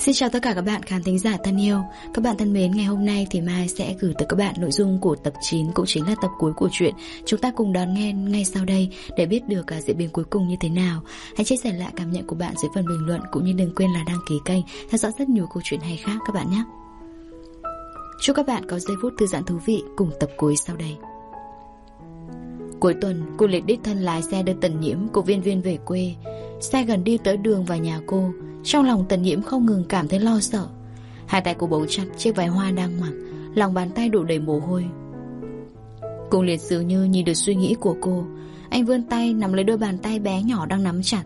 Xin chào tất cả các bạn khán thính giả thân yêu. Các bạn thân mến, ngày hôm nay thì Mai sẽ gửi tới các bạn nội dung của tập 9 Cũng chính là tập cuối của chuyện Chúng ta cùng đón nghe ngay sau đây Để biết được cả diễn biến cuối cùng như thế nào. Hãy chia sẻ lại cảm nhận của bạn dưới phần bình luận Cũng như đừng quên là đăng ký kênh Theo dõi rất nhiều câu chuyện hay khác các bạn nhé. Chúc các bạn có giây phút thư giãn thú vị Cùng tập cuối sau đây. Cuối tuần, cô Liệt đích thân lái xe đưa Tần Nhiễm của viên viên về quê. Xe gần đi tới đường và nhà cô. Trong lòng Tần Nhiễm không ngừng cảm thấy lo sợ. Hai tay cô bấu chặt chiếc váy hoa đang mặc, Lòng bàn tay đủ đầy mồ hôi. Cung liệt dường như nhìn được suy nghĩ của cô, Anh vươn tay nắm lấy đôi bàn tay bé nhỏ đang nắm chặt.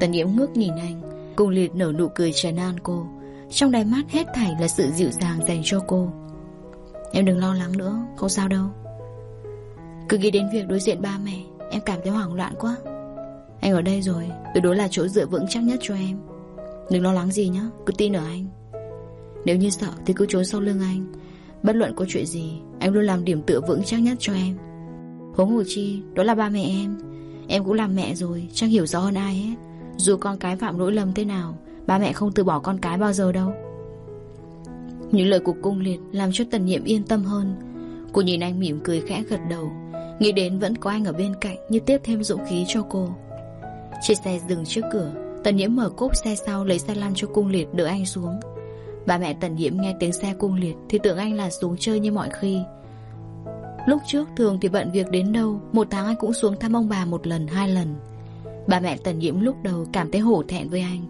Tần Nhiễm ngước nhìn anh Cung liệt nở nụ cười trấn an cô. Trong đáy mắt hết thảy là sự dịu dàng dành cho cô. Em đừng lo lắng nữa, Không sao đâu. Cứ nghĩ đến việc đối diện ba mẹ, Em cảm thấy hoảng loạn quá. Anh ở đây rồi Tuyệt đối là chỗ dựa vững chắc nhất cho em. Đừng lo lắng gì nhá, Cứ tin ở anh. Nếu như sợ thì cứ trốn sau lưng anh. Bất luận có chuyện gì, Anh luôn làm điểm tựa vững chắc nhất cho em. Huống hồ chi, Đó là ba mẹ em. Em cũng làm mẹ rồi Chẳng hiểu rõ hơn ai hết. Dù con cái phạm lỗi lầm thế nào, Ba mẹ không từ bỏ con cái bao giờ đâu. Những lời của cung liệt Làm cho tần nhiệm yên tâm hơn. Cô nhìn anh mỉm cười khẽ gật đầu, Nghĩ đến vẫn có anh ở bên cạnh Như tiếp thêm dũng khí cho cô. Chiếc xe dừng trước cửa Tần Nhiễm mở cốp xe sau lấy xe lăn cho cung liệt đỡ anh xuống. Bà mẹ Tần Nhiễm nghe tiếng xe cung liệt Thì tưởng anh là xuống chơi như mọi khi. Lúc trước thường thì bận việc đến đâu, Một tháng anh cũng xuống thăm ông bà một lần, hai lần. Bà mẹ Tần Nhiễm lúc đầu cảm thấy hổ thẹn với anh,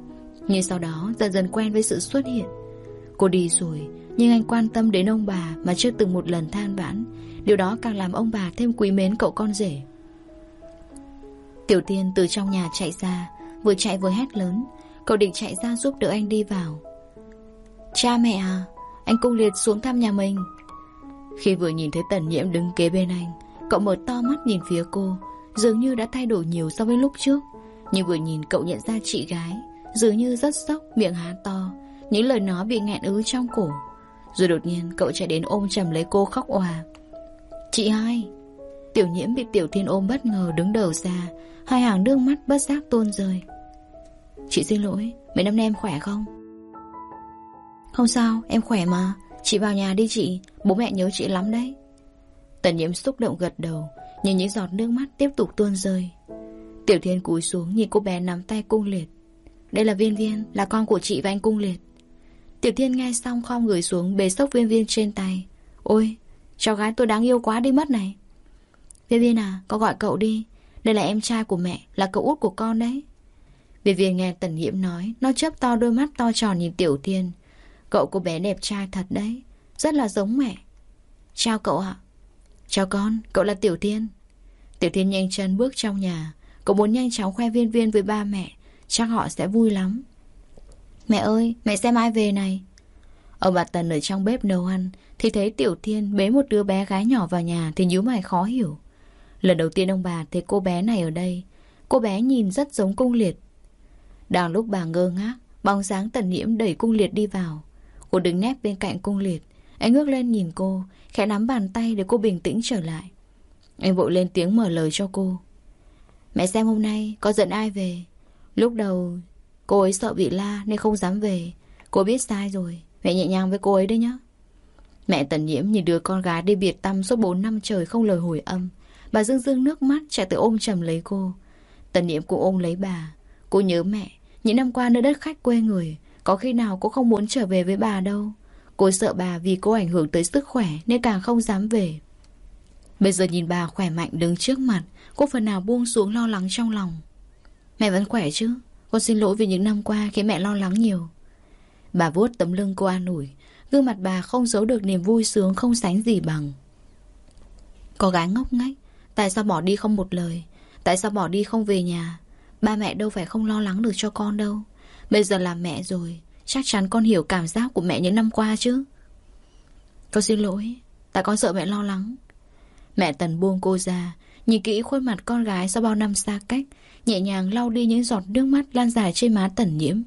Nhưng sau đó dần dần quen với sự xuất hiện. Cô đi rồi, Nhưng anh quan tâm đến ông bà Mà chưa từng một lần than vãn. Điều đó càng làm ông bà thêm quý mến cậu con rể. Tiểu tiên từ trong nhà chạy ra Vừa chạy vừa hét lớn. Cậu định chạy ra giúp đỡ anh đi vào. Cha mẹ à Anh cung liệt xuống thăm nhà mình. Khi vừa nhìn thấy tần nhiễm đứng kế bên anh, Cậu mở to mắt nhìn phía cô, Dường như đã thay đổi nhiều so với lúc trước. Nhưng vừa nhìn cậu nhận ra chị gái, Dường như rất sốc, miệng há to, Những lời nói bị nghẹn ứ trong cổ. Rồi đột nhiên cậu chạy đến ôm chầm lấy cô khóc òa. Chị hai. Tiểu nhiễm bị tiểu thiên ôm bất ngờ đứng đầu ra, Hai hàng nước mắt bất giác tuôn rơi. Chị xin lỗi, Mấy năm nay em khỏe không? Không sao, em khỏe mà. Chị vào nhà đi chị, Bố mẹ nhớ chị lắm đấy. Tần nhiễm xúc động gật đầu, nhìn những giọt nước mắt tiếp tục tuôn rơi. Tiểu thiên cúi xuống nhìn cô bé nắm tay cung liệt. Đây là viên viên, Là con của chị và anh cung liệt. Tiểu thiên nghe xong không người xuống bế sốc viên viên trên tay. Ôi, Cháu gái tôi đáng yêu quá đi mất này. Viên viên à Con gọi cậu đi. Đây là em trai của mẹ, Là cậu út của con đấy. Viên viên nghe Tần Hiễm nói Nó chớp to đôi mắt to tròn nhìn Tiểu Thiên. Cậu cô bé đẹp trai thật đấy Rất là giống mẹ. Chào cậu ạ. Chào con, cậu là Tiểu Thiên. Tiểu Thiên nhanh chân bước trong nhà. Cậu muốn nhanh chóng khoe viên viên với ba mẹ Chắc họ sẽ vui lắm. Mẹ ơi, mẹ xem ai về này. Ông bà Tần ở trong bếp nấu ăn Thì thấy Tiểu Thiên bế một đứa bé gái nhỏ vào nhà Thì nhíu mày khó hiểu. Lần đầu tiên ông bà thấy cô bé này ở đây Cô bé nhìn rất giống cung liệt. Đang lúc bà ngơ ngác, Bóng dáng tần nhiễm đẩy cung liệt đi vào. Cô đứng nép bên cạnh cung liệt, Anh ngước lên nhìn cô, Khẽ nắm bàn tay để cô bình tĩnh trở lại. Anh vội lên tiếng mở lời cho cô. Mẹ xem hôm nay có giận ai về? Lúc đầu Cô ấy sợ bị la nên không dám về. Cô biết sai rồi, Mẹ nhẹ nhàng với cô ấy đấy nhá. Mẹ tần nhiễm nhìn đứa con gái đi biệt tâm suốt 4 năm trời không lời hồi âm. Bà dương dương nước mắt chạy tới ôm chầm lấy cô. Tần nhiễm cũng ôm lấy bà. Cô nhớ mẹ những năm qua nơi đất khách quê người, Có khi nào cô không muốn trở về với bà đâu. Cô sợ bà vì cô ảnh hưởng tới sức khỏe Nên càng không dám về. Bây giờ nhìn bà khỏe mạnh đứng trước mặt, Cô phần nào buông xuống lo lắng trong lòng. Mẹ vẫn khỏe chứ? Con xin lỗi vì những năm qua khiến mẹ lo lắng nhiều. Bà vuốt tấm lưng cô an ủi, Gương mặt bà không giấu được niềm vui sướng Không sánh gì bằng. Có gái ngốc nghếch, Tại sao bỏ đi không một lời? Tại sao bỏ đi không về nhà? Ba mẹ đâu phải không lo lắng được cho con đâu. Bây giờ là mẹ rồi, Chắc chắn con hiểu cảm giác của mẹ những năm qua chứ. Con xin lỗi, Tại con sợ mẹ lo lắng. Mẹ Tần buông cô ra, Nhìn kỹ khuôn mặt con gái sau bao năm xa cách, Nhẹ nhàng lau đi những giọt nước mắt Lan dài trên má Tần nhiễm.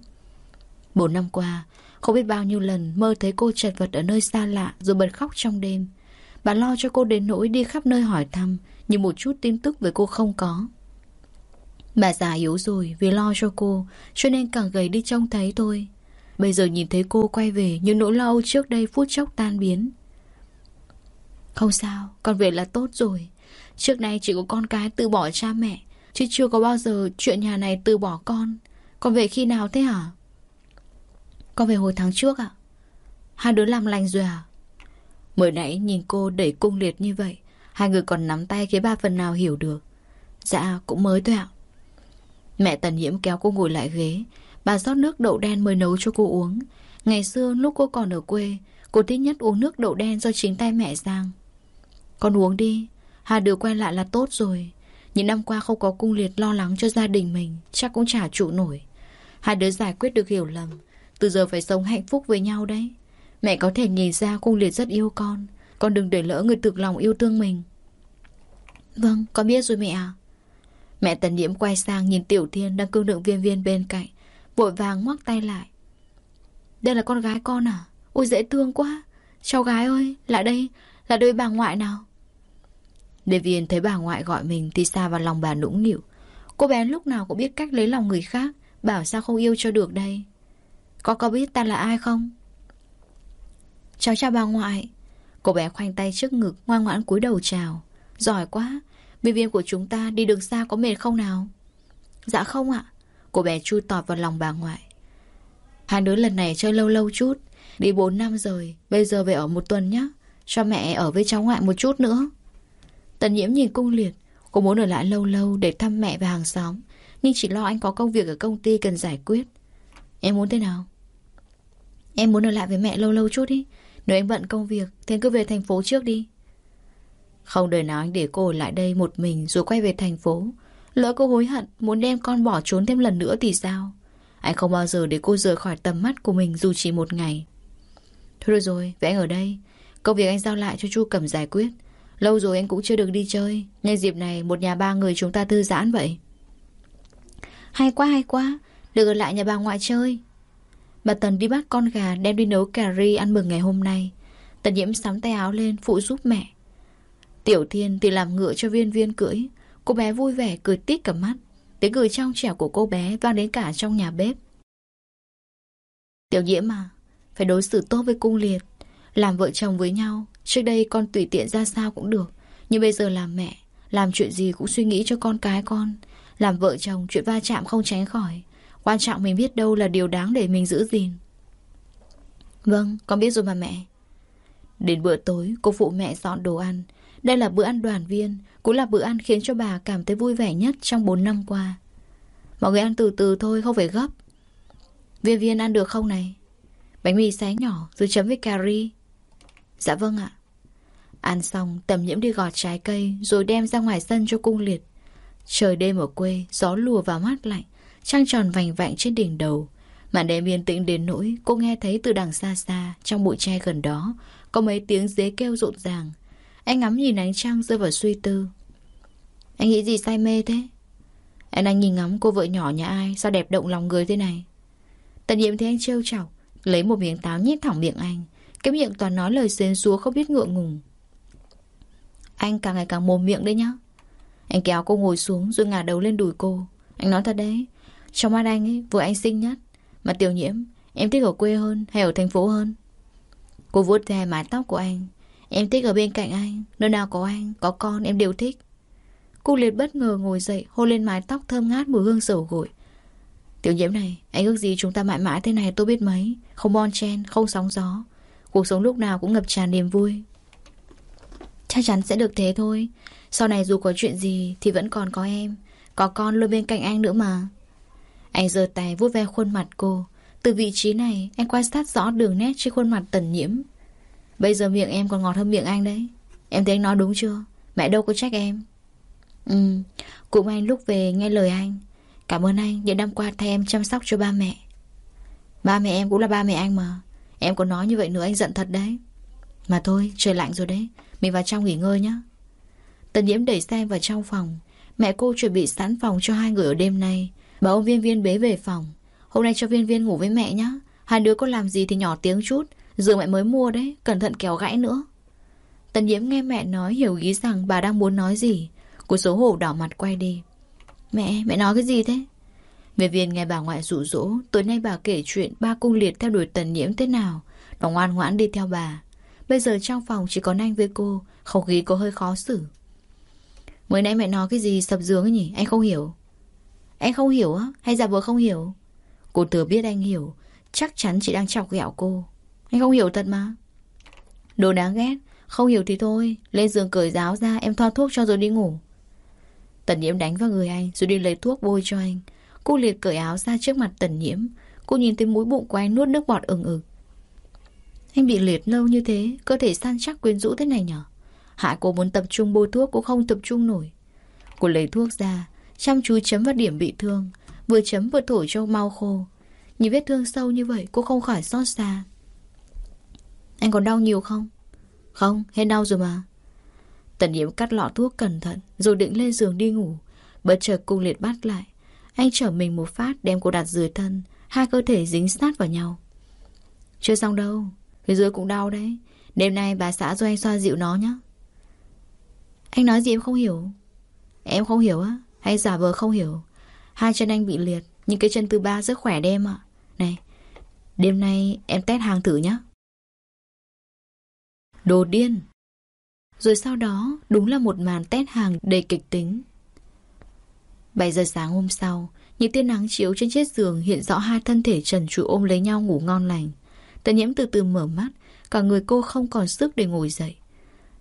Bốn năm qua, Không biết bao nhiêu lần mơ thấy cô chật vật ở nơi xa lạ Rồi bật khóc trong đêm. Bà lo cho cô đến nỗi đi khắp nơi hỏi thăm, Nhưng một chút tin tức về cô không có. Bà già yếu rồi vì lo cho cô, Cho nên càng gầy đi trông thấy thôi. Bây giờ nhìn thấy cô quay về những nỗi lo âu trước đây phút chốc tan biến. Không sao, Con về là tốt rồi. Trước nay chỉ có con cái từ bỏ cha mẹ, Chứ chưa có bao giờ chuyện nhà này từ bỏ con. Con về khi nào thế hả? Con về hồi tháng trước ạ. Hai đứa làm lành rồi à? Mới nãy nhìn cô đẩy cung liệt như vậy, Hai người còn nắm tay khiến ba phần nào hiểu được. Dạ cũng mới thôi ạ. Mẹ tần nhiễm kéo cô ngồi lại ghế. Bà rót nước đậu đen mới nấu cho cô uống. Ngày xưa lúc cô còn ở quê Cô thích nhất uống nước đậu đen do chính tay mẹ giang. Con uống đi Hai đứa quen lại là tốt rồi. Những năm qua không có cung liệt lo lắng cho gia đình mình Chắc cũng chả trụ nổi. Hai đứa giải quyết được hiểu lầm Từ giờ phải sống hạnh phúc với nhau đấy. Mẹ có thể nhìn ra cung liệt rất yêu con Con đừng để lỡ người thực lòng yêu thương mình. Vâng, con biết rồi mẹ à Mẹ tần nhiễm quay sang nhìn Tiểu Thiên đang cương đựng viên viên bên cạnh Vội vàng ngoắc tay lại. Đây là con gái con à? Ôi dễ thương quá. Cháu gái ơi, lại đây Là đôi bà ngoại nào? Đề viên thấy bà ngoại gọi mình Thì xa vào lòng bà nũng nịu. Cô bé lúc nào cũng biết cách lấy lòng người khác Bảo sao không yêu cho được đây. Có có biết ta là ai không? Cháu chào bà ngoại. Cô bé khoanh tay trước ngực Ngoan ngoãn cúi đầu chào. Giỏi quá Viên viên của chúng ta đi đường xa có mệt không nào? Dạ không ạ. Cô bé chui tọt vào lòng bà ngoại. Hai đứa lần này chơi lâu lâu chút. Đi 4 năm rồi, Bây giờ về ở một tuần nhé Cho mẹ ở với cháu ngoại một chút nữa. Tần nhiễm nhìn cung liệt. Cô muốn ở lại lâu lâu để thăm mẹ và hàng xóm. Nhưng chỉ lo anh có công việc ở công ty cần giải quyết. Em muốn thế nào? Em muốn ở lại với mẹ lâu lâu chút đi. Nếu anh bận công việc, Thì anh cứ về thành phố trước đi. Không đời nào anh để cô ở lại đây một mình Rồi quay về thành phố. Lỡ cô hối hận Muốn đem con bỏ trốn thêm lần nữa thì sao? Anh không bao giờ để cô rời khỏi tầm mắt của mình Dù chỉ một ngày. Thôi được rồi, vậy anh ở đây. Công việc anh giao lại cho chu cầm giải quyết. Lâu rồi anh cũng chưa được đi chơi. Nhân dịp này một nhà ba người chúng ta thư giãn vậy. Hay quá hay quá. Được ở lại nhà bà ngoại chơi. Bà Tần đi bắt con gà đem đi nấu cà ri ăn mừng ngày hôm nay. Tần nhiễm sắm tay áo lên phụ giúp mẹ. Tiểu Thiên thì làm ngựa cho viên viên cưỡi. Cô bé vui vẻ cười tít cả mắt. Tiếng cười trong trẻo của cô bé vang đến cả trong nhà bếp. Tiểu nhiễm mà Phải đối xử tốt với cung liệt. Làm vợ chồng với nhau Trước đây con tùy tiện ra sao cũng được. Nhưng bây giờ làm mẹ Làm chuyện gì cũng suy nghĩ cho con cái con. Làm vợ chồng chuyện va chạm không tránh khỏi. Quan trọng mình biết đâu là điều đáng để mình giữ gìn. Vâng, con biết rồi mà mẹ. Đến bữa tối, cô phụ mẹ dọn đồ ăn. Đây là bữa ăn đoàn viên Cũng là bữa ăn khiến cho bà cảm thấy vui vẻ nhất trong 4 năm qua. Mọi người ăn từ từ thôi, không phải gấp. Viên viên ăn được không này? Bánh mì xé nhỏ, rồi chấm với cà ri. Dạ vâng ạ. Ăn xong tầm nhiễm đi gọt trái cây Rồi đem ra ngoài sân cho cung liệt. Trời đêm ở quê Gió lùa vào mát lạnh Trăng tròn vành vạnh trên đỉnh đầu. Màn đêm yên tĩnh đến nỗi Cô nghe thấy từ đằng xa xa Trong bụi tre gần đó Có mấy tiếng dế kêu rộn ràng. Anh ngắm nhìn ánh trăng rơi vào suy tư. Anh nghĩ gì say mê thế? Anh đang nhìn ngắm cô vợ nhỏ nhà ai Sao đẹp động lòng người thế này? Tận nhiệm thấy anh trêu chọc Lấy một miếng táo nhét thẳng miệng anh Cái miệng toàn nói lời xến xúa không biết ngượng ngùng. Anh càng ngày càng mồm miệng đấy nhá. Anh kéo cô ngồi xuống rồi ngả đầu lên đùi cô. Anh nói thật đấy Trong mắt anh ấy, vừa anh xinh nhất. Mà tiểu nhiễm, em thích ở quê hơn hay ở thành phố hơn? Cô vuốt ve mái tóc của anh. Em thích ở bên cạnh anh. Nơi nào có anh, có con em đều thích. Cô liệt bất ngờ ngồi dậy Hôn lên mái tóc thơm ngát mùi hương dầu gội. Tiểu nhiễm này Anh ước gì chúng ta mãi mãi thế này tôi biết mấy. Không bon chen, không sóng gió. Cuộc sống lúc nào cũng ngập tràn niềm vui. Chắc chắn sẽ được thế thôi. Sau này dù có chuyện gì Thì vẫn còn có em. Có con luôn bên cạnh anh nữa mà. Anh giơ tay vuốt ve khuôn mặt cô. Từ vị trí này anh quan sát rõ đường nét trên khuôn mặt tần nhiễm. Bây giờ miệng em còn ngọt hơn miệng anh đấy. Em thấy anh nói đúng chưa? Mẹ đâu có trách em. Ừ Cũng anh lúc về nghe lời anh. Cảm ơn anh những năm qua thay em chăm sóc cho ba mẹ. Ba mẹ em cũng là ba mẹ anh mà. Em có nói như vậy nữa anh giận thật đấy. Mà thôi, trời lạnh rồi đấy. Mình vào trong nghỉ ngơi nhé Tần nhiễm đẩy xe vào trong phòng. Mẹ cô chuẩn bị sẵn phòng cho hai người ở đêm nay. Bảo ông viên viên bế về phòng. Hôm nay cho viên viên ngủ với mẹ nhé Hai đứa có làm gì thì nhỏ tiếng chút. Giường mẹ mới mua đấy Cẩn thận kéo gãy nữa. Tần nhiễm nghe mẹ nói hiểu ý rằng bà đang muốn nói gì Cô xấu hổ đỏ mặt quay đi. Mẹ, mẹ nói cái gì thế? Về viên nghe bà ngoại rụ rỗ, Tối nay bà kể chuyện ba cung liệt theo đuổi tần nhiễm thế nào Bà ngoan ngoãn đi theo bà. Bây giờ trong phòng chỉ còn anh với cô Không khí có hơi khó xử. Mới nãy mẹ nói cái gì sập giường ấy nhỉ? Anh không hiểu. Anh không hiểu á? Hay giả vờ không hiểu? Cô thừa biết anh hiểu Chắc chắn chị đang chọc ghẹo cô. Anh không hiểu thật mà. Đồ đáng ghét. Không hiểu thì thôi. Lên giường cởi giáo ra, em thoa thuốc cho rồi đi ngủ. Tần nhiễm đánh vào người anh, Rồi đi lấy thuốc bôi cho anh. Cô liệt cởi áo ra trước mặt tần nhiễm. Cô nhìn thấy mũi bụng của anh nuốt nước bọt ừng ực Anh bị liệt lâu như thế, Cơ thể săn chắc quyến rũ thế này nhở? Hại cô muốn tập trung bôi thuốc Cũng không tập trung nổi. Cô lấy thuốc ra, Chăm chú chấm vào điểm bị thương, Vừa chấm vừa thổi cho mau khô. Nhìn vết thương sâu như vậy, cô không khỏi xót xa. Anh còn đau nhiều không? Không, hết đau rồi mà. Tần nhiễm cắt lọ thuốc cẩn thận Rồi định lên giường đi ngủ. Bất chợt cung liệt bắt lại. Anh trở mình một phát đem cô đặt dưới thân Hai cơ thể dính sát vào nhau. Chưa xong đâu Phía dưới cũng đau đấy. Đêm nay bà xã cho anh xoa dịu nó nhé Anh nói gì em không hiểu? Em không hiểu á Hay giả vờ không hiểu. Hai chân anh bị liệt Nhưng cái chân thứ ba rất khỏe đêm ạ. Này Đêm nay em test hàng thử nhé Đồ điên. Rồi sau đó, Đúng là một màn test hàng đầy kịch tính. 7 giờ sáng hôm sau, Những tia nắng chiếu trên chiếc giường Hiện rõ hai thân thể trần trụi ôm lấy nhau ngủ ngon lành. Tần nhiễm từ từ mở mắt, Cả người cô không còn sức để ngồi dậy.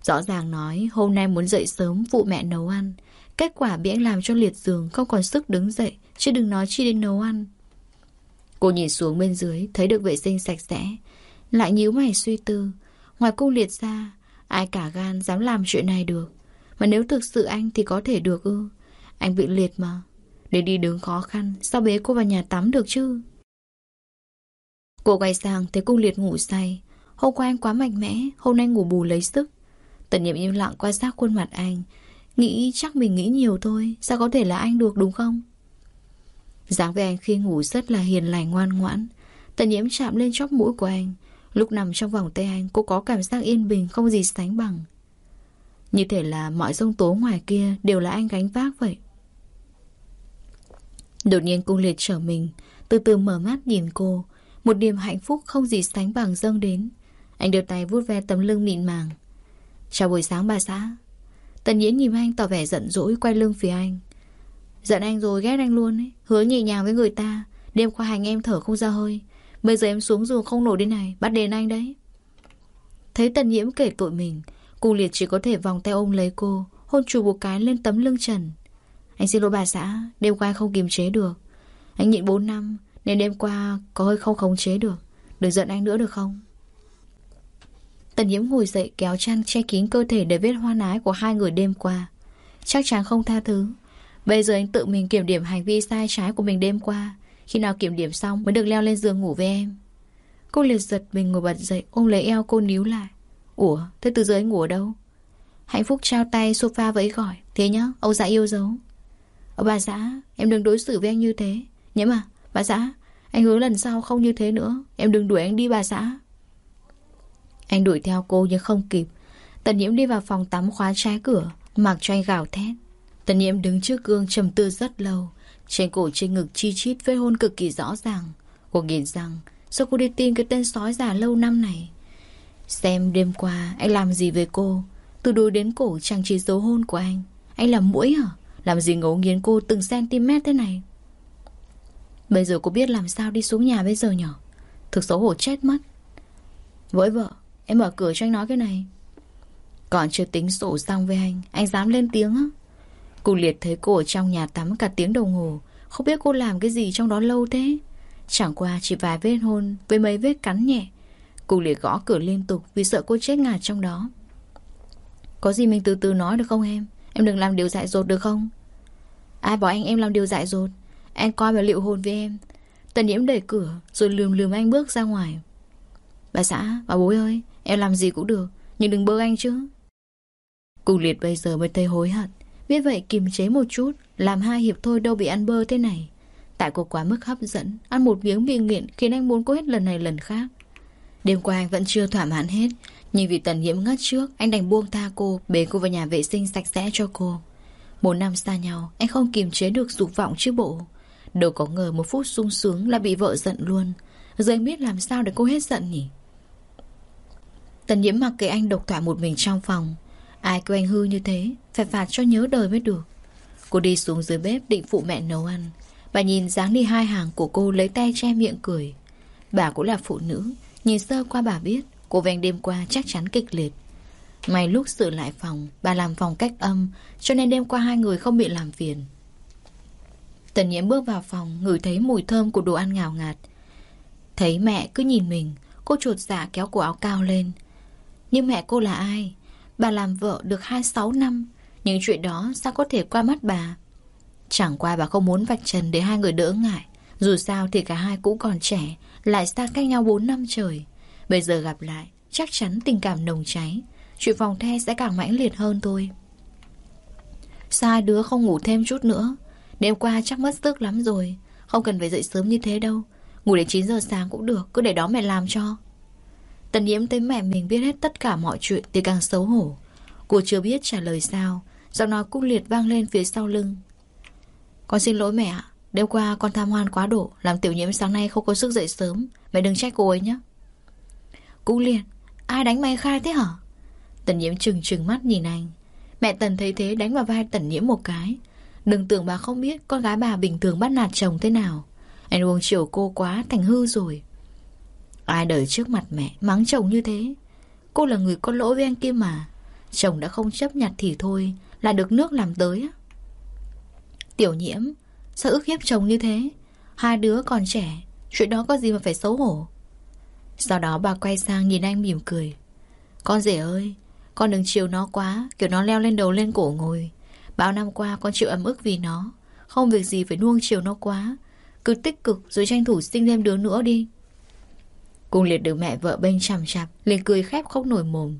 Rõ ràng nói, hôm nay muốn dậy sớm, phụ mẹ nấu ăn. Kết quả bị anh làm cho liệt giường, Không còn sức đứng dậy, Chứ đừng nói chi đến nấu ăn. Cô nhìn xuống bên dưới, Thấy được vệ sinh sạch sẽ. Lại nhíu mày suy tư Ngoài cô liệt ra, Ai cả gan dám làm chuyện này được. Mà nếu thực sự anh thì có thể được ư? Anh bị liệt mà. Để đi đứng khó khăn, Sao bế cô vào nhà tắm được chứ? Cô quay sang thấy cung liệt ngủ say. Hôm qua anh quá mạnh mẽ, Hôm nay ngủ bù lấy sức. Tần nhiệm im lặng quan sát khuôn mặt anh. Nghĩ chắc mình nghĩ nhiều thôi, Sao có thể là anh được đúng không? Dáng vẻ anh khi ngủ rất là hiền lành ngoan ngoãn. Tần nhiễm chạm lên chóp mũi của anh. Lúc nằm trong vòng tay anh, Cô có cảm giác yên bình, không gì sánh bằng. Như thể là mọi sông tố ngoài kia Đều là anh gánh vác vậy. Đột nhiên cung liệt trở mình, Từ từ mở mắt nhìn cô. Một niềm hạnh phúc không gì sánh bằng dâng đến. Anh đưa tay vuốt ve tấm lưng mịn màng. Chào buổi sáng bà xã. Tần Nhiễn nhìn anh tỏ vẻ giận dỗi Quay lưng phía anh. Giận anh rồi ghét anh luôn ấy, Hứa nhẹ nhàng với người ta, Đêm qua hành em thở không ra hơi. Bây giờ em xuống giường không nổi đến này, Bắt đền anh đấy Thấy tần nhiễm kể tội mình Cô liệt chỉ có thể vòng tay ôm lấy cô, Hôn chù một cái lên tấm lưng trần Anh xin lỗi bà xã, Đêm qua không kiềm chế được Anh nhịn 4 năm, Nên đêm qua có hơi không khống chế được Đừng giận anh nữa được không Tần nhiễm ngồi dậy kéo chăn che kín cơ thể để vết hoa nái của hai người đêm qua. Chắc chắn không tha thứ. Bây giờ anh tự mình kiểm điểm hành vi sai trái của mình đêm qua. Khi nào kiểm điểm xong mới được leo lên giường ngủ với em. Cô liệt giật mình ngồi bật dậy ôm lấy eo cô níu lại. Ủa, thế từ giờ anh ngủ ở đâu? Hạnh phúc trao tay sofa với gọi. Thế nhá, ông xã yêu dấu. Ở bà xã, em đừng đối xử với anh như thế. Nhớ mà, bà xã, anh hứa lần sau không như thế nữa. Em đừng đuổi anh đi bà xã. Anh đuổi theo cô nhưng không kịp Tần nhiễm đi vào phòng tắm khóa trái cửa Mặc cho anh gào thét Tần nhiễm đứng trước gương trầm tư rất lâu trên cổ trên ngực chi chít vết hôn cực kỳ rõ ràng. Cô nghiền rằng, Sao cô đi tin cái tên sói già lâu năm này? Xem đêm qua Anh làm gì với cô? Từ đuôi đến cổ chẳng chỉ dấu hôn của anh Anh làm mũi hả? Làm gì ngấu nghiến cô từng cm thế này? Bây giờ cô biết làm sao đi xuống nhà bây giờ nhở? Thực xấu hổ chết mất. Với vợ, Em mở cửa cho anh nói cái này. Còn chưa tính sổ xong với anh Anh dám lên tiếng á? Cô Liệt thấy cô ở trong nhà tắm cả tiếng đồng hồ. Không biết cô làm cái gì trong đó lâu thế. Chẳng qua chỉ vài vết hôn Với mấy vết cắn nhẹ. Cô Liệt gõ cửa liên tục Vì sợ cô chết ngạt trong đó. Có gì mình từ từ nói được không em? Em đừng làm điều dại dột được không? Ai bảo anh em làm điều dại dột? Anh coi và liệu hôn với em. Tần nhiễm đẩy cửa Rồi lườm lườm anh bước ra ngoài. Bà xã, bà bối ơi Em làm gì cũng được Nhưng đừng bơ anh chứ. Cụ liệt bây giờ mới thấy hối hận. Biết vậy, kiềm chế một chút, Làm hai hiệp thôi đâu bị ăn bơ thế này. Tại cô quá mức hấp dẫn, Ăn một miếng bị nghiện khiến anh muốn cô hết lần này lần khác. Đêm qua anh vẫn chưa thỏa mãn hết, Nhưng vì tần nhiễm ngất trước, Anh đành buông tha cô, Bế cô vào nhà vệ sinh sạch sẽ cho cô. Một năm xa nhau, Anh không kiềm chế được dục vọng chứ bộ. Đâu có ngờ một phút sung sướng là bị vợ giận luôn. Giờ anh biết làm sao để cô hết giận nhỉ? Tần nhiễm mặc kệ anh độc thoại một mình trong phòng. Ai kêu anh hư như thế, Phải phạt cho nhớ đời mới được. Cô đi xuống dưới bếp định phụ mẹ nấu ăn. Bà nhìn dáng đi hai hàng của cô lấy tay che miệng cười. Bà cũng là phụ nữ, Nhìn sơ qua bà biết, Cô ven đêm qua chắc chắn kịch liệt. May lúc sửa lại phòng, Bà làm phòng cách âm, Cho nên đêm qua hai người không bị làm phiền. Tần nhiễm bước vào phòng, Ngửi thấy mùi thơm của đồ ăn ngào ngạt. Thấy mẹ cứ nhìn mình, Cô chuột dạ kéo cổ áo cao lên. Nhưng mẹ cô là ai? Bà làm vợ được 26 năm những chuyện đó sao có thể qua mắt bà? Chẳng qua bà không muốn vạch trần Để hai người đỡ ngại, Dù sao thì cả hai cũng còn trẻ, Lại xa cách nhau 4 năm trời. Bây giờ gặp lại, Chắc chắn tình cảm nồng cháy, Chuyện phòng the sẽ càng mãnh liệt hơn thôi. Sai đứa không ngủ thêm chút nữa, Đêm qua chắc mất sức lắm rồi, Không cần phải dậy sớm như thế đâu, Ngủ đến 9 giờ sáng cũng được, Cứ để đó mẹ làm cho. Tần nhiễm thấy mẹ mình biết hết tất cả mọi chuyện Thì càng xấu hổ. Cô chưa biết trả lời sao. Giọng nói cung liệt vang lên phía sau lưng. Con xin lỗi mẹ ạ. Đêm qua con tham hoan quá độ, Làm tiểu nhiễm sáng nay không có sức dậy sớm. Mẹ đừng trách cô ấy nhé. Cung liệt, Ai đánh mày khai thế hả? Tần nhiễm trừng trừng mắt nhìn anh. Mẹ Tần thấy thế đánh vào vai Tần nhiễm một cái. Đừng tưởng bà không biết Con gái bà bình thường bắt nạt chồng thế nào. Anh uống chiều cô quá thành hư rồi. Ai đời trước mặt mẹ Mắng chồng như thế? Cô là người có lỗi với anh kia mà. Chồng đã không chấp nhặt thì thôi, Là được nước làm tới Tiểu nhiễm, Sao ức hiếp chồng như thế? Hai đứa còn trẻ, Chuyện đó có gì mà phải xấu hổ? Sau đó bà quay sang nhìn anh mỉm cười. Con rể ơi, Con đừng chiều nó quá, Kiểu nó leo lên đầu lên cổ ngồi. Bao năm qua con chịu ấm ức vì nó. Không việc gì phải nuông chiều nó quá. Cứ tích cực rồi tranh thủ sinh thêm đứa nữa đi. Cung liệt được mẹ vợ bên chằm chằm, liền cười khép không nổi mồm.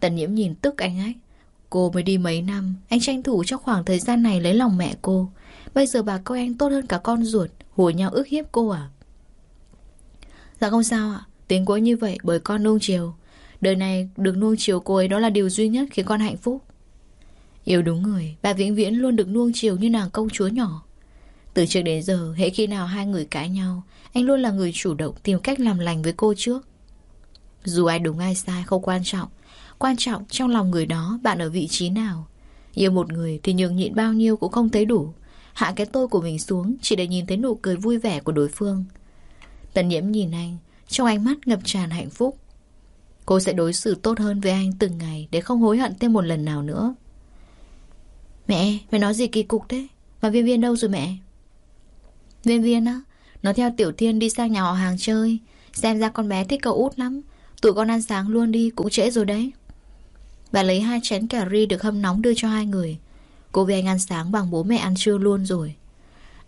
Tần nhiễm nhìn tức anh ấy. Cô mới đi mấy năm, Anh tranh thủ cho khoảng thời gian này lấy lòng mẹ cô. Bây giờ bà coi anh tốt hơn cả con ruột, Hùa nhau ức hiếp cô à? Dạ không sao ạ Tính cô như vậy bởi con nuông chiều. Đời này được nuông chiều cô ấy đó là điều duy nhất khiến con hạnh phúc. Yêu đúng người, Bà vĩnh viễn luôn được nuông chiều như nàng công chúa nhỏ. Từ trước đến giờ, Hệ khi nào hai người cãi nhau anh luôn là người chủ động tìm cách làm lành với cô trước. Dù ai đúng ai sai không quan trọng. Quan trọng trong lòng người đó Bạn ở vị trí nào. Yêu một người thì nhường nhịn bao nhiêu cũng không thấy đủ. Hạ cái tôi của mình xuống Chỉ để nhìn thấy nụ cười vui vẻ của đối phương. Tần nhiễm nhìn anh Trong ánh mắt ngập tràn hạnh phúc. Cô sẽ đối xử tốt hơn với anh từng ngày Để không hối hận thêm một lần nào nữa. Mẹ, mẹ nói gì kỳ cục thế? Mà viên viên đâu rồi mẹ? Viên viên á nó theo Tiểu Thiên đi sang nhà họ hàng chơi. Xem ra con bé thích cậu út lắm. Tụi con ăn sáng luôn đi Cũng trễ rồi đấy. Bà lấy hai chén cà ri được hâm nóng đưa cho hai người. Cô với anh ăn sáng bằng bố mẹ ăn trưa luôn rồi.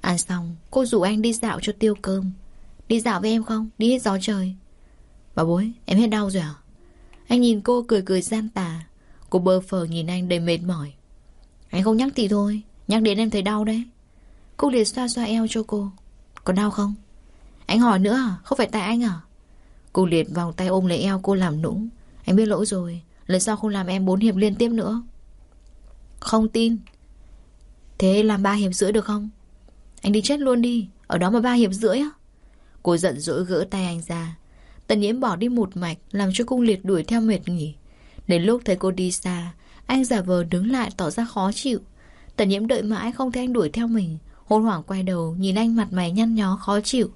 Ăn xong Cô rủ anh đi dạo cho tiêu cơm. Đi dạo với em không? Đi hết gió trời. Bà bối, em hết đau rồi à? Anh nhìn cô cười cười gian tà. Cô bơ phờ nhìn anh đầy mệt mỏi. Anh không nhắc thì thôi. Nhắc đến em thấy đau đấy. Cô liền xoa xoa eo cho cô. Còn đau không? Anh hỏi nữa à? Không phải tại anh à? Cô liệt vòng tay ôm lấy eo cô làm nũng. Anh biết lỗi rồi. Lần sau không làm em bốn hiệp liên tiếp nữa. Không tin. Thế làm ba hiệp rưỡi được không? Anh đi chết luôn đi. Ở đó mà ba hiệp rưỡi á. Cô giận dỗi gỡ tay anh ra. Tần nhiễm bỏ đi một mạch, Làm cho cung liệt đuổi theo mệt nghỉ. Đến lúc thấy cô đi xa, Anh giả vờ đứng lại tỏ ra khó chịu. Tần nhiễm đợi mãi không thấy anh đuổi theo mình. Hôn hoảng quay đầu Nhìn anh mặt mày nhăn nhó khó chịu.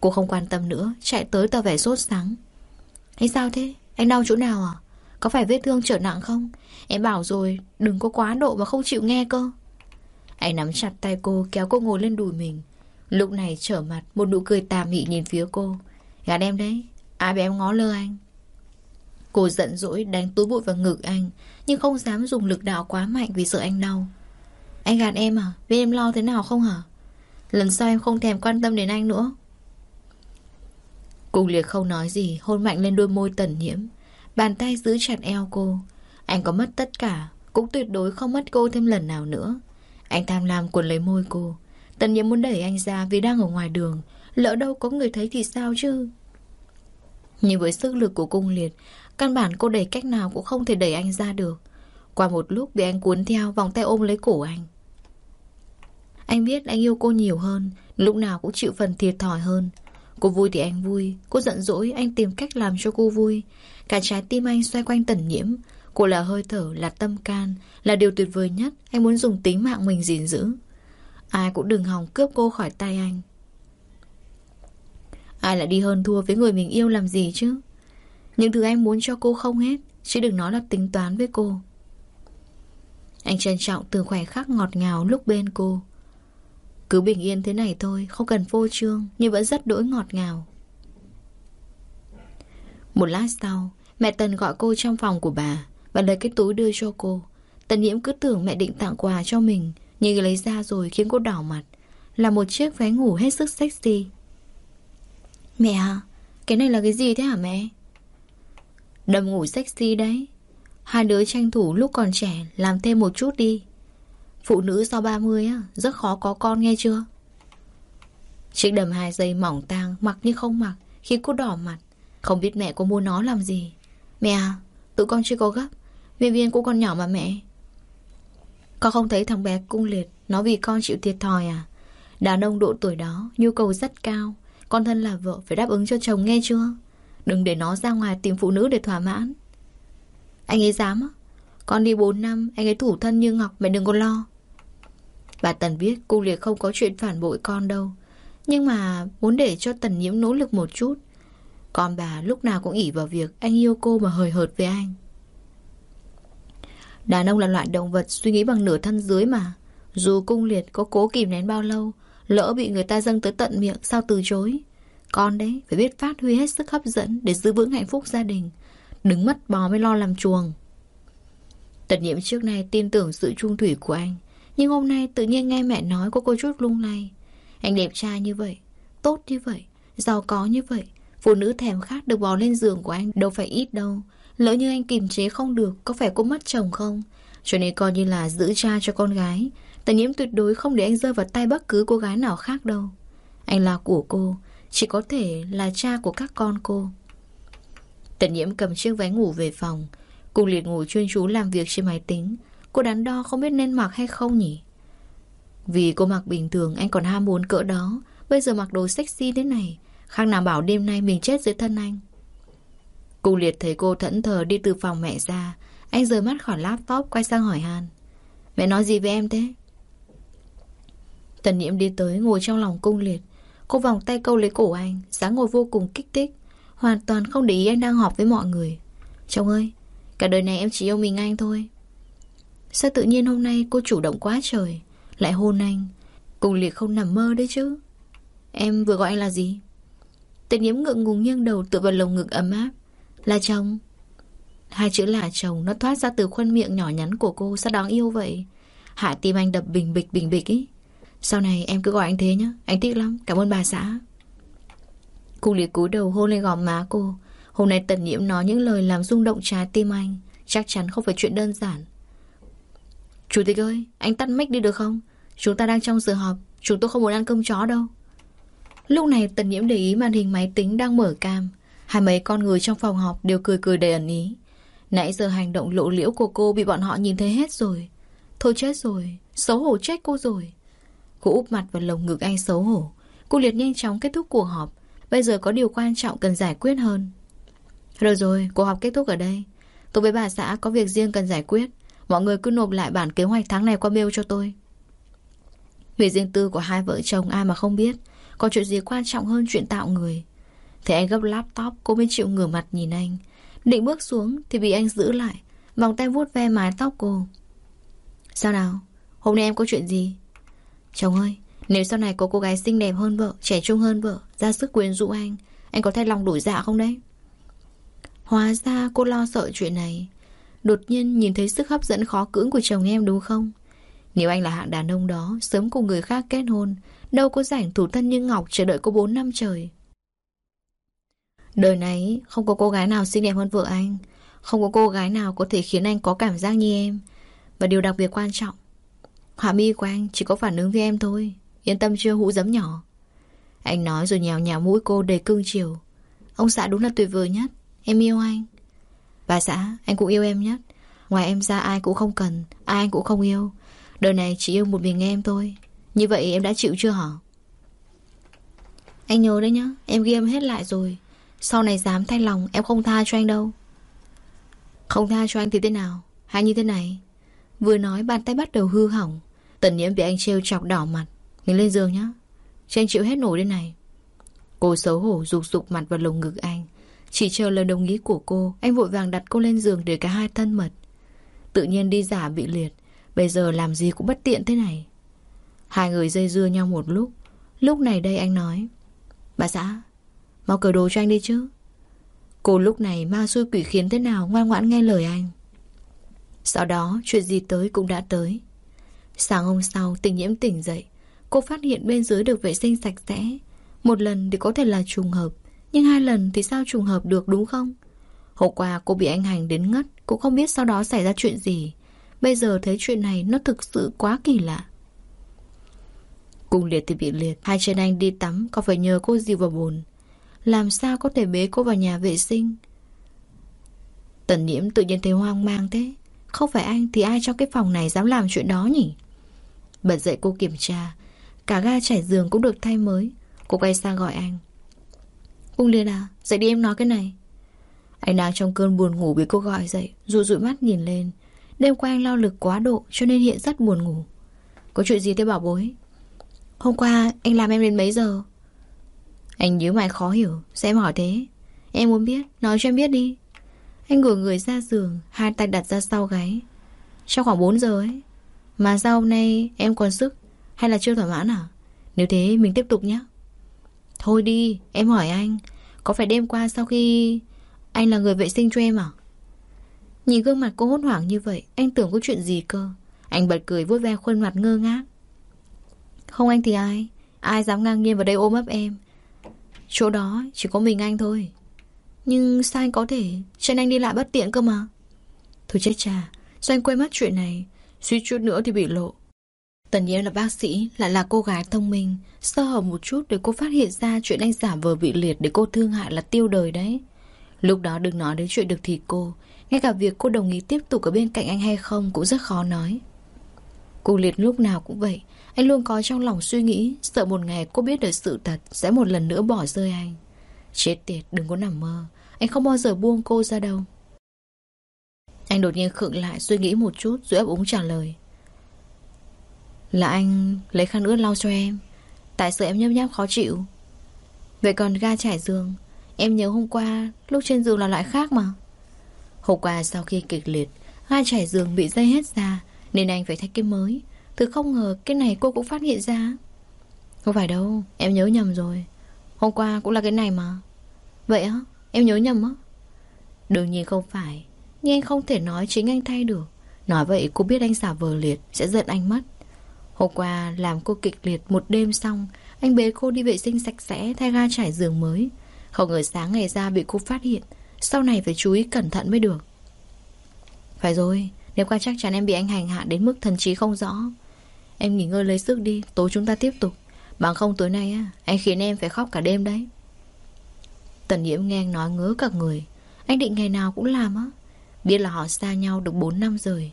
Cô không quan tâm nữa, Chạy tới tỏ vẻ sốt sáng. Anh sao thế? Anh đau chỗ nào à? Có phải vết thương trở nặng không? Em bảo rồi, Đừng có quá độ mà không chịu nghe cơ. Anh nắm chặt tay cô, kéo cô ngồi lên đùi mình. Lúc này trở mặt, Một nụ cười tà mị nhìn phía cô. Gạt em đấy, Ai bị em ngó lơ anh? Cô giận dỗi đánh túi bụi vào ngực anh, Nhưng không dám dùng lực đạo quá mạnh Vì sợ anh đau. Anh gạt em à? vì em lo thế nào không hả? Lần sau em không thèm quan tâm đến anh nữa. Cung liệt không nói gì, Hôn mạnh lên đôi môi tần nhiễm. Bàn tay giữ chặt eo cô. Anh có mất tất cả, Cũng tuyệt đối không mất cô thêm lần nào nữa. Anh tham lam cuốn lấy môi cô. Tần nhiễm muốn đẩy anh ra vì đang ở ngoài đường. Lỡ đâu có người thấy thì sao chứ? Nhưng với sức lực của cung liệt, Căn bản cô đẩy cách nào cũng không thể đẩy anh ra được. Qua một lúc bị anh cuốn theo, Vòng tay ôm lấy cổ anh. Anh biết anh yêu cô nhiều hơn Lúc nào cũng chịu phần thiệt thòi hơn. Cô vui thì anh vui Cô giận dỗi anh tìm cách làm cho cô vui. Cả trái tim anh xoay quanh tần nhiễm Cô là hơi thở, là tâm can Là điều tuyệt vời nhất Anh muốn dùng tính mạng mình gìn giữ. Ai cũng đừng hòng cướp cô khỏi tay anh. Ai lại đi hơn thua với người mình yêu làm gì chứ? Những thứ anh muốn cho cô không hết Chứ đừng nói là tính toán với cô. Anh trân trọng từ khoảnh khắc ngọt ngào lúc bên cô. Cứ bình yên thế này thôi, Không cần phô trương, Nhưng vẫn rất đỗi ngọt ngào. Một lát sau, Mẹ Tần gọi cô trong phòng của bà Và lấy cái túi đưa cho cô. Tần nhiễm cứ tưởng mẹ định tặng quà cho mình, Nhưng lấy ra rồi khiến cô đỏ mặt. Là một chiếc váy ngủ hết sức sexy. Mẹ à Cái này là cái gì thế hả mẹ? Đầm ngủ sexy đấy. Hai đứa tranh thủ lúc còn trẻ Làm thêm một chút đi. Phụ nữ sau 30 á, Rất khó có con nghe chưa? Chiếc đầm hai giây mỏng tang, Mặc như không mặc, Khi cô đỏ mặt. Không biết mẹ có mua nó làm gì. Mẹ à Tụi con chưa có gấp. Viên viên cũng còn nhỏ mà mẹ. Con không thấy thằng bé cung liệt, Nó vì con chịu thiệt thòi à? Đàn ông độ tuổi đó, Nhu cầu rất cao. Con thân là vợ, Phải đáp ứng cho chồng nghe chưa? Đừng để nó ra ngoài tìm phụ nữ để thỏa mãn. Anh ấy dám á? Con đi 4 năm, Anh ấy thủ thân như ngọc, Mẹ đừng có lo. Bà Tần biết cung liệt không có chuyện phản bội con đâu. Nhưng mà muốn để cho Tần nhiễm nỗ lực một chút. Con bà lúc nào cũng ỉ vào việc Anh yêu cô mà hời hợt với anh. Đàn ông là loại động vật suy nghĩ bằng nửa thân dưới mà. Dù cung liệt có cố kìm nén bao lâu, Lỡ bị người ta dâng tới tận miệng Sao từ chối. Con đấy phải biết phát huy hết sức hấp dẫn Để giữ vững hạnh phúc gia đình. Đứng mất bò mới lo làm chuồng. Tật nhiễm trước nay tin tưởng sự trung thủy của anh. Nhưng hôm nay tự nhiên nghe mẹ nói Có cô chút lung lay. Anh đẹp trai như vậy, Tốt như vậy, Giàu có như vậy, Phụ nữ thèm khát được bò lên giường của anh Đâu phải ít đâu. Lỡ như anh kiềm chế không được, Có phải cô mất chồng không? Cho nên coi như là giữ cha cho con gái, Tần nhiễm tuyệt đối không để anh rơi vào tay bất cứ cô gái nào khác đâu. Anh là của cô, Chỉ có thể là cha của các con cô. Tần nhiễm cầm chiếc váy ngủ về phòng, Cùng liệt ngủ chuyên chú làm việc trên máy tính. Cô đắn đo không biết nên mặc hay không nhỉ? Vì cô mặc bình thường, Anh còn ham muốn cỡ đó. Bây giờ mặc đồ sexy thế này, Khác nào bảo đêm nay mình chết dưới thân anh. Cung liệt thấy cô thẫn thờ đi từ phòng mẹ ra. Anh rời mắt khỏi laptop, quay sang hỏi Han Mẹ nói gì với em thế? Tần nhiễm đi tới, ngồi trong lòng cung liệt. Cô vòng tay câu lấy cổ anh, dáng ngồi vô cùng kích thích. Hoàn toàn không để ý anh đang họp với mọi người. Chồng ơi, Cả đời này em chỉ yêu mình anh thôi. Sao tự nhiên hôm nay cô chủ động quá trời? Lại hôn anh. Cùng liệt không nằm mơ đấy chứ. Em vừa gọi anh là gì? Tần nhiễm ngượng ngùng nghiêng đầu tựa vào lồng ngực ấm áp. Là chồng. Hai chữ là chồng nó thoát ra từ khuôn miệng nhỏ nhắn của cô. Sao đáng yêu vậy? Hạ tim anh đập bình bịch bình bịch ý. Sau này em cứ gọi anh thế nhá, Anh thích lắm. Cảm ơn bà xã. Cùng liệt cúi đầu hôn lên gò má cô. Hôm nay tần nhiễm nói những lời làm rung động trái tim anh. Chắc chắn không phải chuyện đơn giản. Chủ tịch ơi Anh tắt mic đi được không? Chúng ta đang trong giờ họp Chúng tôi không muốn ăn cơm chó đâu. Lúc này tần nhiễm để ý màn hình máy tính đang mở cam. Hai mấy con người trong phòng họp đều cười cười đầy ẩn ý. Nãy giờ hành động lộ liễu của cô bị bọn họ nhìn thấy hết rồi. Thôi chết rồi Xấu hổ chết cô rồi. Cô úp mặt vào lồng ngực anh xấu hổ. Cô liệt nhanh chóng kết thúc cuộc họp. Bây giờ có điều quan trọng cần giải quyết hơn. Rồi rồi, cuộc họp kết thúc ở đây. Tôi với bà xã có việc riêng cần giải quyết. Mọi người cứ nộp lại bản kế hoạch tháng này qua mail cho tôi. Việc riêng tư của hai vợ chồng ai mà không biết, Có chuyện gì quan trọng hơn chuyện tạo người? Thế anh gấp laptop, Cô mới chịu ngửa mặt nhìn anh. Định bước xuống thì bị anh giữ lại, Vòng tay vuốt ve mái tóc cô. Sao nào? Hôm nay em có chuyện gì? Chồng ơi, Nếu sau này có cô gái xinh đẹp hơn vợ, Trẻ trung hơn vợ, Ra sức quyến rũ anh Anh có thay lòng đổi dạ không đấy? Hóa ra cô lo sợ chuyện này. Đột nhiên nhìn thấy sức hấp dẫn khó cưỡng của chồng em đúng không? Nếu anh là hạng đàn ông đó, Sớm cùng người khác kết hôn, Đâu có rảnh thủ thân như Ngọc chờ đợi cô 4 năm trời. Đời này, không có cô gái nào xinh đẹp hơn vợ anh. Không có cô gái nào có thể khiến anh có cảm giác như em. Và điều đặc biệt quan trọng, Họa mi của anh chỉ có phản ứng với em thôi. Yên tâm chưa, hũ giấm nhỏ? Anh nói rồi nhào nhào mũi cô đầy cương chiều. Ông xã đúng là tuyệt vời nhất. Em yêu anh. Bà xã, anh cũng yêu em nhất. Ngoài em ra ai cũng không cần, Ai anh cũng không yêu. Đời này chỉ yêu một mình em thôi. Như vậy em đã chịu chưa hả? Anh nhớ đấy nhá, Em ghi âm hết lại rồi. Sau này dám thay lòng, em không tha cho anh đâu. Không tha cho anh thì thế nào? Hay như thế này. Vừa nói, bàn tay bắt đầu hư hỏng. Tần nhiễm bị anh trêu chọc đỏ mặt. Mình lên giường nhá. Cho anh chịu hết nổi đây này. Cô xấu hổ, rụt rụt mặt vào lồng ngực anh. Chỉ chờ lời đồng ý của cô, Anh vội vàng đặt cô lên giường để cả hai thân mật. Tự nhiên đi giả bị liệt, Bây giờ làm gì cũng bất tiện thế này. Hai người dây dưa nhau một lúc. Lúc này đây anh nói, Bà xã, Mau cởi đồ cho anh đi chứ. Cô lúc này ma xui quỷ khiến thế nào Ngoan ngoãn nghe lời anh. Sau đó, chuyện gì tới cũng đã tới. Sáng hôm sau tình nhiễm tỉnh dậy. Cô phát hiện bên dưới được vệ sinh sạch sẽ. Một lần thì có thể là trùng hợp. Nhưng hai lần thì sao trùng hợp được đúng không? Hôm qua cô bị anh hành đến ngất Cũng không biết sau đó xảy ra chuyện gì. Bây giờ thấy chuyện này nó thực sự quá kỳ lạ. Cùng liệt thì bị liệt, Hai chân anh đi tắm, Có phải nhờ cô dìu vào bồn Làm sao có thể bế cô vào nhà vệ sinh? Tần nhiễm tự nhiên thấy hoang mang thế. Không phải anh thì ai trong cái phòng này dám làm chuyện đó nhỉ? Bật dậy cô kiểm tra. Cả ga trải giường cũng được thay mới. Cô quay sang gọi anh. Không Liên à Dậy đi em nói cái này. Anh đang trong cơn buồn ngủ bị cô gọi dậy, Rụi rụi mắt nhìn lên. Đêm qua anh lao lực quá độ, cho nên hiện rất buồn ngủ. Có chuyện gì thế bảo bối? Hôm qua anh làm em đến mấy giờ? Anh nhớ mày khó hiểu Sao em hỏi thế. Em muốn biết, Nói cho em biết đi. Anh ngửa người ra giường, Hai tay đặt ra sau gáy. Trong khoảng 4 giờ ấy, Mà sao hôm nay em còn sức? Hay là chưa thỏa mãn à? Nếu thế, mình tiếp tục nhé Thôi đi, Em hỏi anh. Có phải đêm qua sau khi Anh là người vệ sinh cho em à? Nhìn gương mặt cô hốt hoảng như vậy, Anh tưởng có chuyện gì cơ. Anh bật cười vui vẻ khuôn mặt ngơ ngác. Không anh thì ai? Ai dám ngang nhiên vào đây ôm ấp em? Chỗ đó chỉ có mình anh thôi. Nhưng sao anh có thể? Chân anh đi lại bất tiện cơ mà. Thôi chết cha, Sao anh quên mất chuyện này? Suýt chút nữa thì bị lộ. Tần nhiên là bác sĩ Lại là cô gái thông minh Sơ hở một chút để cô phát hiện ra Chuyện anh giả vờ bị liệt để cô thương hại là tiêu đời đấy Lúc đó đừng nói đến chuyện được thì cô ngay cả việc cô đồng ý tiếp tục ở bên cạnh anh hay không cũng rất khó nói. Cô Liệt lúc nào cũng vậy. Anh luôn có trong lòng suy nghĩ sợ một ngày cô biết được sự thật sẽ một lần nữa bỏ rơi anh. Chết tiệt, đừng có nằm mơ. Anh không bao giờ buông cô ra đâu. Anh đột nhiên khựng lại suy nghĩ một chút rồi ấp úng trả lời. Là anh lấy khăn ướt lau cho em. Tại sợ em nhấp nháp khó chịu. Vậy còn ga trải giường, em nhớ hôm qua lúc trên giường là loại khác mà. Hôm qua sau khi kịch liệt Ga trải giường bị dây hết ra Nên anh phải thay cái mới. Thứ không ngờ cái này cô cũng phát hiện ra. Không phải đâu Em nhớ nhầm rồi. Hôm qua cũng là cái này mà. Vậy á Em nhớ nhầm á? Đương nhiên không phải. Nhưng anh không thể nói chính anh thay được. Nói vậy cô biết anh giả vờ liệt Sẽ giận anh mất. Hôm qua, làm cô kịch liệt một đêm xong, Anh bế cô đi vệ sinh sạch sẽ, Thay ga trải giường mới. Không ngờ sáng ngày ra bị cô phát hiện, sau này phải chú ý cẩn thận mới được. Phải rồi, Nếu qua chắc chắn em bị anh hành hạ đến mức thần trí không rõ. Em nghỉ ngơi lấy sức đi, Tối chúng ta tiếp tục. Bằng không tối nay á, Anh khiến em phải khóc cả đêm đấy. Tần nhiễm nghe anh nói ngứa cả người. Anh định ngày nào cũng làm á. Biết là họ xa nhau được 4 năm rồi.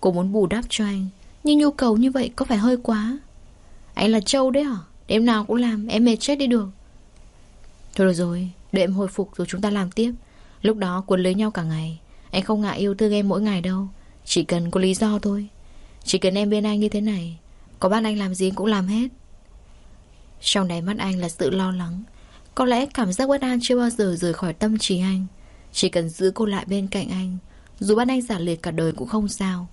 Cô muốn bù đắp cho anh nhưng nhu cầu như vậy có phải hơi quá? Anh là trâu đấy hả? Đêm nào cũng làm, em mệt chết đi được. Thôi được rồi Để em hồi phục rồi chúng ta làm tiếp. Lúc đó cuốn lấy nhau cả ngày. Anh không ngại yêu thương em mỗi ngày đâu. Chỉ cần có lý do thôi. Chỉ cần em bên anh như thế này, Có bắt anh làm gì cũng làm hết. Trong đáy mắt anh là sự lo lắng. Có lẽ cảm giác bất an chưa bao giờ rời khỏi tâm trí anh. Chỉ cần giữ cô lại bên cạnh anh, Dù bắt anh giả liệt cả đời cũng không sao.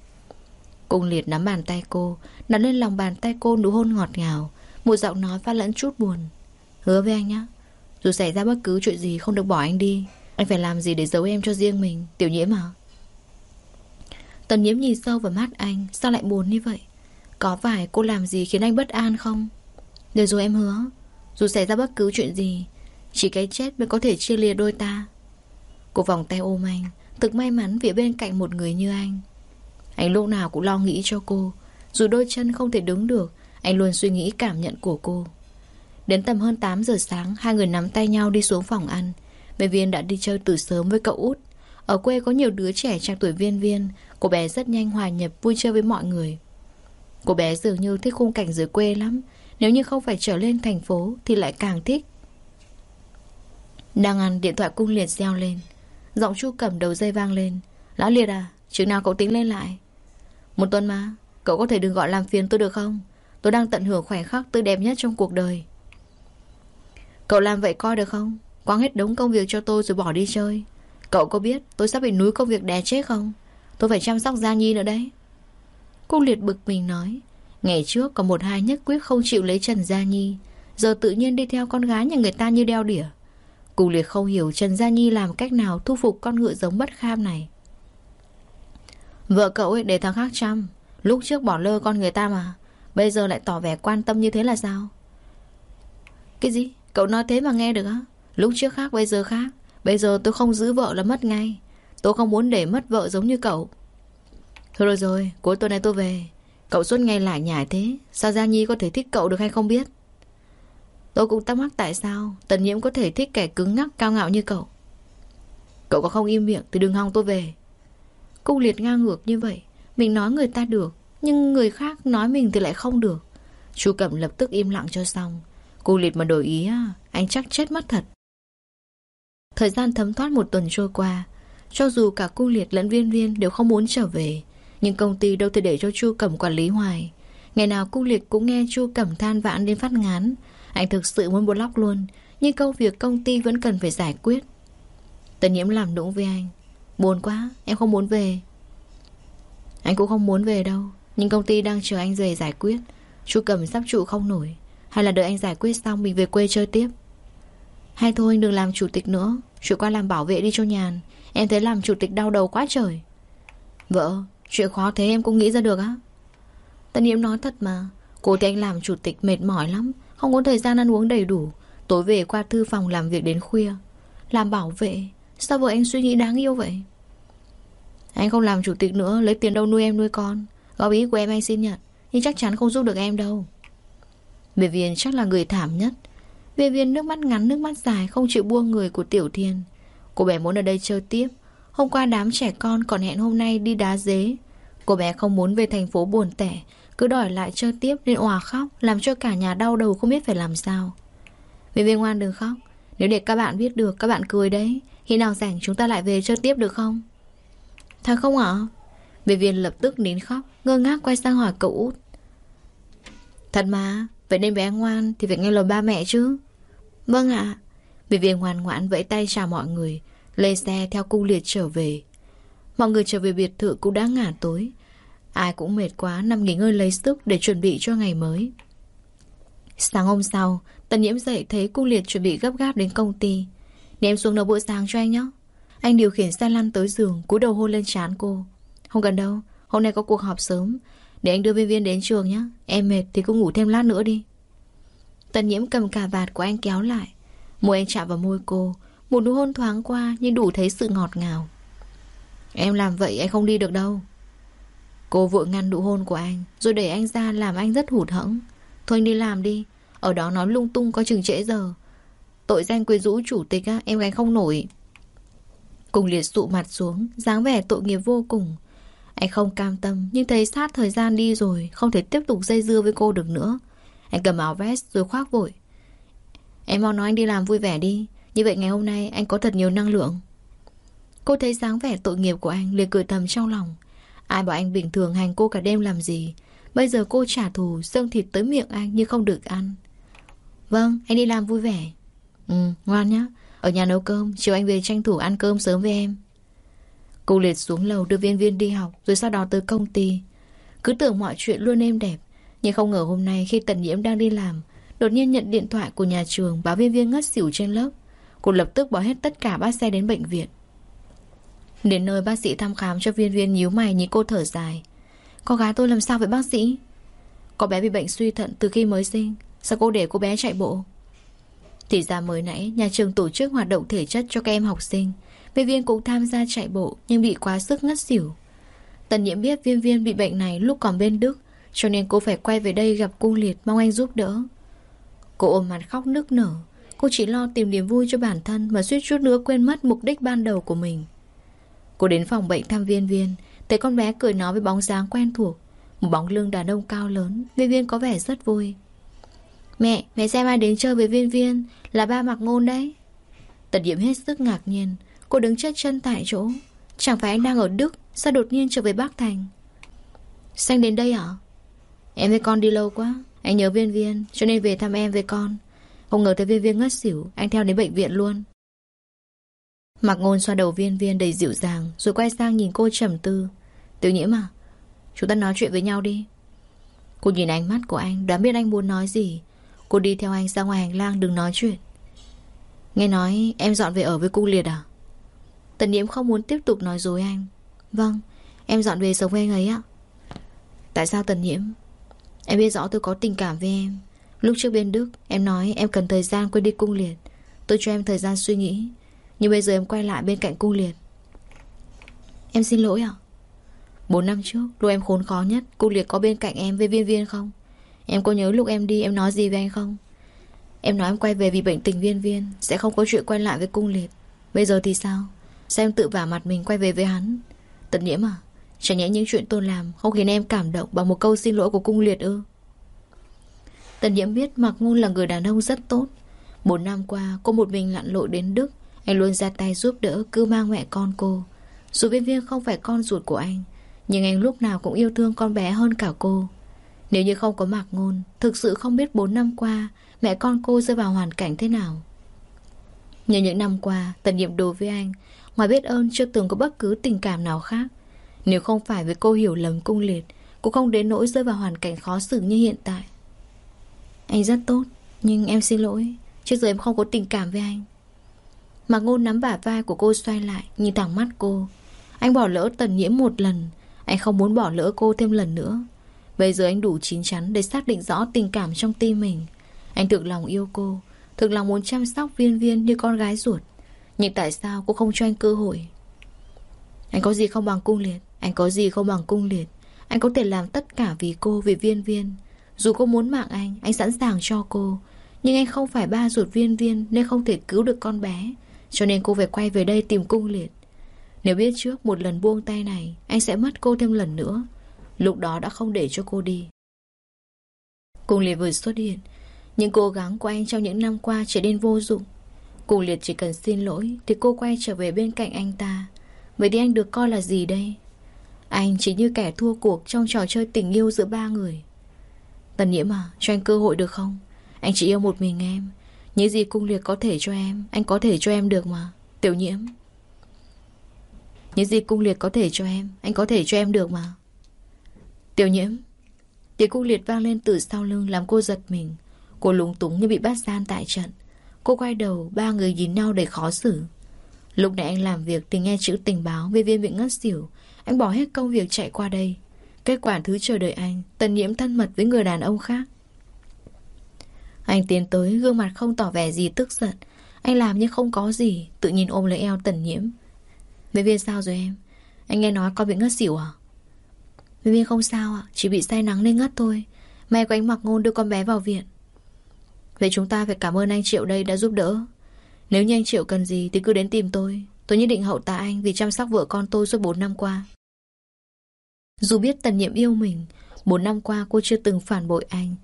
Cung liệt nắm bàn tay cô nắm lên lòng bàn tay cô nụ hôn ngọt ngào. Một giọng nói pha lẫn chút buồn. Hứa với anh nhé Dù xảy ra bất cứ chuyện gì không được bỏ anh đi. Anh phải làm gì để giấu em cho riêng mình, Tiểu nhiễm hả? Tần nhiễm nhìn sâu vào mắt anh, Sao lại buồn như vậy? Có phải cô làm gì khiến anh bất an không? Để rồi em hứa, Dù xảy ra bất cứ chuyện gì, Chỉ cái chết mới có thể chia lìa đôi ta. Cô vòng tay ôm anh, Thực may mắn vì bên cạnh một người như anh. Anh lúc nào cũng lo nghĩ cho cô. Dù đôi chân không thể đứng được, Anh luôn suy nghĩ cảm nhận của cô. Đến tầm hơn 8 giờ sáng, Hai người nắm tay nhau đi xuống phòng ăn. Bé Viên đã đi chơi từ sớm với cậu út. Ở quê có nhiều đứa trẻ trang tuổi viên viên. Cô bé rất nhanh hòa nhập, vui chơi với mọi người. Cô bé dường như thích khung cảnh dưới quê lắm. Nếu như không phải trở lên thành phố, Thì lại càng thích. Đang ăn, điện thoại cung liệt reo lên. Giọng chu cầm đầu dây vang lên. Lão liệt à Chừng nào cậu tính lên lại? Một tuần mà, Cậu có thể đừng gọi làm phiền tôi được không? Tôi đang tận hưởng khoảnh khắc tươi đẹp nhất trong cuộc đời. Cậu làm vậy coi được không? Quăng hết đống công việc cho tôi rồi bỏ đi chơi. Cậu có biết tôi sắp bị núi công việc đè chết không? Tôi phải chăm sóc Gia Nhi nữa đấy. Cô liệt bực mình nói. Ngày trước có một hai nhất quyết không chịu lấy Trần Gia Nhi. Giờ tự nhiên đi theo con gái nhà người ta như đeo đỉa. Cô liệt không hiểu Trần Gia Nhi làm cách nào thu phục con ngựa giống bất kham này. Vợ cậu ấy để thằng khác chăm. Lúc trước bỏ lơ con người ta mà. Bây giờ lại tỏ vẻ quan tâm như thế là sao? Cái gì? Cậu nói thế mà nghe được á? Lúc trước khác, bây giờ khác. Bây giờ tôi không giữ vợ là mất ngay. Tôi không muốn để mất vợ giống như cậu. Thôi rồi rồi, Cuối tuần này tôi về. Cậu suốt ngày lại nhải thế. Sao Gia Nhi có thể thích cậu được hay không biết? Tôi cũng thắc mắc tại sao Tần nhiễm có thể thích kẻ cứng ngắc, cao ngạo như cậu. Cậu có không im miệng Thì đừng hòng tôi về. Cung liệt ngang ngược như vậy. Mình nói người ta được Nhưng người khác nói mình thì lại không được. Chú Cẩm lập tức im lặng cho xong. Cung liệt mà đổi ý à, Anh chắc chết mất thật. Thời gian thấm thoát một tuần trôi qua. Cho dù cả cung liệt lẫn viên viên đều không muốn trở về Nhưng công ty đâu thể để cho Chu Cẩm quản lý hoài. Ngày nào cung liệt cũng nghe Chu Cẩm than vãn đến phát ngán. Anh thực sự muốn block luôn Nhưng công việc công ty vẫn cần phải giải quyết. Tần nhiễm làm đúng với anh. Buồn quá, em không muốn về. Anh cũng không muốn về đâu Nhưng công ty đang chờ anh về giải quyết. Chu cầm sắp trụ không nổi Hay là đợi anh giải quyết xong mình về quê chơi tiếp? Hay thôi anh đừng làm chủ tịch nữa. Chuyện qua làm bảo vệ đi cho nhàn. Em thấy làm chủ tịch đau đầu quá trời. Vợ, chuyện khó thế em cũng nghĩ ra được á. Tân Nhiễm nói thật mà. Cô thấy anh làm chủ tịch mệt mỏi lắm Không có thời gian ăn uống đầy đủ. Tối về qua thư phòng làm việc đến khuya. Làm bảo vệ Sao vợ anh suy nghĩ đáng yêu vậy? Anh không làm chủ tịch nữa, Lấy tiền đâu nuôi em nuôi con. Góp ý của em anh xin nhận, Nhưng chắc chắn không giúp được em đâu. Về viên chắc là người thảm nhất. Về viên nước mắt ngắn, nước mắt dài, Không chịu buông người của Tiểu Thiên. Cô bé muốn ở đây chơi tiếp. Hôm qua đám trẻ con còn hẹn hôm nay đi đá dế. Cô bé không muốn về thành phố buồn tẻ, Cứ đòi lại chơi tiếp nên òa khóc, Làm cho cả nhà đau đầu không biết phải làm sao. Về viên ngoan đừng khóc. Nếu để các bạn biết được, các bạn cười đấy khi nào rảnh chúng ta lại về chơi tiếp được không? Thật không ạ? Bề viên lập tức nín khóc, Ngơ ngác quay sang hỏi cậu út. Thật mà, Vậy nên bé ngoan thì phải nghe lời ba mẹ chứ. Vâng ạ. À. Viên ngoan ngoãn vẫy tay chào mọi người Lên xe theo cung liệt trở về. Mọi người trở về biệt thự cũng đã ngả tối. Ai cũng mệt quá, Nằm nghỉ ngơi lấy sức để chuẩn bị cho ngày mới. Sáng hôm sau Tần nhiễm dậy thấy cung liệt chuẩn bị gấp gáp đến công ty để em xuống nấu bữa sáng cho anh nhé. Anh điều khiển xe lăn tới giường, cúi đầu hôn lên trán cô. Không cần đâu, Hôm nay có cuộc họp sớm. Để anh đưa viên viên đến trường nhé. Em mệt thì cứ ngủ thêm lát nữa đi. Tần nhiễm cầm cà vạt của anh kéo lại. Môi anh chạm vào môi cô. Một nụ hôn thoáng qua nhưng đủ thấy sự ngọt ngào. Em làm vậy anh không đi được đâu. Cô vội ngăn nụ hôn của anh, Rồi đẩy anh ra làm anh rất hụt hẫng. Thôi anh đi làm đi. Ở đó nói lung tung có chừng trễ giờ. Tội danh quyến rũ chủ tịch á, em gánh không nổi. Cùng liệt sụ mặt xuống, dáng vẻ tội nghiệp vô cùng. Anh không cam tâm, nhưng thấy sát thời gian đi rồi, không thể tiếp tục dây dưa với cô được nữa. Anh cầm áo vest rồi khoác vội. Em mau nói anh đi làm vui vẻ đi, như vậy ngày hôm nay anh có thật nhiều năng lượng. Cô thấy dáng vẻ tội nghiệp của anh liền cười thầm trong lòng. Ai bảo anh bình thường hành cô cả đêm làm gì Bây giờ cô trả thù Xương thịt tới miệng anh như không được ăn Vâng anh đi làm vui vẻ Ừ ngoan nhá. Ở nhà nấu cơm, Chiều anh về tranh thủ ăn cơm sớm với em. Cô liệt xuống lầu đưa viên viên đi học, Rồi sau đó tới công ty. Cứ tưởng mọi chuyện luôn êm đẹp, Nhưng không ngờ hôm nay khi Tần Nhiễm đang đi làm, Đột nhiên nhận điện thoại của nhà trường Báo viên viên ngất xỉu trên lớp. Cô lập tức bỏ hết tất cả bắt xe đến bệnh viện. Đến nơi bác sĩ thăm khám cho viên viên nhíu mày nhìn cô thở dài. Con gái tôi làm sao vậy bác sĩ? Có bé bị bệnh suy thận từ khi mới sinh, Sao cô để cô bé chạy bộ? Thì ra mới nãy, nhà trường tổ chức hoạt động thể chất cho các em học sinh. Viên viên cũng tham gia chạy bộ, Nhưng bị quá sức ngất xỉu. Tần nhiễm biết viên viên bị bệnh này lúc còn bên Đức, Cho nên cô phải quay về đây gặp cung liệt Mong anh giúp đỡ. Cô ôm mặt khóc nức nở. Cô chỉ lo tìm niềm vui cho bản thân Mà suýt chút nữa quên mất mục đích ban đầu của mình. Cô đến phòng bệnh thăm viên viên, Thấy con bé cười nói với bóng dáng quen thuộc. Một bóng lưng đàn ông cao lớn, Viên viên có vẻ rất vui. Mẹ, mẹ xem ai đến chơi với viên viên Là ba mặc ngôn đấy. Tật Diễm hết sức ngạc nhiên. Cô đứng chết chân tại chỗ. Chẳng phải anh đang ở Đức Sao đột nhiên trở về Bắc Thành? Xanh đến đây hả? Em với con đi lâu quá Anh nhớ viên viên cho nên về thăm em với con. Không ngờ thấy viên viên ngất xỉu Anh theo đến bệnh viện luôn. Mặc ngôn xoa đầu viên viên đầy dịu dàng Rồi quay sang nhìn cô trầm tư. Tiểu nhiễm à Chúng ta nói chuyện với nhau đi. Cô nhìn ánh mắt của anh Đoán biết anh muốn nói gì. Cô đi theo anh ra ngoài hành lang, đừng nói chuyện. Nghe nói em dọn về ở với cung Liệt à? Tần nhiễm không muốn tiếp tục nói dối anh. Vâng Em dọn về sống với anh ấy ạ. Tại sao Tần nhiễm Em biết rõ tôi có tình cảm với em. Lúc trước bên Đức, Em nói em cần thời gian quên đi cung liệt. Tôi cho em thời gian suy nghĩ, Nhưng bây giờ em quay lại bên cạnh cung liệt. Em xin lỗi ạ. Bốn năm trước, lúc em khốn khó nhất Cung liệt có bên cạnh em với viên viên không? Em có nhớ lúc em đi, em nói gì với anh không? Em nói em quay về vì bệnh tình viên viên, Sẽ không có chuyện quay lại với cung liệt. Bây giờ thì sao? Sao em tự vả mặt mình quay về với hắn? Tật nhiễm à? Chẳng nhẽ những chuyện tôi làm Không khiến em cảm động bằng một câu xin lỗi của cung liệt ư? Tần nhiễm biết Mạc Ngôn là người đàn ông rất tốt. Một năm qua, cô một mình lặn lội đến Đức. Anh luôn ra tay giúp đỡ, Cứ mang mẹ con cô. Dù viên viên không phải con ruột của anh, Nhưng anh lúc nào cũng yêu thương con bé hơn cả cô. Nếu như không có Mạc Ngôn, Thực sự không biết 4 năm qua Mẹ con cô rơi vào hoàn cảnh thế nào. Nhờ những năm qua Tần nhiệm đối với anh, Ngoài biết ơn chưa từng có bất cứ tình cảm nào khác. Nếu không phải với cô hiểu lầm cung liệt, Cũng không đến nỗi rơi vào hoàn cảnh khó xử như hiện tại. Anh rất tốt, Nhưng em xin lỗi, Trước giờ em không có tình cảm với anh. Mạc ngôn nắm bả vai của cô xoay lại, Nhìn thẳng mắt cô. Anh bỏ lỡ tần nhiễm một lần, Anh không muốn bỏ lỡ cô thêm lần nữa. Bây giờ anh đủ chín chắn để xác định rõ tình cảm trong tim mình. Anh thực lòng yêu cô Thực lòng muốn chăm sóc viên viên như con gái ruột. Nhưng tại sao cô không cho anh cơ hội? Anh có gì không bằng cung liệt? Anh có gì không bằng cung liệt? Anh có thể làm tất cả vì cô, vì viên viên. Dù cô muốn mạng anh, anh sẵn sàng cho cô. Nhưng anh không phải ba ruột viên viên Nên không thể cứu được con bé. Cho nên cô phải quay về đây tìm cung liệt. Nếu biết trước một lần buông tay này Anh sẽ mất cô thêm lần nữa. Lúc đó đã không để cho cô đi. Cung liệt vừa xuất hiện, những cố gắng của anh trong những năm qua trở nên vô dụng. Cùng liệt chỉ cần xin lỗi Thì cô quay trở về bên cạnh anh ta. Vậy thì anh được coi là gì đây? Anh chỉ như kẻ thua cuộc Trong trò chơi tình yêu giữa ba người. Tần nhiễm à Cho anh cơ hội được không? Anh chỉ yêu một mình em. Những gì cung liệt có thể cho em, Anh có thể cho em được mà. Tiểu nhiễm. Những gì cung liệt có thể cho em, Anh có thể cho em được mà. Tiểu nhiễm, Tiếng cung liệt vang lên từ sau lưng Làm cô giật mình. Cô lúng túng như bị bắt gian tại trận. Cô quay đầu, Ba người nhìn nhau đầy khó xử. Lúc nãy anh làm việc thì nghe chữ tình báo Về viên bị ngất xỉu. Anh bỏ hết công việc chạy qua đây. Kết quả thứ chờ đợi anh, Tần nhiễm thân mật với người đàn ông khác. Anh tiến tới, gương mặt không tỏ vẻ gì tức giận. Anh làm như không có gì, Tự nhìn ôm lấy eo tần nhiễm. Về viên sao rồi em? Anh nghe nói con bị ngất xỉu à? Viên viên không sao ạ, Chỉ bị say nắng nên ngất thôi. Mẹ của anh mặc ngôn đưa con bé vào viện. Vậy chúng ta phải cảm ơn anh Triệu đây đã giúp đỡ. Nếu như anh Triệu cần gì Thì cứ đến tìm tôi. Tôi nhất định hậu tạ anh vì chăm sóc vợ con tôi suốt 4 năm qua. Dù biết tần nhiệm yêu mình 4 năm qua cô chưa từng phản bội anh.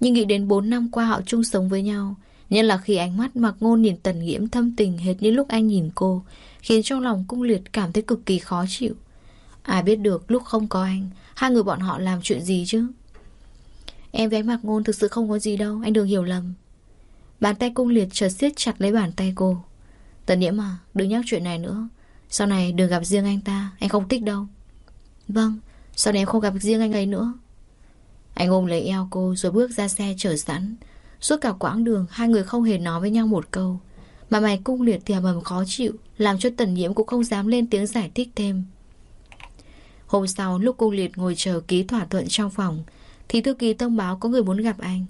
Nhưng nghĩ đến 4 năm qua họ chung sống với nhau, Nhất là khi ánh mắt mặc ngôn nhìn tần nghiễm thâm tình hệt như lúc anh nhìn cô, Khiến trong lòng cung liệt cảm thấy cực kỳ khó chịu. Ai biết được lúc không có anh, Hai người bọn họ làm chuyện gì chứ? Em với anh Mạc ngôn thực sự không có gì đâu, Anh đừng hiểu lầm. Bàn tay cung liệt chợt siết chặt lấy bàn tay cô. Tần nhiễm à Đừng nhắc chuyện này nữa. Sau này đừng gặp riêng anh ta, Anh không thích đâu. Vâng Sau này em không gặp riêng anh ấy nữa. Anh ôm lấy eo cô rồi bước ra xe chở sẵn. Suốt cả quãng đường, Hai người không hề nói với nhau một câu. Mà mày cung liệt thì hầm khó chịu, Làm cho tần nhiễm cũng không dám lên tiếng giải thích thêm. Hôm sau lúc cung liệt ngồi chờ ký thỏa thuận trong phòng Thì thư ký thông báo có người muốn gặp anh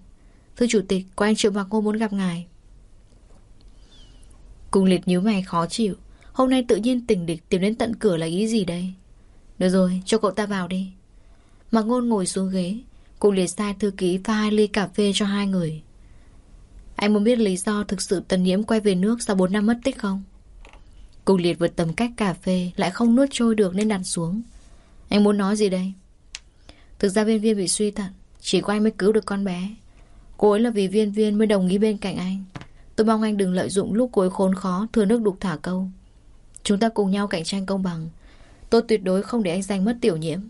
Thưa chủ tịch, có anh Triệu Mạc Ngô muốn gặp ngài. cung liệt nhíu mày khó chịu. Hôm nay tự nhiên tỉnh địch tìm đến tận cửa là ý gì đây? Được rồi, cho cậu ta vào đi. Mạc Ngôn ngồi xuống ghế. cung liệt sai thư ký pha hai ly cà phê cho hai người. Anh muốn biết lý do thực sự tần nhiễm quay về nước sau 4 năm mất tích không? cung liệt vượt tầm cách cà phê lại không nuốt trôi được nên đặt xuống. Anh muốn nói gì đây? Thực ra viên viên bị suy thận. Chỉ có anh mới cứu được con bé. Cô ấy là vì viên viên mới đồng ý bên cạnh anh Tôi mong anh đừng lợi dụng lúc cuối khốn khó, Thừa nước đục thả câu Chúng ta cùng nhau cạnh tranh công bằng Tôi tuyệt đối không để anh giành mất tiểu nhiễm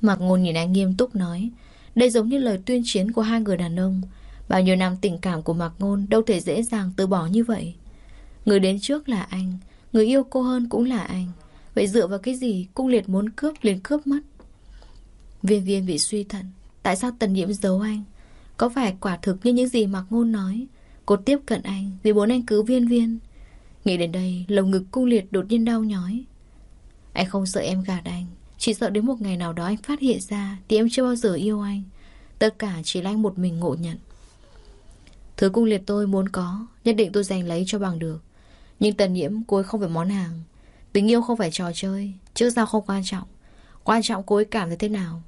Mặc ngôn nhìn anh nghiêm túc nói, Đây giống như lời tuyên chiến của hai người đàn ông Bao nhiêu năm tình cảm của Mạc Ngôn Đâu thể dễ dàng từ bỏ như vậy Người đến trước là anh, Người yêu cô hơn cũng là anh Vậy dựa vào cái gì cung liệt muốn cướp liền cướp mất? Viên viên bị suy thận. Tại sao tần nhiễm giấu anh? Có phải quả thực như những gì Mạc Ngôn nói? Cô tiếp cận anh vì muốn anh cứu viên viên. Nghĩ đến đây, Lồng ngực cung liệt đột nhiên đau nhói. Anh không sợ em gạt anh. Chỉ sợ đến một ngày nào đó anh phát hiện ra Thì em chưa bao giờ yêu anh. Tất cả chỉ là anh một mình ngộ nhận. Thứ cung liệt tôi muốn có, Nhất định tôi giành lấy cho bằng được. Nhưng tần nhiễm cô ấy không phải món hàng. Tình yêu không phải trò chơi Trước sau không quan trọng? Quan trọng cô ấy cảm thấy thế nào?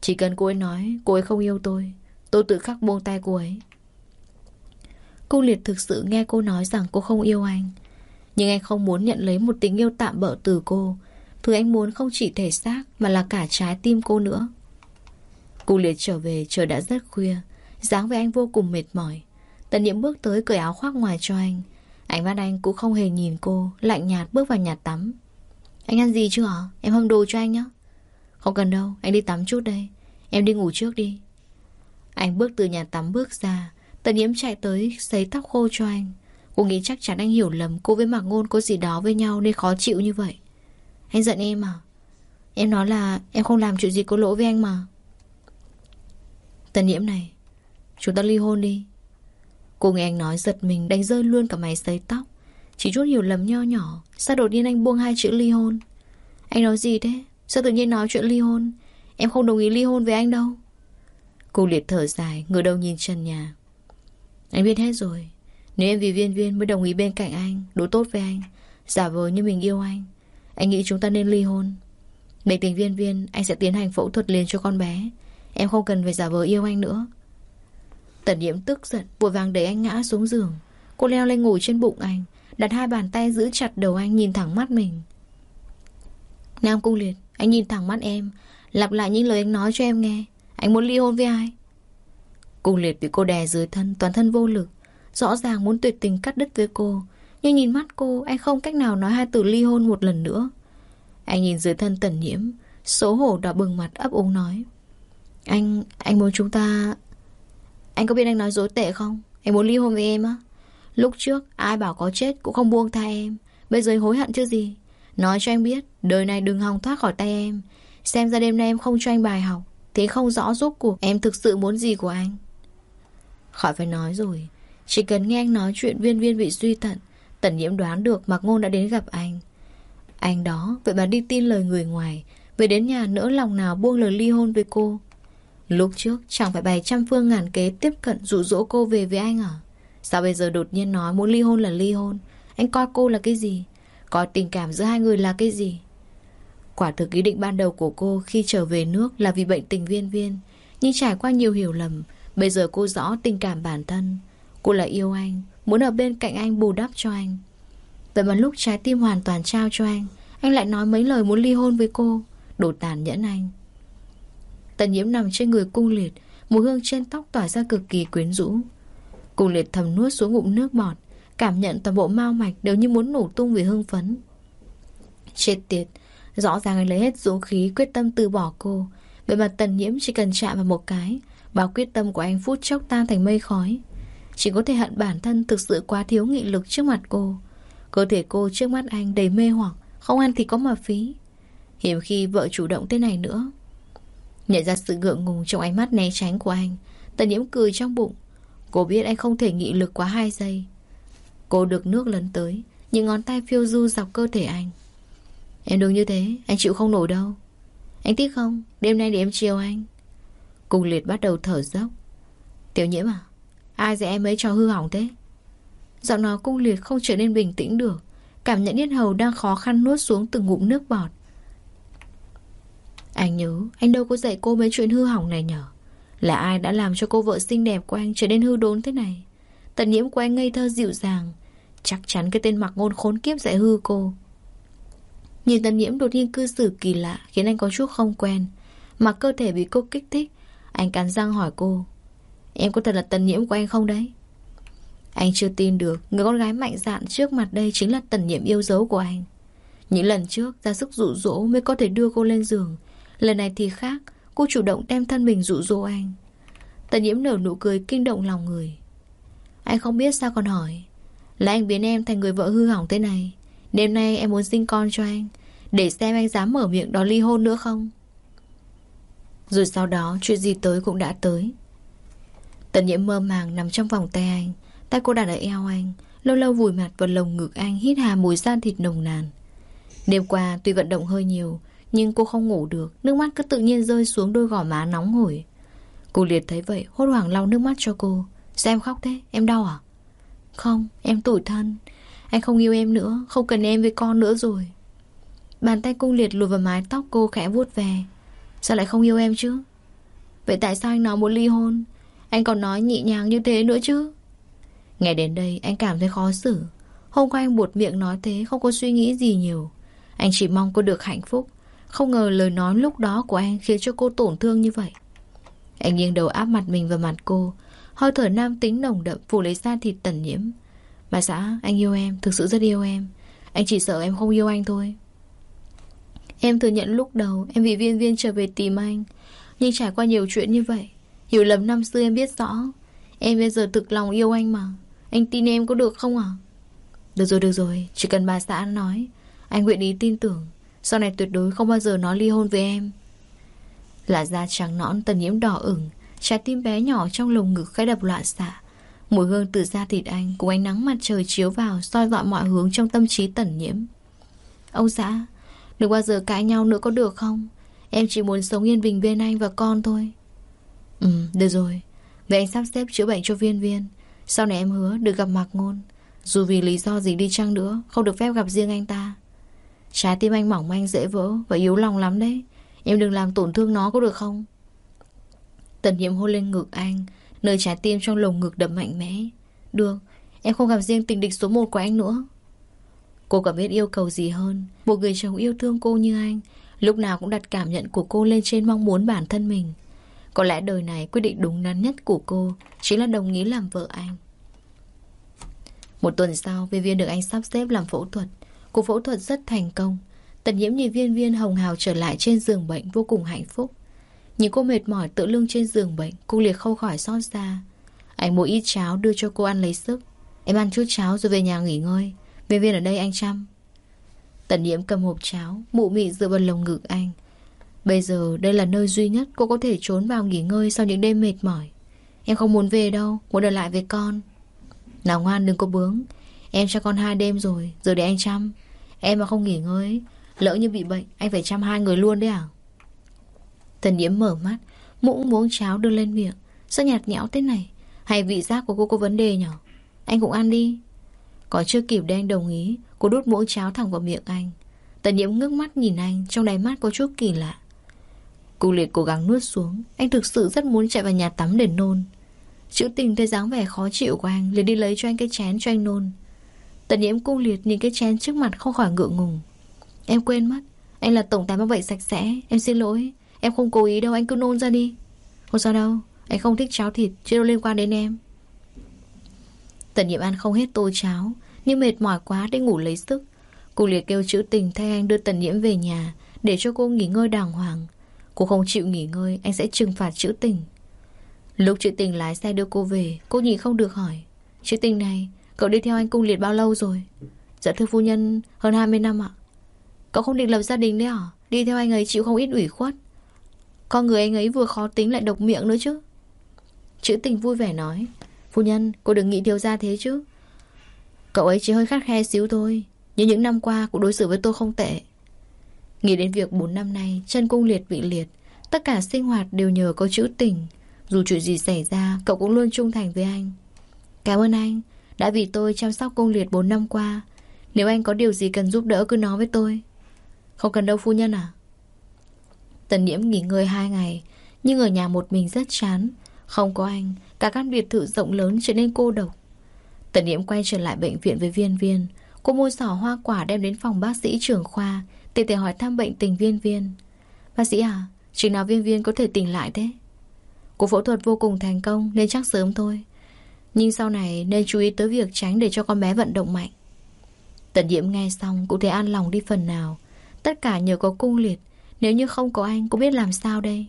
Chỉ cần cô ấy nói cô ấy không yêu tôi Tôi tự khắc buông tay cô ấy. Cô Liệt thực sự nghe cô nói rằng cô không yêu anh, Nhưng anh không muốn nhận lấy một tình yêu tạm bỡ từ cô. Thứ anh muốn không chỉ thể xác Mà là cả trái tim cô nữa. Cô Liệt trở về, trời đã rất khuya, dáng vẻ anh vô cùng mệt mỏi. Tần nhiễm bước tới cởi áo khoác ngoài cho anh Ánh mắt anh cũng không hề nhìn cô Lạnh nhạt bước vào nhà tắm. Anh ăn gì chưa hả? Em hâm đồ cho anh nhé Không cần đâu, anh đi tắm chút đây. Em đi ngủ trước đi. Anh bước từ nhà tắm bước ra. Tần nhiễm chạy tới sấy tóc khô cho anh. Cô nghĩ chắc chắn anh hiểu lầm Cô với Mạc Ngôn có gì đó với nhau Nên khó chịu như vậy. Anh giận em à? Em nói là em không làm chuyện gì có lỗi với anh mà. Tần nhiễm này Chúng ta ly hôn đi. Cô nghe anh nói giật mình, đánh rơi luôn cả máy sấy tóc. Chỉ chút hiểu lầm nho nhỏ, Sao đột nhiên anh buông hai chữ ly hôn? Anh nói gì thế? Sao tự nhiên nói chuyện ly hôn? Em không đồng ý ly hôn với anh đâu. Cô liệt thở dài, Ngửa đầu nhìn trần nhà. Anh biết hết rồi. Nếu em vì viên viên mới đồng ý bên cạnh anh, Đối tốt với anh, Giả vờ như mình yêu anh Anh nghĩ chúng ta nên ly hôn. Bệnh tình viên viên, Anh sẽ tiến hành phẫu thuật liền cho con bé. Em không cần phải giả vờ yêu anh nữa. Tần nhiễm tức giận Vội vàng đẩy anh ngã xuống giường. Cô leo lên ngồi trên bụng anh Đặt hai bàn tay giữ chặt đầu anh nhìn thẳng mắt mình. Nam Cung Liệt Anh nhìn thẳng mắt em Lặp lại những lời anh nói cho em nghe. Anh muốn ly hôn với ai? Cung Liệt bị cô đè dưới thân Toàn thân vô lực. Rõ ràng muốn tuyệt tình cắt đứt với cô Nhưng nhìn mắt cô Anh không cách nào nói hai từ ly hôn một lần nữa. Anh nhìn dưới thân tần nhiễm Xấu hổ đỏ bừng mặt ấp úng nói Anh, anh muốn chúng ta anh có biết anh nói dối tệ không? Anh muốn ly hôn với em á. Lúc trước, ai bảo có chết cũng không buông tha em. Bây giờ hối hận chứ gì? Nói cho anh biết, Đời này đừng hòng thoát khỏi tay em. Xem ra đêm nay em không cho anh bài học Thế không rõ rốt cuộc em thực sự muốn gì của anh. Khỏi phải nói rồi. Chỉ cần nghe anh nói chuyện viên viên bị suy thận, Tần nhiễm đoán được Mạc Ngôn đã đến gặp anh. Anh đó, Vậy mà đi tin lời người ngoài Về đến nhà nỡ lòng nào buông lời ly hôn với cô? Lúc trước chẳng phải bày trăm phương ngàn kế tiếp cận dụ dỗ cô về với anh à? Sao bây giờ đột nhiên nói muốn ly hôn là ly hôn? Anh coi cô là cái gì? Coi tình cảm giữa hai người là cái gì? Quả thực ý định ban đầu của cô khi trở về nước là vì bệnh tình viên viên. Nhưng trải qua nhiều hiểu lầm, bây giờ cô rõ tình cảm bản thân. Cô là yêu anh, muốn ở bên cạnh anh bù đắp cho anh. Vậy mà lúc trái tim hoàn toàn trao cho anh, anh lại nói mấy lời muốn ly hôn với cô. Đồ tàn nhẫn anh. Tần nhiễm nằm trên người cung liệt, Mùi hương trên tóc tỏa ra cực kỳ quyến rũ. Cung liệt thầm nuốt xuống ngụm nước bọt Cảm nhận toàn bộ mao mạch Đều như muốn nổ tung vì hưng phấn. Chết tiệt, Rõ ràng anh lấy hết dũng khí, quyết tâm từ bỏ cô. Vậy mà tần nhiễm chỉ cần chạm vào một cái, Bao quyết tâm của anh phút chốc tan thành mây khói. Chỉ có thể hận bản thân Thực sự quá thiếu nghị lực trước mặt cô. Cơ thể cô trước mắt anh đầy mê hoặc, Không ăn thì có mà phí. Hiểm khi vợ chủ động thế này nữa. Nhận ra sự ngượng ngùng trong ánh mắt né tránh của anh, Tần nhiễm cười trong bụng. Cô biết anh không thể nghị lực quá hai giây. Cô được nước lấn tới, Những ngón tay phiêu du dọc cơ thể anh. Em đừng như thế, Anh chịu không nổi đâu. Anh tiếc không? Đêm nay để em chiều anh. Cùng liệt bắt đầu thở dốc. Tiểu nhiễm à Ai dạy em ấy cho hư hỏng thế? Giọng nói cung liệt không trở nên bình tĩnh được. Cảm nhận yết hầu đang khó khăn nuốt xuống từng ngụm nước bọt anh nhớ, Anh đâu có dạy cô mấy chuyện hư hỏng này nhở? Là ai đã làm cho cô vợ xinh đẹp của anh Trở nên hư đốn thế này? Tận nhiễm của anh ngây thơ dịu dàng. Chắc chắn cái tên mặc ngôn khốn kiếp dạy hư cô. Nhìn tần nhiễm đột nhiên cư xử kỳ lạ, Khiến anh có chút không quen. Mà cơ thể bị cô kích thích, Anh cắn răng hỏi cô, Em có thật là tần nhiễm của anh không đấy? Anh chưa tin được, Người con gái mạnh dạn trước mặt đây Chính là tần nhiễm yêu dấu của anh. Những lần trước, ra sức dụ dỗ mới có thể đưa cô lên giường Lần này thì khác, Cô chủ động đem thân mình dụ dỗ anh. Tần nhiễm nở nụ cười kinh động lòng người. Anh không biết sao còn hỏi, Là anh biến em thành người vợ hư hỏng thế này. Đêm nay em muốn sinh con cho anh, Để xem anh dám mở miệng đòi ly hôn nữa không? Rồi sau đó Chuyện gì tới cũng đã tới. Tần nhiễm mơ màng nằm trong vòng tay anh, Tay cô đặt ở eo anh, Lâu lâu vùi mặt vào lồng ngực anh, Hít hà mùi da thịt nồng nàn. Đêm qua tuy vận động hơi nhiều nhưng cô không ngủ được Nước mắt cứ tự nhiên rơi xuống đôi gò má nóng hổi. Cô liệt thấy vậy Hốt hoảng lau nước mắt cho cô. Sao em khóc thế? Em đau à? Không, em tủi thân. Anh không yêu em nữa Không cần em với con nữa rồi. Bàn tay cung liệt lùi vào mái tóc cô khẽ vuốt về Sao lại không yêu em chứ? Vậy tại sao anh nói muốn ly hôn? Anh còn nói nhị nhàng như thế nữa chứ? Nghe đến đây anh cảm thấy khó xử. Hôm qua anh buột miệng nói thế Không có suy nghĩ gì nhiều. Anh chỉ mong cô được hạnh phúc. Không ngờ lời nói lúc đó của anh Khiến cho cô tổn thương như vậy. Anh nghiêng đầu áp mặt mình vào mặt cô, Hơi thở nam tính nồng đậm Phủ lấy da thịt tần nhiễm. Bà xã dạ, anh yêu em, Thực sự rất yêu em. Anh chỉ sợ em không yêu anh thôi. Em thừa nhận lúc đầu Em vì viên viên trở về tìm anh. Nhưng trải qua nhiều chuyện như vậy, Hiểu lầm năm xưa em biết rõ. Em bây giờ thực lòng yêu anh mà. Anh tin em có được không à Được rồi được rồi. Chỉ cần bà xã nói, Anh nguyện ý tin tưởng. Sau này tuyệt đối không bao giờ nói ly hôn với em Là da trắng nõn tần nhiễm đỏ ửng Trái tim bé nhỏ trong lồng ngực khẽ đập loạn xạ Mùi hương từ da thịt anh Cùng ánh nắng mặt trời chiếu vào soi dọi mọi hướng trong tâm trí tần nhiễm Ông xã Đừng bao giờ cãi nhau nữa có được không Em chỉ muốn sống yên bình bên anh và con thôi Ừ, được rồi. Vậy anh sắp xếp chữa bệnh cho viên viên. Sau này em hứa được gặp Mạc Ngôn. Dù vì lý do gì đi chăng nữa, không được phép gặp riêng anh ta. Trái tim anh mỏng manh dễ vỡ và yếu lòng lắm đấy. Em đừng làm tổn thương nó có được không? Tần nhiễm hôn lên ngực anh, nơi trái tim trong lồng ngực đập mạnh mẽ. Được, em không gặp riêng tình địch số 1 của anh nữa. Cô có biết yêu cầu gì hơn Một người chồng yêu thương cô như anh Lúc nào cũng đặt cảm nhận của cô lên trên mong muốn bản thân mình có lẽ đời này quyết định đúng đắn nhất của cô Chính là đồng ý làm vợ anh Một tuần sau Vivian được anh sắp xếp làm phẫu thuật Cuộc phẫu thuật rất thành công Tần nhiễm nhìn viên viên hồng hào trở lại trên giường bệnh Vô cùng hạnh phúc Nhìn cô mệt mỏi tự lưng trên giường bệnh Cô liệt không khỏi xót xa Anh mua ít cháo đưa cho cô ăn lấy sức Em ăn chút cháo rồi về nhà nghỉ ngơi Viên viên ở đây anh chăm Tần nhiễm cầm hộp cháo Mụ mị dựa vào lồng ngực anh Bây giờ đây là nơi duy nhất cô có thể trốn vào nghỉ ngơi sau những đêm mệt mỏi. Em không muốn về đâu, muốn ở lại với con. Nào ngoan đừng có bướng. Em cho con hai đêm rồi, giờ để anh chăm. Em mà không nghỉ ngơi, lỡ như bị bệnh, anh phải chăm hai người luôn đấy à? Tần nhiễm mở mắt, muỗng muống cháo đưa lên miệng. Sao nhạt nhẽo thế này? Hay vị giác của cô có vấn đề nhở? Anh cũng ăn đi. Còn chưa kịp để anh đồng ý, cô đút muỗng cháo thẳng vào miệng anh. Tần nhiễm ngước mắt nhìn anh, trong đáy mắt có chút kỳ lạ. Cô liệt cố gắng nuốt xuống Anh thực sự rất muốn chạy vào nhà tắm để nôn Chữ tình thấy dáng vẻ khó chịu của anh liền đi lấy cho anh cái chén cho anh nôn Tần nhiễm cung liệt nhìn cái chén trước mặt không khỏi ngượng ngùng. Em quên mất, Anh là tổng tài bảo vậy sạch sẽ, Em xin lỗi. Em không cố ý đâu, anh cứ nôn ra đi. Không sao đâu, Anh không thích cháo thịt Chứ đâu liên quan đến em. Tần nhiệm ăn không hết tô cháo, Nhưng mệt mỏi quá để ngủ lấy sức. Cô liệt kêu chữ tình thay anh đưa tần nhiễm về nhà, Để cho cô nghỉ ngơi đàng hoàng. Cô không chịu nghỉ ngơi, Anh sẽ trừng phạt chữ tình. Lúc chữ tình lái xe đưa cô về, Cô nhìn không được hỏi Chữ tình này Cậu đi theo anh cung liệt bao lâu rồi? Dạ thưa phu nhân, Hơn 20 năm ạ. Cậu không định lập gia đình đấy à Đi theo anh ấy chịu không ít ủy khuất. Con người anh ấy vừa khó tính lại độc miệng nữa chứ. Chữ tình vui vẻ nói, Phu nhân, cô đừng nghĩ thiếu ra thế chứ. Cậu ấy chỉ hơi khắt khe xíu thôi, Nhưng những năm qua cũng đối xử với tôi không tệ. Nghĩ đến việc 4 năm nay chân cung liệt bị liệt, Tất cả sinh hoạt đều nhờ có chữ tình. Dù chuyện gì xảy ra, Cậu cũng luôn trung thành với anh. Cảm ơn anh đã vì tôi chăm sóc công liệt 4 năm qua. Nếu anh có điều gì cần giúp đỡ cứ nói với tôi. Không cần đâu phu nhân à Tần nhiễm nghỉ ngơi 2 ngày, Nhưng ở nhà một mình rất chán. Không có anh, Cả căn biệt thự rộng lớn trở nên cô độc. Tần nhiễm quay trở lại bệnh viện với viên viên. Cô mua sỏ hoa quả đem đến phòng bác sĩ trưởng khoa Tiện thể hỏi thăm bệnh tình viên viên. Bác sĩ à Chừng nào viên viên có thể tỉnh lại thế? Cuộc phẫu thuật vô cùng thành công, Nên chắc sớm thôi. Nhưng sau này nên chú ý tới việc tránh để cho con bé vận động mạnh. Tần nhiễm nghe xong cũng thấy an lòng đi phần nào. Tất cả nhờ có cung liệt. Nếu như không có anh, cũng biết làm sao đây?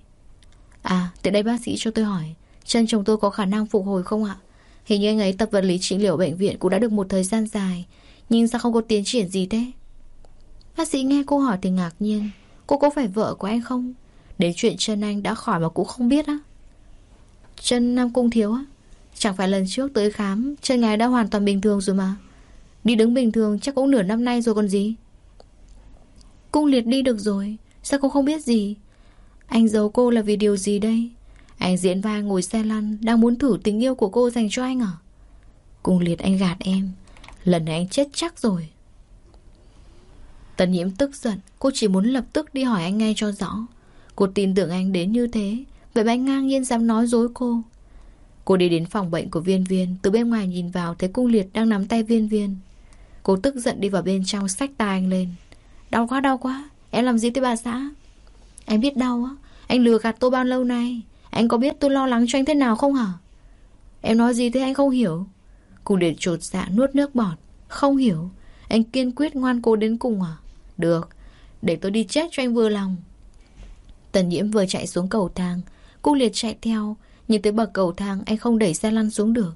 À từ đây bác sĩ cho tôi hỏi, Chân chồng tôi có khả năng phục hồi không ạ? Hình như anh ấy tập vật lý trị liệu bệnh viện Cũng đã được một thời gian dài, Nhưng sao không có tiến triển gì thế? Bác sĩ nghe cô hỏi thì ngạc nhiên. Cô có phải vợ của anh không? Đến chuyện chân anh đã khỏi mà cũng không biết á. Chân Nam Cung thiếu á. Chẳng phải lần trước tới khám, Chân ngài đã hoàn toàn bình thường rồi mà. Đi đứng bình thường chắc cũng nửa năm nay rồi còn gì. Cung liệt đi được rồi, Sao cô không biết gì? Anh giấu cô là vì điều gì đây? Anh diễn vai ngồi xe lăn, Đang muốn thử tình yêu của cô dành cho anh à? Cung liệt, anh gạt em. Lần này anh chết chắc rồi. Tần nhiễm tức giận, Cô chỉ muốn lập tức đi hỏi anh ngay cho rõ. Cô tin tưởng anh đến như thế, Vậy mà anh ngang nhiên dám nói dối cô. Cô đi đến phòng bệnh của viên viên, Từ bên ngoài nhìn vào thấy cung liệt đang nắm tay viên viên. Cô tức giận đi vào bên trong Xách tay anh lên. Đau quá đau quá. Em làm gì tới bà xã? Anh biết đau á. Anh lừa gạt tôi bao lâu nay? Anh có biết tôi lo lắng cho anh thế nào không hả? Em nói gì thế anh không hiểu. Cung liệt trột dạ nuốt nước bọt. Không hiểu. Anh kiên quyết ngoan cố đến cùng à? Được. Để tôi đi chết cho anh vừa lòng. Tần nhiễm vừa chạy xuống cầu thang. Cung liệt chạy theo. Nhìn tới bậc cầu thang, anh không đẩy xe lăn xuống được.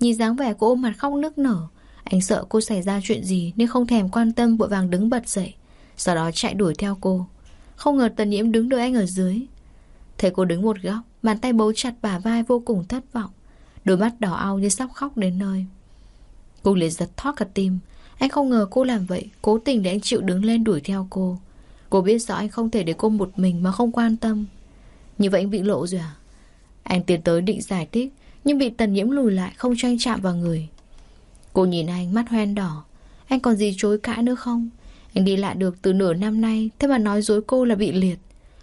Nhìn dáng vẻ cô ôm mặt khóc nức nở. Anh sợ cô xảy ra chuyện gì Nên không thèm quan tâm, vội vàng đứng bật dậy. Sau đó chạy đuổi theo cô. Không ngờ tần nhiễm đứng đợi anh ở dưới. Thấy cô đứng một góc, Bàn tay bấu chặt bả vai vô cùng thất vọng. Đôi mắt đỏ ao như sắp khóc đến nơi. Cô liền giật thót cả tim. Anh không ngờ cô làm vậy, Cố tình để anh chịu đứng lên đuổi theo cô. Cô biết rõ anh không thể để cô một mình mà không quan tâm. Như vậy anh bị lộ rồi à? Anh tiến tới định giải thích, Nhưng bị tần nhiễm lùi lại không cho anh chạm vào người. Cô nhìn anh mắt hoen đỏ. Anh còn gì chối cãi nữa không? Anh đi lại được từ nửa năm nay, Thế mà nói dối cô là bị liệt.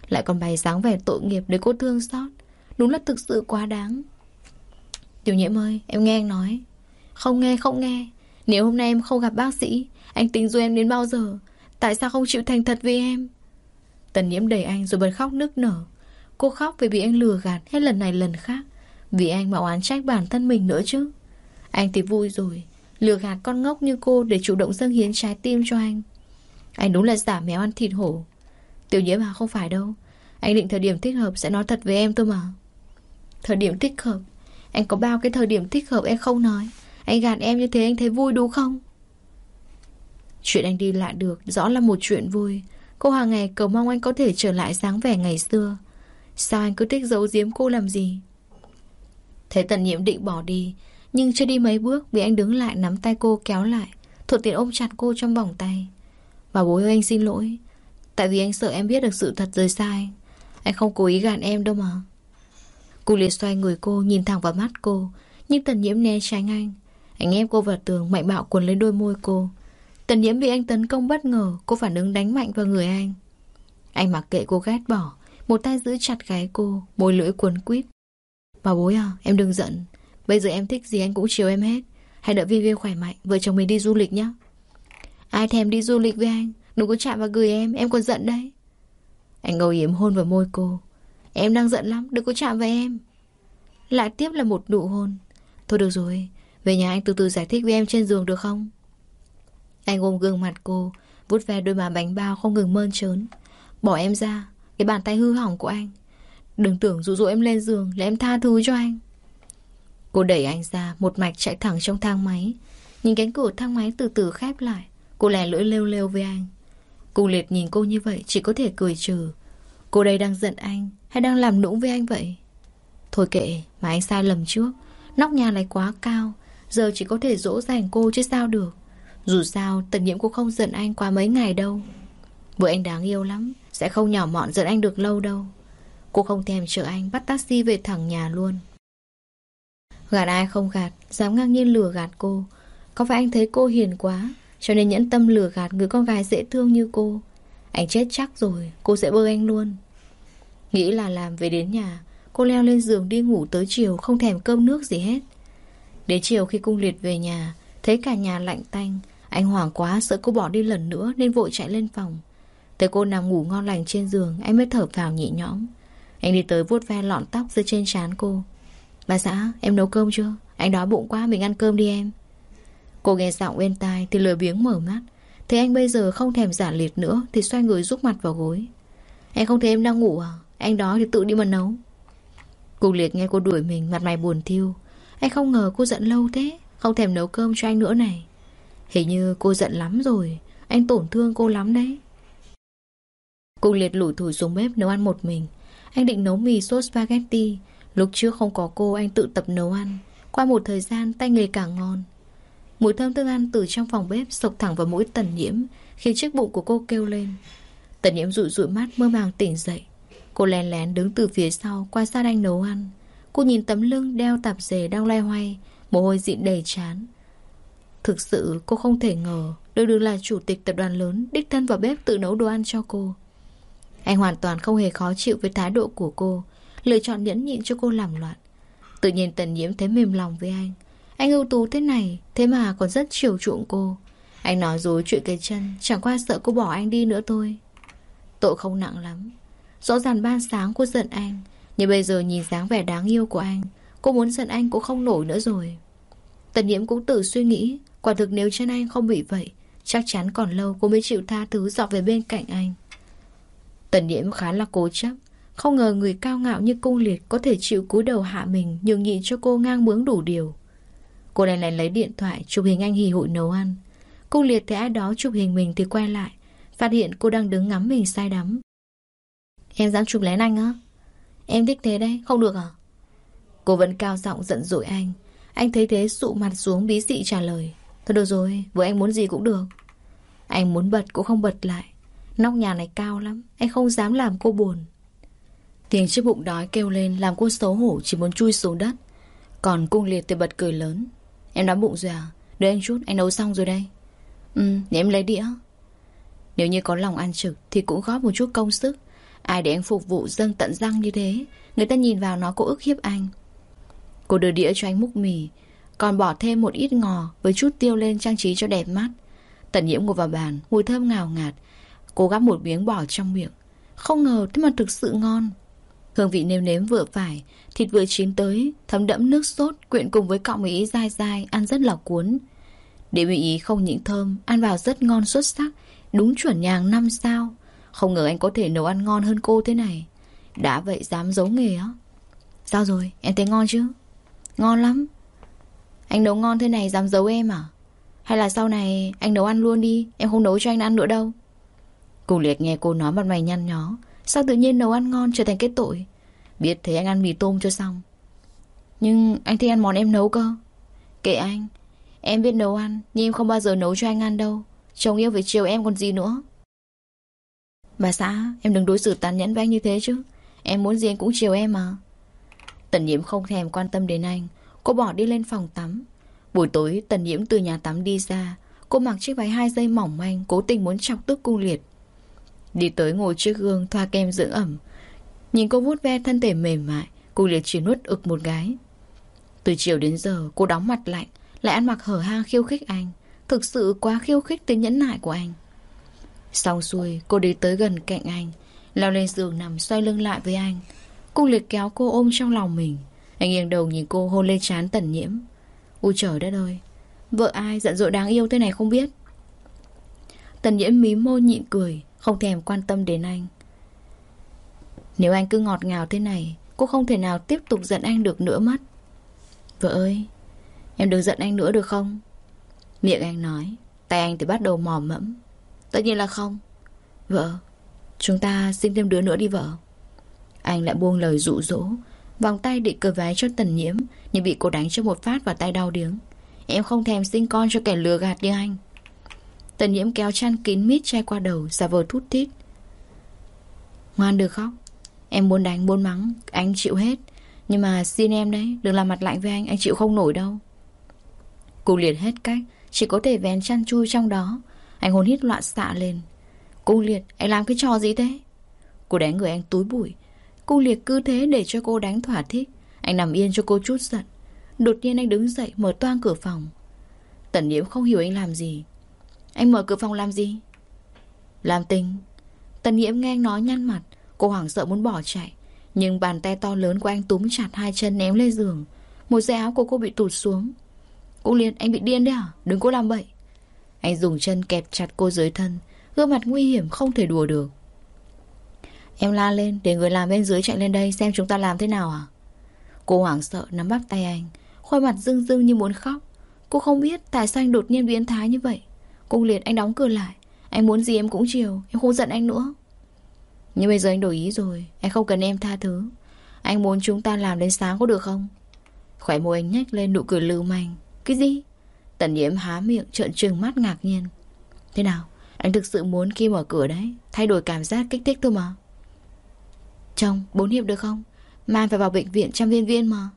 Lại còn bày dáng vẻ tội nghiệp để cô thương xót. Đúng là thực sự quá đáng. Tiểu nhiễm ơi, Em nghe anh nói. Không nghe không nghe. Nếu hôm nay em không gặp bác sĩ, Anh tính du em đến bao giờ? Tại sao không chịu thành thật với em? Tần nhiễm đẩy anh rồi bật khóc nức nở. Cô khóc vì bị anh lừa gạt hết lần này lần khác? Vì anh mà oán trách bản thân mình nữa chứ. Anh thì vui rồi. Lừa gạt con ngốc như cô Để chủ động dâng hiến trái tim cho anh. Anh đúng là giả méo ăn thịt hổ. Tiểu nhiễm mà không phải đâu. Anh định thời điểm thích hợp sẽ nói thật với em thôi mà. Thời điểm thích hợp? Anh có bao cái thời điểm thích hợp em không nói? Anh gạt em như thế anh thấy vui đúng không? Chuyện anh đi lại được Rõ là một chuyện vui. Cô hàng ngày cầu mong anh có thể trở lại dáng vẻ ngày xưa. Sao anh cứ thích giấu giếm cô làm gì? Thấy tần nhiễm định bỏ đi, Nhưng chưa đi mấy bước Bị anh đứng lại nắm tay cô kéo lại, Thuận tiện ôm chặt cô trong vòng tay. Bà bố ơi anh xin lỗi, Tại vì anh sợ em biết được sự thật rời sai anh. Không cố ý gạt em đâu mà. Cô liệt xoay người cô, Nhìn thẳng vào mắt cô, Nhưng tần nhiễm né tránh anh. Anh ép cô vào tường, mạnh bạo cuốn lên đôi môi cô. Tần nhiễm bị anh tấn công bất ngờ, Cô phản ứng đánh mạnh vào người anh. Anh mặc kệ cô ghét bỏ một tay giữ chặt gái cô, Môi lưỡi cuốn quýt. Bà bối à em đừng giận. Bây giờ em thích gì anh cũng chiều em hết. Hãy đợi viên viên khỏe mạnh, Vợ chồng mình đi du lịch nhé Ai thèm đi du lịch với anh? Đừng có chạm vào người em Em còn giận đấy. Anh ngầu yếm hôn vào môi cô. Em đang giận lắm, Đừng có chạm vào em. Lại tiếp là một nụ hôn. Thôi được rồi, Về nhà anh từ từ giải thích với em trên giường được không? Anh ôm gương mặt cô, vuốt ve đôi má bánh bao không ngừng mơn trớn. Bỏ em ra cái bàn tay hư hỏng của anh. Đừng tưởng dụ dỗ em lên giường Là em tha thứ cho anh. Cô đẩy anh ra, Một mạch chạy thẳng trong thang máy. Nhìn cánh cửa thang máy từ từ khép lại, Cô lè lưỡi lêu lêu với anh. Cô liệt nhìn cô như vậy, Chỉ có thể cười trừ. Cô đây đang giận anh, Hay đang làm nũng với anh vậy? Thôi kệ, mà anh sai lầm trước. Nóc nhà này quá cao, Giờ chỉ có thể dỗ dành cô chứ sao được. Dù sao tần nhiễm cũng không giận anh qua mấy ngày đâu. Vợ anh đáng yêu lắm sẽ không nhỏ mọn giận anh được lâu đâu. Cô không thèm chờ anh Bắt taxi về thẳng nhà luôn. Gạt ai không gạt, Dám ngang nhiên lừa gạt cô. Có phải anh thấy cô hiền quá, Cho nên nhẫn tâm lừa gạt người con gái dễ thương như cô? Anh chết chắc rồi, Cô sẽ bơ anh luôn. Nghĩ là làm về đến nhà, Cô leo lên giường đi ngủ tới chiều, Không thèm cơm nước gì hết. Đến chiều khi cung liệt về nhà, Thấy cả nhà lạnh tanh, Anh hoảng quá, sợ cô bỏ đi lần nữa Nên vội chạy lên phòng. Thấy cô nằm ngủ ngon lành trên giường, Anh mới thở vào nhẹ nhõm. Anh đi tới vuốt ve lọn tóc dưới trên trán cô. Bà xã, em nấu cơm chưa? Anh đói bụng quá, mình ăn cơm đi em. Cô nghe giọng bên tai thì lười biếng mở mắt. Thấy anh bây giờ không thèm giả liệt nữa Thì xoay người rúc mặt vào gối. Anh không thấy em đang ngủ à? Anh đói thì tự đi mà nấu. Cô liệt nghe cô đuổi mình, mặt mày buồn thiêu. Anh không ngờ cô giận lâu thế, Không thèm nấu cơm cho anh nữa này. Hình như cô giận lắm rồi, Anh tổn thương cô lắm đấy. Cô liệt lủi thủi xuống bếp nấu ăn một mình. Anh định nấu mì sốt spaghetti. Lúc trước không có cô, anh tự tập nấu ăn. Qua một thời gian, tay nghề càng ngon. Mùi thơm thức ăn từ trong phòng bếp Sộc thẳng vào mũi tần nhiễm, Khiến chiếc bụng của cô kêu lên. Tần nhiễm rụi rụi mắt, mơ màng tỉnh dậy. Cô lén lén đứng từ phía sau Quan sát anh nấu ăn. Cô nhìn tấm lưng đeo tạp dề đang loay hoay, Mồ hôi dịn đầy chán. Thực sự cô không thể ngờ, Được được là chủ tịch tập đoàn lớn, Đích thân vào bếp tự nấu đồ ăn cho cô. Anh hoàn toàn không hề khó chịu với thái độ của cô, Lựa chọn nhẫn nhịn cho cô làm loạn. Tự nhiên tần nhiễm thấy mềm lòng với anh. Anh ưu tú thế này, Thế mà còn rất chiều chuộng cô. Anh nói dối chuyện cái chân, Chẳng qua sợ cô bỏ anh đi nữa thôi. Tội không nặng lắm. Rõ ràng ban sáng cô giận anh, Nhưng bây giờ nhìn dáng vẻ đáng yêu của anh, Cô muốn giận anh cũng không nổi nữa rồi. Tần nhiễm cũng tự suy nghĩ, Quả thực nếu chân anh không bị vậy, Chắc chắn còn lâu cô mới chịu tha thứ dọn về bên cạnh anh. Tần nhiễm khá là cố chấp. Không ngờ người cao ngạo như cung liệt Có thể chịu cúi đầu hạ mình Nhường nhịn cho cô ngang bướng đủ điều. Cô này lại lấy điện thoại Chụp hình anh hì hụi nấu ăn. Cung liệt thấy ai đó chụp hình mình thì quay lại Phát hiện cô đang đứng ngắm mình say đắm. Em dám chụp lén anh á? Em thích thế đấy, không được à? Cô vẫn cao giọng giận dỗi anh. Anh thấy thế sụ mặt xuống bí dị trả lời. Thôi được rồi, với anh muốn gì cũng được. Anh muốn bật cũng không bật lại. Nóc nhà này cao lắm, Anh không dám làm cô buồn. Tiếng chiếc bụng đói kêu lên Làm cô xấu hổ, chỉ muốn chui xuống đất. Còn cung liệt thì bật cười lớn. Em đói bụng rồi à? Đợi anh chút, anh nấu xong rồi đây. Ừ để em lấy đĩa. Nếu như có lòng ăn trực Thì cũng góp một chút công sức. Ai để anh phục vụ dâng tận răng như thế, Người ta nhìn vào nó có ức hiếp anh. Cô đưa đĩa cho anh múc mì, Còn bỏ thêm một ít ngò Với chút tiêu lên trang trí cho đẹp mắt. Tần nhiễm ngồi vào bàn, Mùi thơm ngào ngạt Cô gắp một miếng bỏ trong miệng. Không ngờ thế mà thực sự ngon. Hương vị nêm nếm vừa phải, Thịt vừa chín tới, Thấm đẫm nước sốt, Quyện cùng với cọng ý dai dai, Ăn rất là cuốn. Điểm ý không những thơm, Ăn vào rất ngon xuất sắc, Đúng chuẩn nhàng năm sao. Không ngờ anh có thể nấu ăn ngon hơn cô thế này. Đã vậy dám giấu nghề á. Sao rồi? Em thấy ngon chứ? Ngon lắm. Anh nấu ngon thế này dám giấu em à? Hay là sau này anh nấu ăn luôn đi, Em không nấu cho anh ăn nữa đâu. Cô liệt nghe cô nói mặt mày nhăn nhó. Sao tự nhiên nấu ăn ngon trở thành cái tội? Biết thế anh ăn mì tôm cho xong. Nhưng anh thích ăn món em nấu cơ. Kệ anh. Em biết nấu ăn, Nhưng em không bao giờ nấu cho anh ăn đâu. Chồng yêu phải chiều em còn gì nữa. Bà xã, Em đừng đối xử tàn nhẫn với anh như thế chứ. Em muốn gì anh cũng chiều em mà. Tần nhiễm không thèm quan tâm đến anh. Cô bỏ đi lên phòng tắm. Buổi tối, tần nhiễm từ nhà tắm đi ra. Cô mặc chiếc váy hai dây mỏng manh, Cố tình muốn chọc tức cung liệt. Đi tới ngồi trước gương thoa kem dưỡng ẩm. Nhìn cô vuốt ve thân thể mềm mại Cung liệt chỉ nuốt ực một gái Từ chiều đến giờ, cô đóng mặt lạnh Lại ăn mặc hở hang khiêu khích anh. Thực sự quá khiêu khích tính nhẫn nại của anh. Xong xuôi, cô đi tới gần cạnh anh, Leo lên giường nằm xoay lưng lại với anh. Cung liệt kéo cô ôm trong lòng mình. Anh nghiêng đầu nhìn cô hôn lên trán tần nhiễm. Ôi trời đất ơi, Vợ ai giận dỗi đáng yêu thế này không biết? Tần nhiễm mí môi nhịn cười không thèm quan tâm đến anh. Nếu anh cứ ngọt ngào thế này, Cô không thể nào tiếp tục giận anh được nữa mất. Vợ ơi, Em đừng giận anh nữa được không? Miệng anh nói, Tay anh thì bắt đầu mò mẫm. Tất nhiên là không. Vợ, Chúng ta sinh thêm đứa nữa đi vợ. Anh lại buông lời dụ dỗ, Vòng tay định cờ váy cho tần nhiễm, Nhưng bị cô đánh cho một phát vào tay đau điếng. Em không thèm sinh con cho kẻ lừa gạt như anh. Tần nhiễm kéo chăn kín mít che qua đầu, Giả vờ thút thít. Ngoan được khóc. Em muốn đánh, muốn mắng, Anh chịu hết. Nhưng mà xin em đấy, Đừng làm mặt lạnh với anh Anh chịu không nổi đâu. Cô liệt hết cách, Chỉ có thể vén chăn chui trong đó. Anh hồn hít loạn xạ lên. Cô liệt, anh làm cái trò gì thế? Cô đánh người anh túi bụi. Cô liệt cứ thế để cho cô đánh thỏa thích. Anh nằm yên cho cô chút giận. Đột nhiên anh đứng dậy, mở toang cửa phòng. Tần nhiễm không hiểu anh làm gì. Anh mở cửa phòng làm gì? Làm tình. Tần nhiễm nghe anh nói nhăn mặt. Cô hoảng sợ muốn bỏ chạy. Nhưng bàn tay to lớn của anh túm chặt hai chân ném lên giường. Một dây áo của cô bị tụt xuống. Cô liền, anh bị điên đấy à? Đừng có làm bậy. Anh dùng chân kẹp chặt cô dưới thân. Gương mặt nguy hiểm không thể đùa được. Em la lên, để người làm bên dưới chạy lên đây Xem chúng ta làm thế nào à? Cô hoảng sợ nắm bắt tay anh. Khuôn mặt rưng rưng như muốn khóc. Cô không biết tại sao anh đột nhiên biến thái như vậy. Cung liệt anh đóng cửa lại. Anh muốn gì em cũng chiều, Em không giận anh nữa. Nhưng bây giờ anh đổi ý rồi, Anh không cần em tha thứ. Anh muốn chúng ta làm đến sáng có được không? Khỏe môi anh nhếch lên nụ cười lưu manh. Cái gì? Tần nhiễm há miệng, trợn trừng mắt ngạc nhiên. Thế nào? Anh thực sự muốn khi mở cửa đấy, Thay đổi cảm giác kích thích thôi mà. Chồng, bốn hiệp được không? Mai phải vào bệnh viện chăm viên viên mà.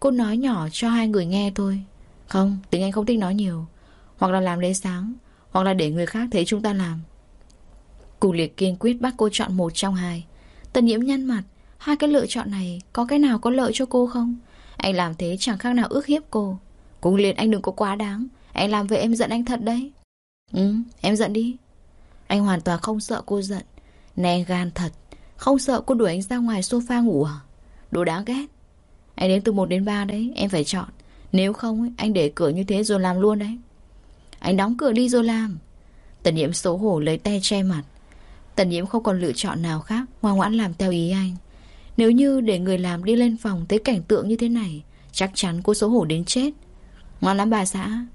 Cô nói nhỏ cho hai người nghe thôi. Không, tính anh không thích nói nhiều. Hoặc là làm đến sáng, Hoặc là để người khác thấy chúng ta làm. Cù liệt kiên quyết bắt cô chọn một trong hai. Tần nhiễm nhăn mặt, Hai cái lựa chọn này Có cái nào có lợi cho cô không? Anh làm thế chẳng khác nào ước hiếp cô. Cung liệt anh đừng có quá đáng. Anh làm vậy em giận anh thật đấy. Ừ em giận đi. Anh hoàn toàn không sợ cô giận. Nè gan thật, Không sợ cô đuổi anh ra ngoài sofa ngủ à? Đồ đáng ghét. Anh đến từ 1 đến 3 đấy, Em phải chọn. Nếu không anh để cửa như thế rồi làm luôn đấy. Anh đóng cửa đi rồi làm. Tần nhiễm xấu hổ lấy tay che mặt. Tần nhiễm không còn lựa chọn nào khác, Ngoan ngoãn làm theo ý anh. Nếu như để người làm đi lên phòng Thấy cảnh tượng như thế này, Chắc chắn cô xấu hổ đến chết. Ngoan lắm bà xã.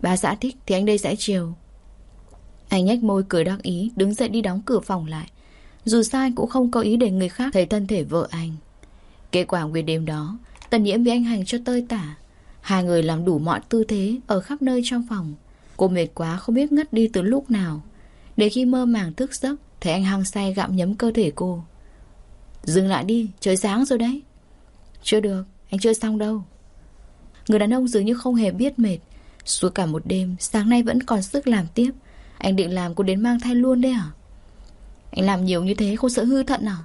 Bà xã thích thì anh đây sẽ chiều. Anh nhếch môi cười đắc ý, Đứng dậy đi đóng cửa phòng lại. Dù sao anh cũng không có ý để người khác Thấy thân thể vợ anh. Kết quả nguyên đêm đó, Tần nhiễm bị anh hành cho tơi tả. Hai người làm đủ mọi tư thế Ở khắp nơi trong phòng. Cô mệt quá không biết ngất đi từ lúc nào. Để khi mơ màng thức giấc Thấy anh hăng say gặm nhấm cơ thể cô. Dừng lại đi, trời sáng rồi đấy. Chưa được, anh chưa xong đâu. Người đàn ông dường như không hề biết mệt. Suốt cả một đêm Sáng nay vẫn còn sức làm tiếp. Anh định làm cô đến mang thai luôn đấy à? Anh làm nhiều như thế không sợ hư thận à?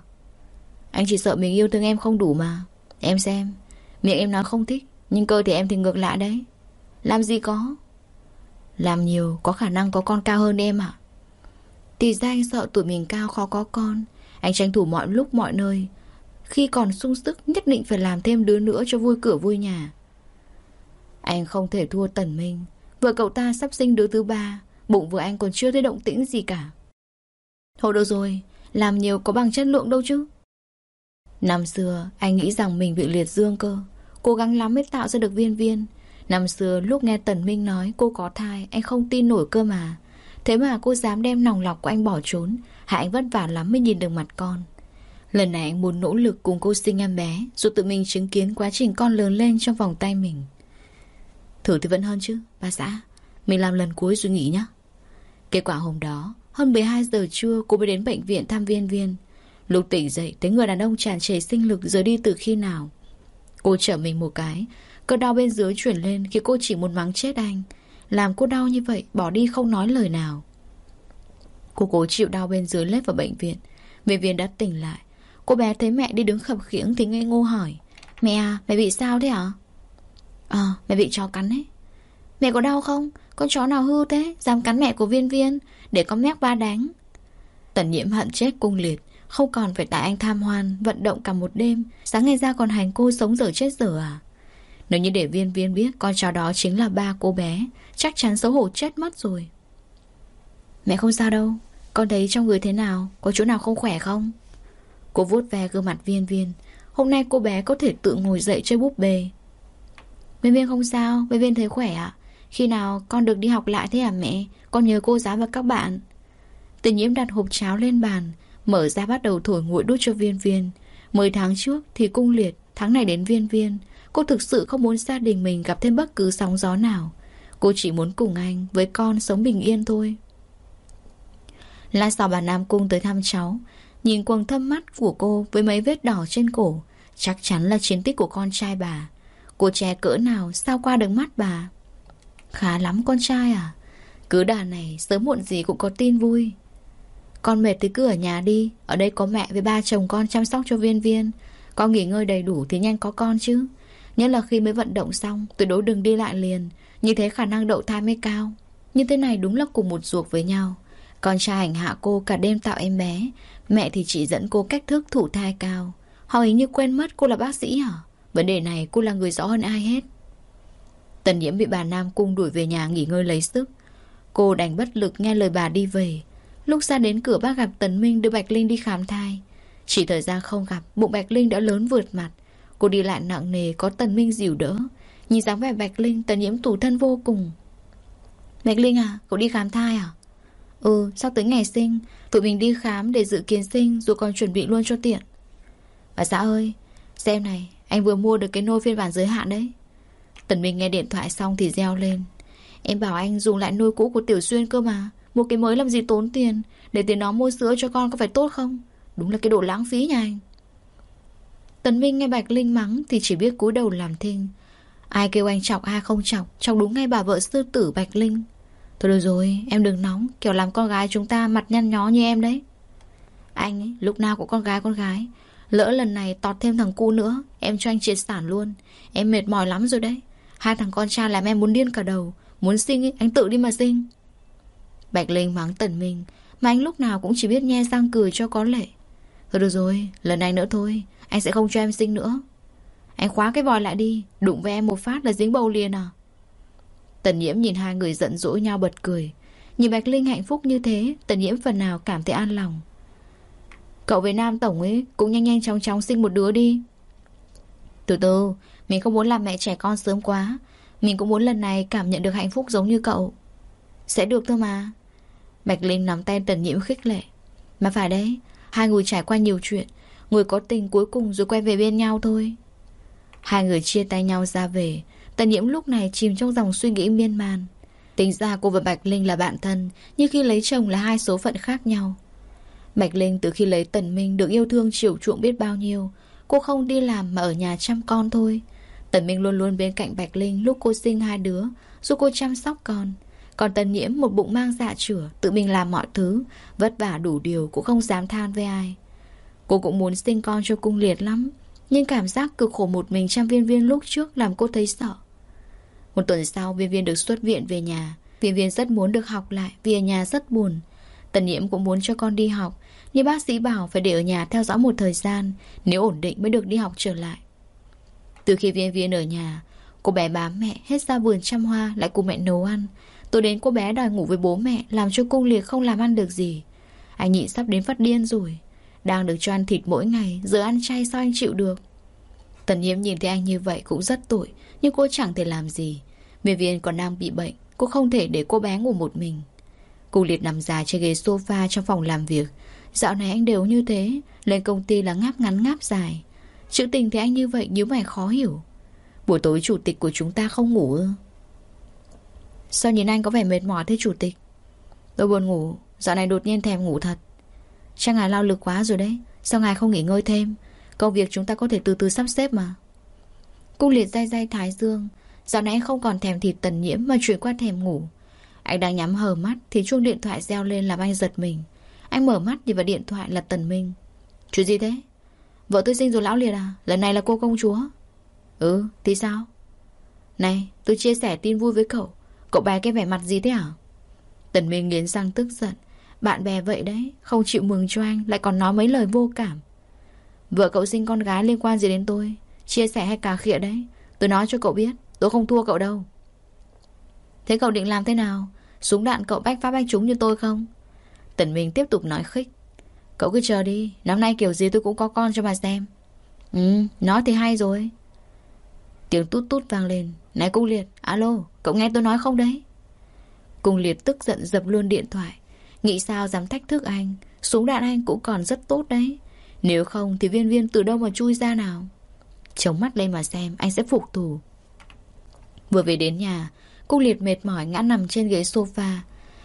Anh chỉ sợ mình yêu thương em không đủ mà. Em xem Miệng em nói không thích. Nhưng cơ thể em thì ngược lại đấy. Làm gì có? Làm nhiều, có khả năng có con cao hơn em à Thì ra anh sợ tuổi mình cao khó có con. Anh tranh thủ mọi lúc, mọi nơi. Khi còn sung sức, nhất định phải làm thêm đứa nữa cho vui cửa vui nhà. Anh không thể thua Tần Minh. Vợ cậu ta sắp sinh đứa thứ ba. Bụng vừa anh còn chưa thấy động tĩnh gì cả. Thôi đâu rồi, Làm nhiều có bằng chất lượng đâu chứ. Năm xưa, anh nghĩ rằng mình bị liệt dương cơ. Cố gắng lắm mới tạo ra được viên viên. Năm xưa lúc nghe Tần Minh nói cô có thai, Anh không tin nổi cơ mà. Thế mà cô dám đem nòng lọc của anh bỏ trốn, Hại anh vất vả lắm mới nhìn được mặt con. Lần này anh muốn nỗ lực cùng cô sinh em bé, Rồi tự mình chứng kiến quá trình con lớn lên trong vòng tay mình. Thử thì vẫn hơn chứ, Bà xã. Mình làm lần cuối rồi nghỉ nhá. Kết quả hôm đó, Hơn 12 giờ trưa cô mới đến bệnh viện thăm viên viên. Lúc tỉnh dậy, Thấy người đàn ông tràn trề sinh lực rời đi từ khi nào. Cô trở mình một cái. Cơn đau bên dưới chuyển lên Khi cô chỉ muốn mắng chết anh. Làm cô đau như vậy Bỏ đi không nói lời nào. Cô cố chịu đau bên dưới lết vào bệnh viện. Viện viên đã tỉnh lại. Cô bé thấy mẹ đi đứng khập khiễng thì ngây ngô hỏi Mẹ à, mẹ bị sao thế hả? Ờ, mẹ bị chó cắn ấy. Mẹ có đau không? Con chó nào hư thế? Dám cắn mẹ của viên viên Để con mép ba đánh. Tần nhiễm hận chết cung liệt. Không còn phải tại anh tham hoan Vận động cả một đêm. Sáng ngày ra còn hành cô sống dở chết dở à? Nếu như để viên viên biết Con chó đó chính là ba cô bé Chắc chắn xấu hổ chết mất rồi. Mẹ không sao đâu. Con thấy trong người thế nào? Có chỗ nào không khỏe không? Cô vuốt ve gương mặt viên viên. Hôm nay cô bé có thể tự ngồi dậy chơi búp bê. Viên viên không sao, viên viên thấy khỏe ạ. Khi nào con được đi học lại thế à mẹ? Con nhớ cô giáo và các bạn. Tình nhiễm đặt hộp cháo lên bàn, mở ra bắt đầu thổi nguội đút cho viên viên. Mười tháng trước thì cung liệt, tháng này đến viên viên. Cô thực sự không muốn gia đình mình gặp thêm bất cứ sóng gió nào. Cô chỉ muốn cùng anh, với con sống bình yên thôi. Lát sau bà Nam Cung tới thăm cháu Nhìn quần thâm mắt của cô với mấy vết đỏ trên cổ Chắc chắn là chiến tích của con trai bà Cô trẻ cỡ nào sao qua được mắt bà Khá lắm con trai à Cứ đà này sớm muộn gì cũng có tin vui con mệt thì cứ ở nhà đi. Ở đây có mẹ với ba chồng con chăm sóc cho viên viên. Con nghỉ ngơi đầy đủ thì nhanh có con chứ. Nhất là khi mới vận động xong, Tuyệt đối đừng đi lại liền. Như thế khả năng đậu thai mới cao. Như thế này đúng là cùng một ruột với nhau. Con trai hành hạ cô cả đêm tạo em bé. Mẹ thì chỉ dẫn cô cách thức thủ thai cao. Họ hình như quên mất cô là bác sĩ hả? Vấn đề này cô là người rõ hơn ai hết. Tần nhiễm bị bà Nam Cung đuổi về nhà nghỉ ngơi lấy sức. Cô đành bất lực nghe lời bà đi về. Lúc ra đến cửa bác gặp Tần Minh đưa Bạch Linh đi khám thai. Chỉ thời gian không gặp, Bụng Bạch Linh đã lớn vượt mặt. Cô đi lại nặng nề, có Tần Minh dìu đỡ. Nhìn dáng vẻ Bạch Linh Tần nhiễm tủ thân vô cùng. Bạch Linh à Cậu đi khám thai à? Ừ sắp tới ngày sinh. Tụi mình đi khám để dự kiến sinh Rồi còn chuẩn bị luôn cho tiện. Bà xã ơi, Xem này, Anh vừa mua được cái nôi phiên bản giới hạn đấy. Tần Minh nghe điện thoại xong thì reo lên. Em bảo anh dùng lại nôi cũ của Tiểu Xuyên cơ mà. Mua cái mới làm gì tốn tiền Để tiền nó mua sữa cho con có phải tốt không? Đúng là cái đồ lãng phí nhà anh. Tần Minh nghe Bạch Linh mắng Thì chỉ biết cúi đầu làm thinh. Ai kêu anh chọc ai không chọc Chọc đúng ngay bà vợ sư tử Bạch Linh. Thôi được rồi em đừng nóng Kiểu làm con gái chúng ta mặt nhăn nhó như em đấy. Anh ấy lúc nào cũng con gái con gái. Lỡ lần này tọt thêm thằng cu nữa Em cho anh triệt sản luôn. Em mệt mỏi lắm rồi đấy. Hai thằng con trai làm em muốn điên cả đầu. Muốn sinh ấy, anh tự đi mà sinh. Bạch Linh mắng Tần Minh Mà anh lúc nào cũng chỉ biết nhe răng cười cho có lệ. Thôi được rồi, lần này nữa thôi Anh sẽ không cho em sinh nữa. Anh khóa cái vòi lại đi Đụng với em một phát là dính bầu liền à? Tần Nhiễm nhìn hai người giận dỗi nhau bật cười. Nhìn Bạch Linh hạnh phúc như thế Tần Nhiễm phần nào cảm thấy an lòng. Cậu với Nam Tổng ấy Cũng nhanh nhanh chóng chóng sinh một đứa đi. Từ từ Mình không muốn làm mẹ trẻ con sớm quá. Mình cũng muốn lần này cảm nhận được hạnh phúc giống như cậu. Sẽ được thôi mà. Bạch Linh nắm tay Tần Nhiễm khích lệ. Mà phải đấy, Hai người trải qua nhiều chuyện, Người có tình cuối cùng rồi quay về bên nhau thôi. Hai người chia tay nhau ra về, Tần Nhiễm lúc này chìm trong dòng suy nghĩ miên man. Tính ra cô và Bạch Linh là bạn thân, Nhưng khi lấy chồng là hai số phận khác nhau. Bạch Linh từ khi lấy Tần Minh Được yêu thương chiều chuộng biết bao nhiêu, Cô không đi làm mà ở nhà chăm con thôi. Tần Minh luôn luôn bên cạnh Bạch Linh Lúc cô sinh hai đứa Giúp cô chăm sóc con. Còn Tần Nhiễm một bụng mang dạ chửa, Tự mình làm mọi thứ, Vất vả đủ điều cũng không dám than với ai. Cô cũng muốn sinh con cho cung liệt lắm, Nhưng cảm giác cực khổ một mình chăm viên viên lúc trước Làm cô thấy sợ. Một tuần sau, viên viên được xuất viện về nhà. Viên viên rất muốn được học lại Vì ở nhà rất buồn. Tần nhiễm cũng muốn cho con đi học, Nhưng bác sĩ bảo phải để ở nhà theo dõi một thời gian, Nếu ổn định mới được đi học trở lại. Từ khi viên viên ở nhà, Cô bé bám mẹ hết ra vườn chăm hoa Lại cùng mẹ nấu ăn. Tôi đến cô bé đòi ngủ với bố mẹ, Làm cho cung liệt không làm ăn được gì. Anh nhị sắp đến phát điên rồi. Đang được cho ăn thịt mỗi ngày, Giờ ăn chay sao anh chịu được? Tần nhiễm nhìn thấy anh như vậy cũng rất tội, Nhưng cô chẳng thể làm gì. Viên viên còn đang bị bệnh, Cô không thể để cô bé ngủ một mình. Cung liệt nằm dài trên ghế sofa trong phòng làm việc. Dạo này anh đều như thế, Lên công ty là ngáp ngắn ngáp dài. Chữ tình thấy anh như vậy như mày khó hiểu. Buổi tối chủ tịch của chúng ta không ngủ ư? Sao nhìn anh có vẻ mệt mỏi thế chủ tịch? Tôi buồn ngủ, Dạo này đột nhiên thèm ngủ thật. Chắc ngài lao lực quá rồi đấy, Sao ngài không nghỉ ngơi thêm? Công việc chúng ta có thể từ từ sắp xếp mà. Cung liệt day day thái dương, Dạo này anh không còn thèm thịt tần nhiễm Mà chuyển qua thèm ngủ. Anh đang nhắm hờ mắt Thì chuông điện thoại reo lên làm anh giật mình. Anh mở mắt nhìn vào điện thoại là Tần Minh. Chuyện gì thế? Vợ tôi sinh rồi lão liệt à? Lần này là cô công chúa. Ừ thì sao? Này, tôi chia sẻ tin vui với cậu. Cậu bé cái vẻ mặt gì thế hả? Tần Minh nghiến răng tức giận. Bạn bè vậy đấy, Không chịu mừng cho anh, Lại còn nói mấy lời vô cảm. Vợ cậu sinh con gái liên quan gì đến tôi? Chia sẻ hay cà khịa đấy? Tôi nói cho cậu biết, Tôi không thua cậu đâu. Thế cậu định làm thế nào? Súng đạn cậu bách phá bách chúng như tôi không? Tần Minh tiếp tục nói khích. Cậu cứ chờ đi, Năm nay kiểu gì tôi cũng có con cho bà xem. Ừ nói thì hay rồi. Tiếng tút tút vang lên, Này cung liệt, Alo. Cậu nghe tôi nói không đấy? Cung liệt tức giận dập luôn điện thoại. Nghĩ sao dám thách thức anh? Súng đạn anh cũng còn rất tốt đấy. Nếu không thì viên viên từ đâu mà chui ra nào? Chống mắt lên mà xem, Anh sẽ phục thủ Vừa về đến nhà, Cung liệt mệt mỏi ngã nằm trên ghế sofa.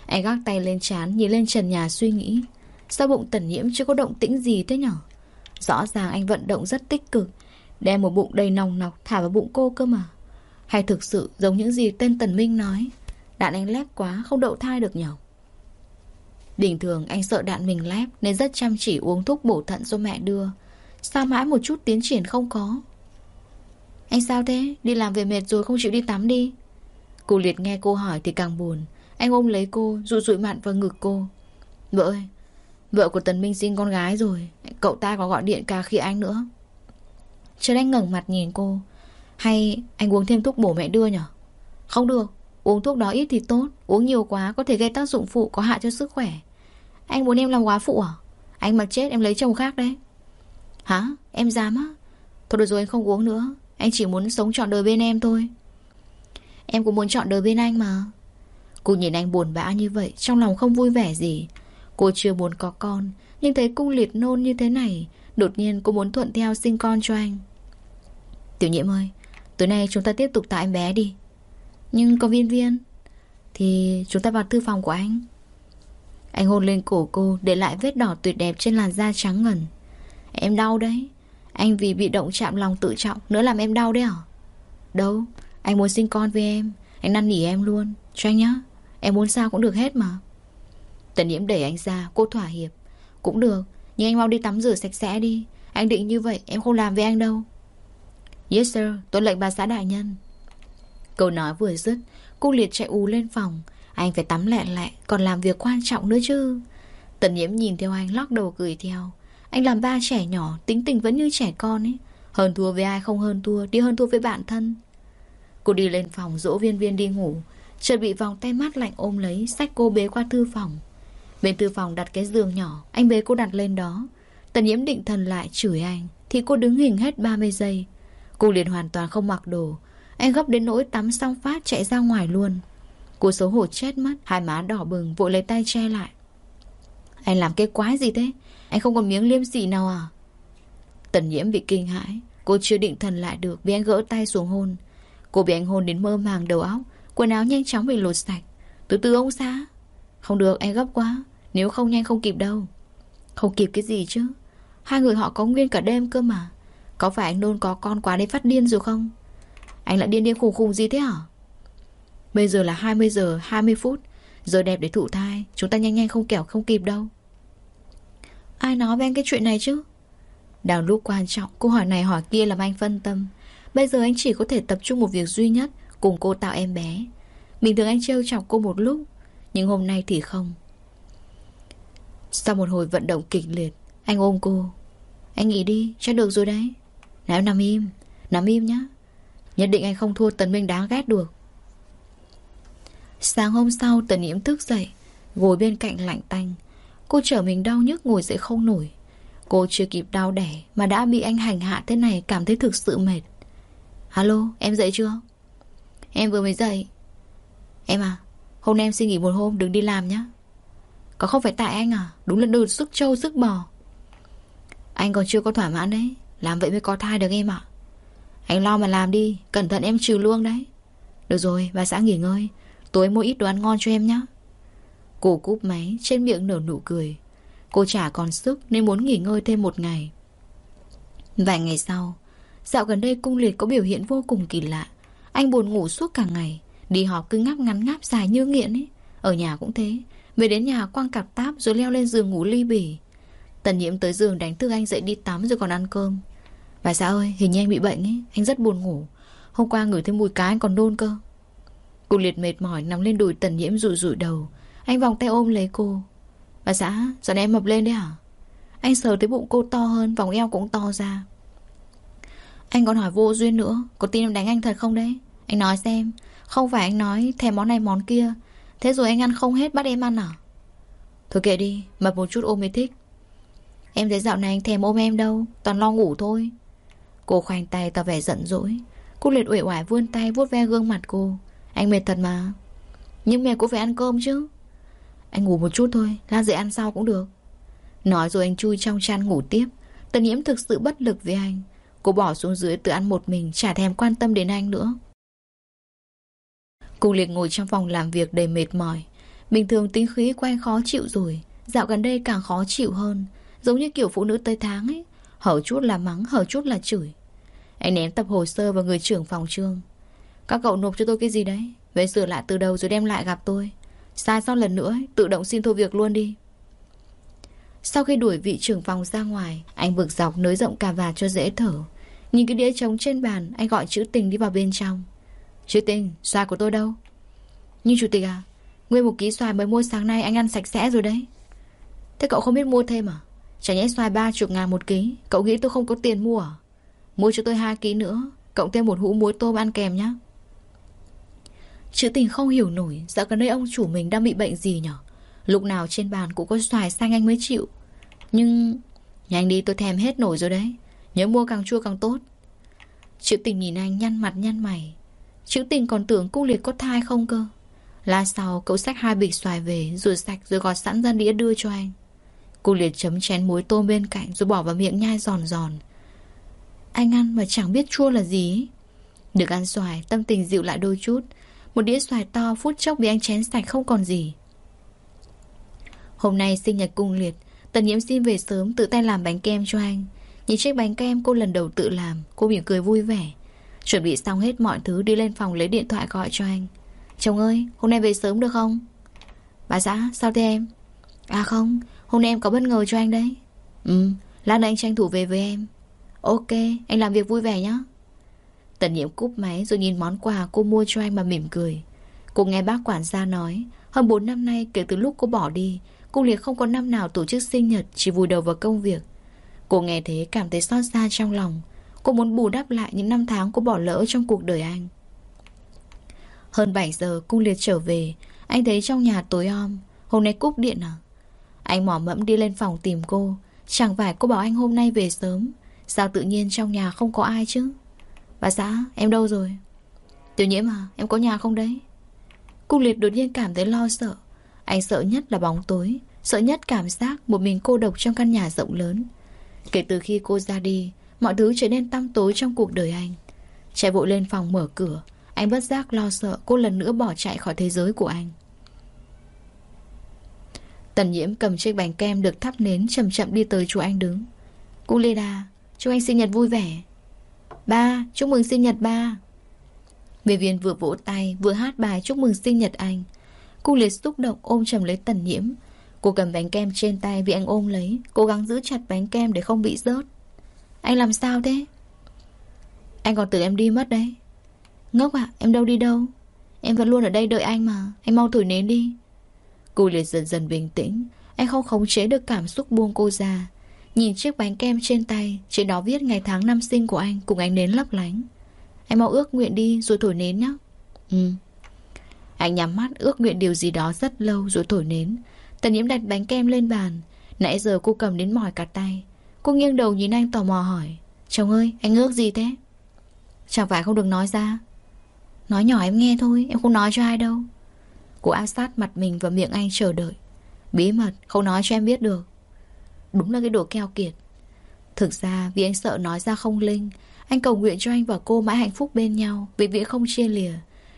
Anh gác tay lên chán Nhìn lên trần nhà suy nghĩ. Sao bụng tần nhiễm chưa có động tĩnh gì thế nhở? Rõ ràng anh vận động rất tích cực, Đem một bụng đầy nòng nọc Thả vào bụng cô cơ mà. Hay thực sự giống những gì tên Tần Minh nói? Đạn anh lép quá, không đậu thai được nhở? Bình thường anh sợ đạn mình lép Nên rất chăm chỉ uống thuốc bổ thận do mẹ đưa. Sao mãi một chút tiến triển không có? Anh sao thế? Đi làm về mệt rồi không chịu đi tắm đi. Cô Liệt nghe cô hỏi thì càng buồn. Anh ôm lấy cô, Dụ dụi mặn vào ngực cô. Vợ ơi, Vợ của Tần Minh sinh con gái rồi. Cậu ta có gọi điện cà khịa anh nữa. Trần Anh ngẩng mặt nhìn cô. Hay anh uống thêm thuốc bổ mẹ đưa nhở? Không được, Uống thuốc đó ít thì tốt, Uống nhiều quá có thể gây tác dụng phụ có hại cho sức khỏe. Anh muốn em làm quá phụ à? Anh mà chết em lấy chồng khác đấy. Hả? Em dám á? Thôi được rồi, anh không uống nữa. Anh chỉ muốn sống trọn đời bên em thôi. Em cũng muốn chọn đời bên anh mà. Cô nhìn anh buồn bã như vậy, Trong lòng không vui vẻ gì. Cô chưa muốn có con, Nhưng thấy cung liệt nôn như thế này, Đột nhiên cô muốn thuận theo sinh con cho anh. Tiểu nhiễm ơi Tối nay chúng ta tiếp tục tạo em bé đi. Nhưng có viên viên, Thì chúng ta vào thư phòng của anh. Anh hôn lên cổ cô, Để lại vết đỏ tuyệt đẹp trên làn da trắng ngần. Em đau đấy. Anh vì bị động chạm lòng tự trọng, Nữa làm em đau đấy hả Đâu, Anh muốn sinh con với em. Anh năn nỉ em luôn. Cho anh nhá, Em muốn sao cũng được hết mà. Tần nhiễm đẩy anh ra, Cô thỏa hiệp. Cũng được, Nhưng anh mau đi tắm rửa sạch sẽ đi. Anh định như vậy, em không làm với anh đâu. Yes, sir Tôi lệnh bà xã đại nhân. Câu nói vừa dứt, Cô liệt chạy ù lên phòng. Anh phải tắm lẹ lẹ, Còn làm việc quan trọng nữa chứ. Tần nhiễm nhìn theo anh lóc đầu cười theo. Anh làm ba trẻ nhỏ, Tính tình vẫn như trẻ con ấy. Hơn thua với ai không hơn thua, Đi hơn thua với bạn thân. Cô đi lên phòng, dỗ viên viên đi ngủ. Chợt bị vòng tay mát lạnh ôm lấy, Xách cô bế qua thư phòng. Bên thư phòng đặt cái giường nhỏ, Anh bế cô đặt lên đó. Tần nhiễm định thần lại chửi anh, Thì cô đứng hình hết 30 giây. Cô liền hoàn toàn không mặc đồ. Anh gấp đến nỗi tắm xong phát chạy ra ngoài luôn. Cô xấu hổ chết mất Hai má đỏ bừng, vội lấy tay che lại. Anh làm cái quái gì thế? Anh không còn miếng liêm sỉ nào à? Tần nhiễm bị kinh hãi. Cô chưa định thần lại được Vì anh gỡ tay xuống hôn. Cô bị anh hôn đến mơ màng đầu óc, Quần áo nhanh chóng bị lột sạch. Từ từ ông xã. Không được, anh gấp quá. Nếu không nhanh không kịp đâu. Không kịp cái gì chứ. Hai người họ có nguyên cả đêm cơ mà. Có phải anh nôn có con quá đến phát điên rồi không? Anh lại điên điên khùng khùng gì thế hả? Bây giờ là 20 giờ 20 phút. Giờ đẹp để thụ thai. Chúng ta nhanh nhanh không kẻo không kịp đâu. Ai nói với anh cái chuyện này chứ? Đào lúc quan trọng. Câu hỏi này hỏi kia làm anh phân tâm. Bây giờ anh chỉ có thể tập trung một việc duy nhất Cùng cô tạo em bé. Bình thường anh trêu chọc cô một lúc Nhưng hôm nay thì không. Sau một hồi vận động kịch liệt Anh ôm cô. Anh nghỉ đi, chắc được rồi đấy. Nào nằm im, nằm im nhá. Nhất định anh không thua Tần Minh đáng ghét được. Sáng hôm sau Tần Nhiễm thức dậy Ngồi bên cạnh lạnh tanh. Cô trở mình đau nhức ngồi dậy không nổi. Cô chưa kịp đau đẻ Mà đã bị anh hành hạ thế này Cảm thấy thực sự mệt. Alo, em dậy chưa? Em vừa mới dậy. Em à Hôm nay em xin nghỉ một hôm đừng đi làm nhé Có không phải tại anh à? Đúng là đồ sức trâu sức bò. Anh còn chưa có thỏa mãn đấy. Làm vậy mới có thai được em ạ. Anh lo mà làm đi, Cẩn thận em trừ luôn đấy. Được rồi, bà xã nghỉ ngơi. Tối mua ít đồ ăn ngon cho em nhé Cô cúp máy, trên miệng nở nụ cười. Cô chả còn sức nên muốn nghỉ ngơi thêm một ngày. Vài ngày sau, Dạo gần đây cung liệt có biểu hiện vô cùng kỳ lạ. Anh buồn ngủ suốt cả ngày, Đi họp cứ ngáp ngắn ngáp dài như nghiện ấy. Ở nhà cũng thế, Về đến nhà quăng cặp táp rồi leo lên giường ngủ ly bỉ Tần nhiễm tới giường đánh thức anh dậy đi tắm rồi còn ăn cơm. Bà xã ơi, hình như anh bị bệnh ấy Anh rất buồn ngủ. Hôm qua ngửi thấy mùi cá anh còn nôn cơ. Cô liệt mệt mỏi nằm lên đùi tần nhiễm rụi rụi đầu. Anh vòng tay ôm lấy cô. Bà xã giờ này em mập lên đấy hả? Anh sờ thấy bụng cô to hơn, Vòng eo cũng to ra. Anh còn hỏi vô duyên nữa, Có tin em đánh anh thật không đấy? Anh nói xem, Không phải anh nói thèm món này món kia. Thế rồi anh ăn không hết bắt em ăn à? Thôi kệ đi, Mập một chút ôm mới thích. Em thấy dạo này anh thèm ôm em đâu, Toàn lo ngủ thôi. Cô khoanh tay tỏ vẻ giận dỗi. Cô liệt uể oải vươn tay vuốt ve gương mặt cô. Anh mệt thật mà. Nhưng mẹ cũng phải ăn cơm chứ. Anh ngủ một chút thôi Lát dậy ăn sau cũng được. Nói rồi anh chui trong chăn ngủ tiếp. Tần nhiễm thực sự bất lực với anh. Cô bỏ xuống dưới tự ăn một mình Chả thèm quan tâm đến anh nữa. Cô liệt ngồi trong phòng làm việc đầy mệt mỏi. Bình thường tính khí quen khó chịu rồi Dạo gần đây càng khó chịu hơn. Giống như kiểu phụ nữ tới tháng ấy Hở chút là mắng, hở chút là chửi. Anh ném tập hồ sơ vào người trưởng phòng trương Các cậu nộp cho tôi cái gì đấy? Về sửa lại từ đầu rồi đem lại gặp tôi. Sai sót lần nữa Tự động xin thôi việc luôn đi. Sau khi đuổi vị trưởng phòng ra ngoài Anh vực dọc nới rộng cà vạt cho dễ thở. Nhìn cái đĩa trống trên bàn Anh gọi chữ tình đi vào bên trong. Chữ tình, xoài của tôi đâu? Nhưng chủ tịch à Nguyên một ký xoài mới mua sáng nay anh ăn sạch sẽ rồi đấy. Thế cậu không biết mua thêm à? Chả nhẽ xoài ba chục ngàn một ký Cậu nghĩ tôi không có tiền mua à? Mua cho tôi hai ký nữa, Cộng thêm một hũ muối tôm ăn kèm nhé Chữ tình không hiểu nổi, Dạo gần đây ông chủ mình đang bị bệnh gì nhở? Lúc nào trên bàn cũng có xoài xanh anh mới chịu. Nhưng Nhanh đi tôi thèm hết nổi rồi đấy, Nhớ mua càng chua càng tốt. Chữ tình nhìn anh nhăn mặt nhăn mày. Chữ tình còn tưởng cung liệt có thai không cơ? Là sau cậu xách hai bịch xoài về, Rửa sạch rồi gọt sẵn ra đĩa đưa cho anh? Cung liệt chấm chén muối tôm bên cạnh Rồi bỏ vào miệng nhai giòn giòn. Anh ăn mà chẳng biết chua là gì. Được ăn xoài, Tâm tình dịu lại đôi chút. Một đĩa xoài to phút chốc bị anh chén sạch không còn gì. Hôm nay sinh nhật cung liệt, Tần nhiễm xin về sớm tự tay làm bánh kem cho anh. Nhìn chiếc bánh kem cô lần đầu tự làm, Cô mỉm cười vui vẻ. Chuẩn bị xong hết mọi thứ, đi lên phòng lấy điện thoại gọi cho anh. Chồng ơi, hôm nay về sớm được không? Bà xã, sao thế em? À không, hôm nay em có bất ngờ cho anh đấy. Ừ lát nữa anh tranh thủ về với em. Ok, anh làm việc vui vẻ nhé Tần nhiễm cúp máy rồi nhìn món quà cô mua cho anh mà mỉm cười. Cô nghe bác quản gia nói, Hơn 4 năm nay kể từ lúc cô bỏ đi, Cô liệt không có năm nào tổ chức sinh nhật, Chỉ vùi đầu vào công việc. Cô nghe thế cảm thấy xót xa trong lòng. Cô muốn bù đắp lại những năm tháng cô bỏ lỡ trong cuộc đời anh. Hơn 7 giờ cung liệt trở về. Anh thấy trong nhà tối om. Hôm nay cúp điện à? Anh mỏ mẫm đi lên phòng tìm cô. Chẳng phải cô bảo anh hôm nay về sớm. Sao tự nhiên trong nhà không có ai chứ? Bà xã, em đâu rồi? Tiểu nhiễm à em có nhà không đấy? Cung liệt đột nhiên cảm thấy lo sợ. Anh sợ nhất là bóng tối, Sợ nhất cảm giác một mình cô độc trong căn nhà rộng lớn. Kể từ khi cô ra đi, Mọi thứ trở nên tăm tối trong cuộc đời anh. Chạy vội lên phòng mở cửa, Anh bất giác lo sợ cô lần nữa bỏ chạy khỏi thế giới của anh. Tần nhiễm cầm chiếc bánh kem được thắp nến chậm chậm đi tới chỗ anh đứng. Cung Lê Đà Chúc anh sinh nhật vui vẻ. Ba, chúc mừng sinh nhật ba. Về viên vừa vỗ tay Vừa hát bài chúc mừng sinh nhật anh. Cô liệt xúc động ôm chầm lấy tần nhiễm. Cô cầm bánh kem trên tay vì anh ôm lấy Cố gắng giữ chặt bánh kem để không bị rớt. Anh làm sao thế? Anh còn tưởng em đi mất đấy. Ngốc ạ em đâu đi đâu? Em vẫn luôn ở đây đợi anh mà Anh mau thổi nến đi. Cô liệt dần dần bình tĩnh. Anh không khống chế được cảm xúc buông cô ra. Nhìn chiếc bánh kem trên tay Trên đó viết ngày tháng năm sinh của anh Cùng ánh nến lấp lánh. Anh mau ước nguyện đi, rồi thổi nến nhé Ừ. Anh nhắm mắt ước nguyện điều gì đó rất lâu rồi thổi nến. Tần nhiễm đặt bánh kem lên bàn. Nãy giờ cô cầm đến mỏi cả tay. Cô nghiêng đầu nhìn anh tò mò hỏi. Chồng ơi, anh ước gì thế? Chẳng phải không được nói ra. Nói nhỏ em nghe thôi, Em không nói cho ai đâu. Cô áp sát mặt mình vào miệng anh chờ đợi. Bí mật, không nói cho em biết được. Đúng là cái đồ keo kiệt. Thực ra, vì anh sợ nói ra không linh, Anh cầu nguyện cho anh và cô mãi hạnh phúc bên nhau Vì vĩ không chia lìa.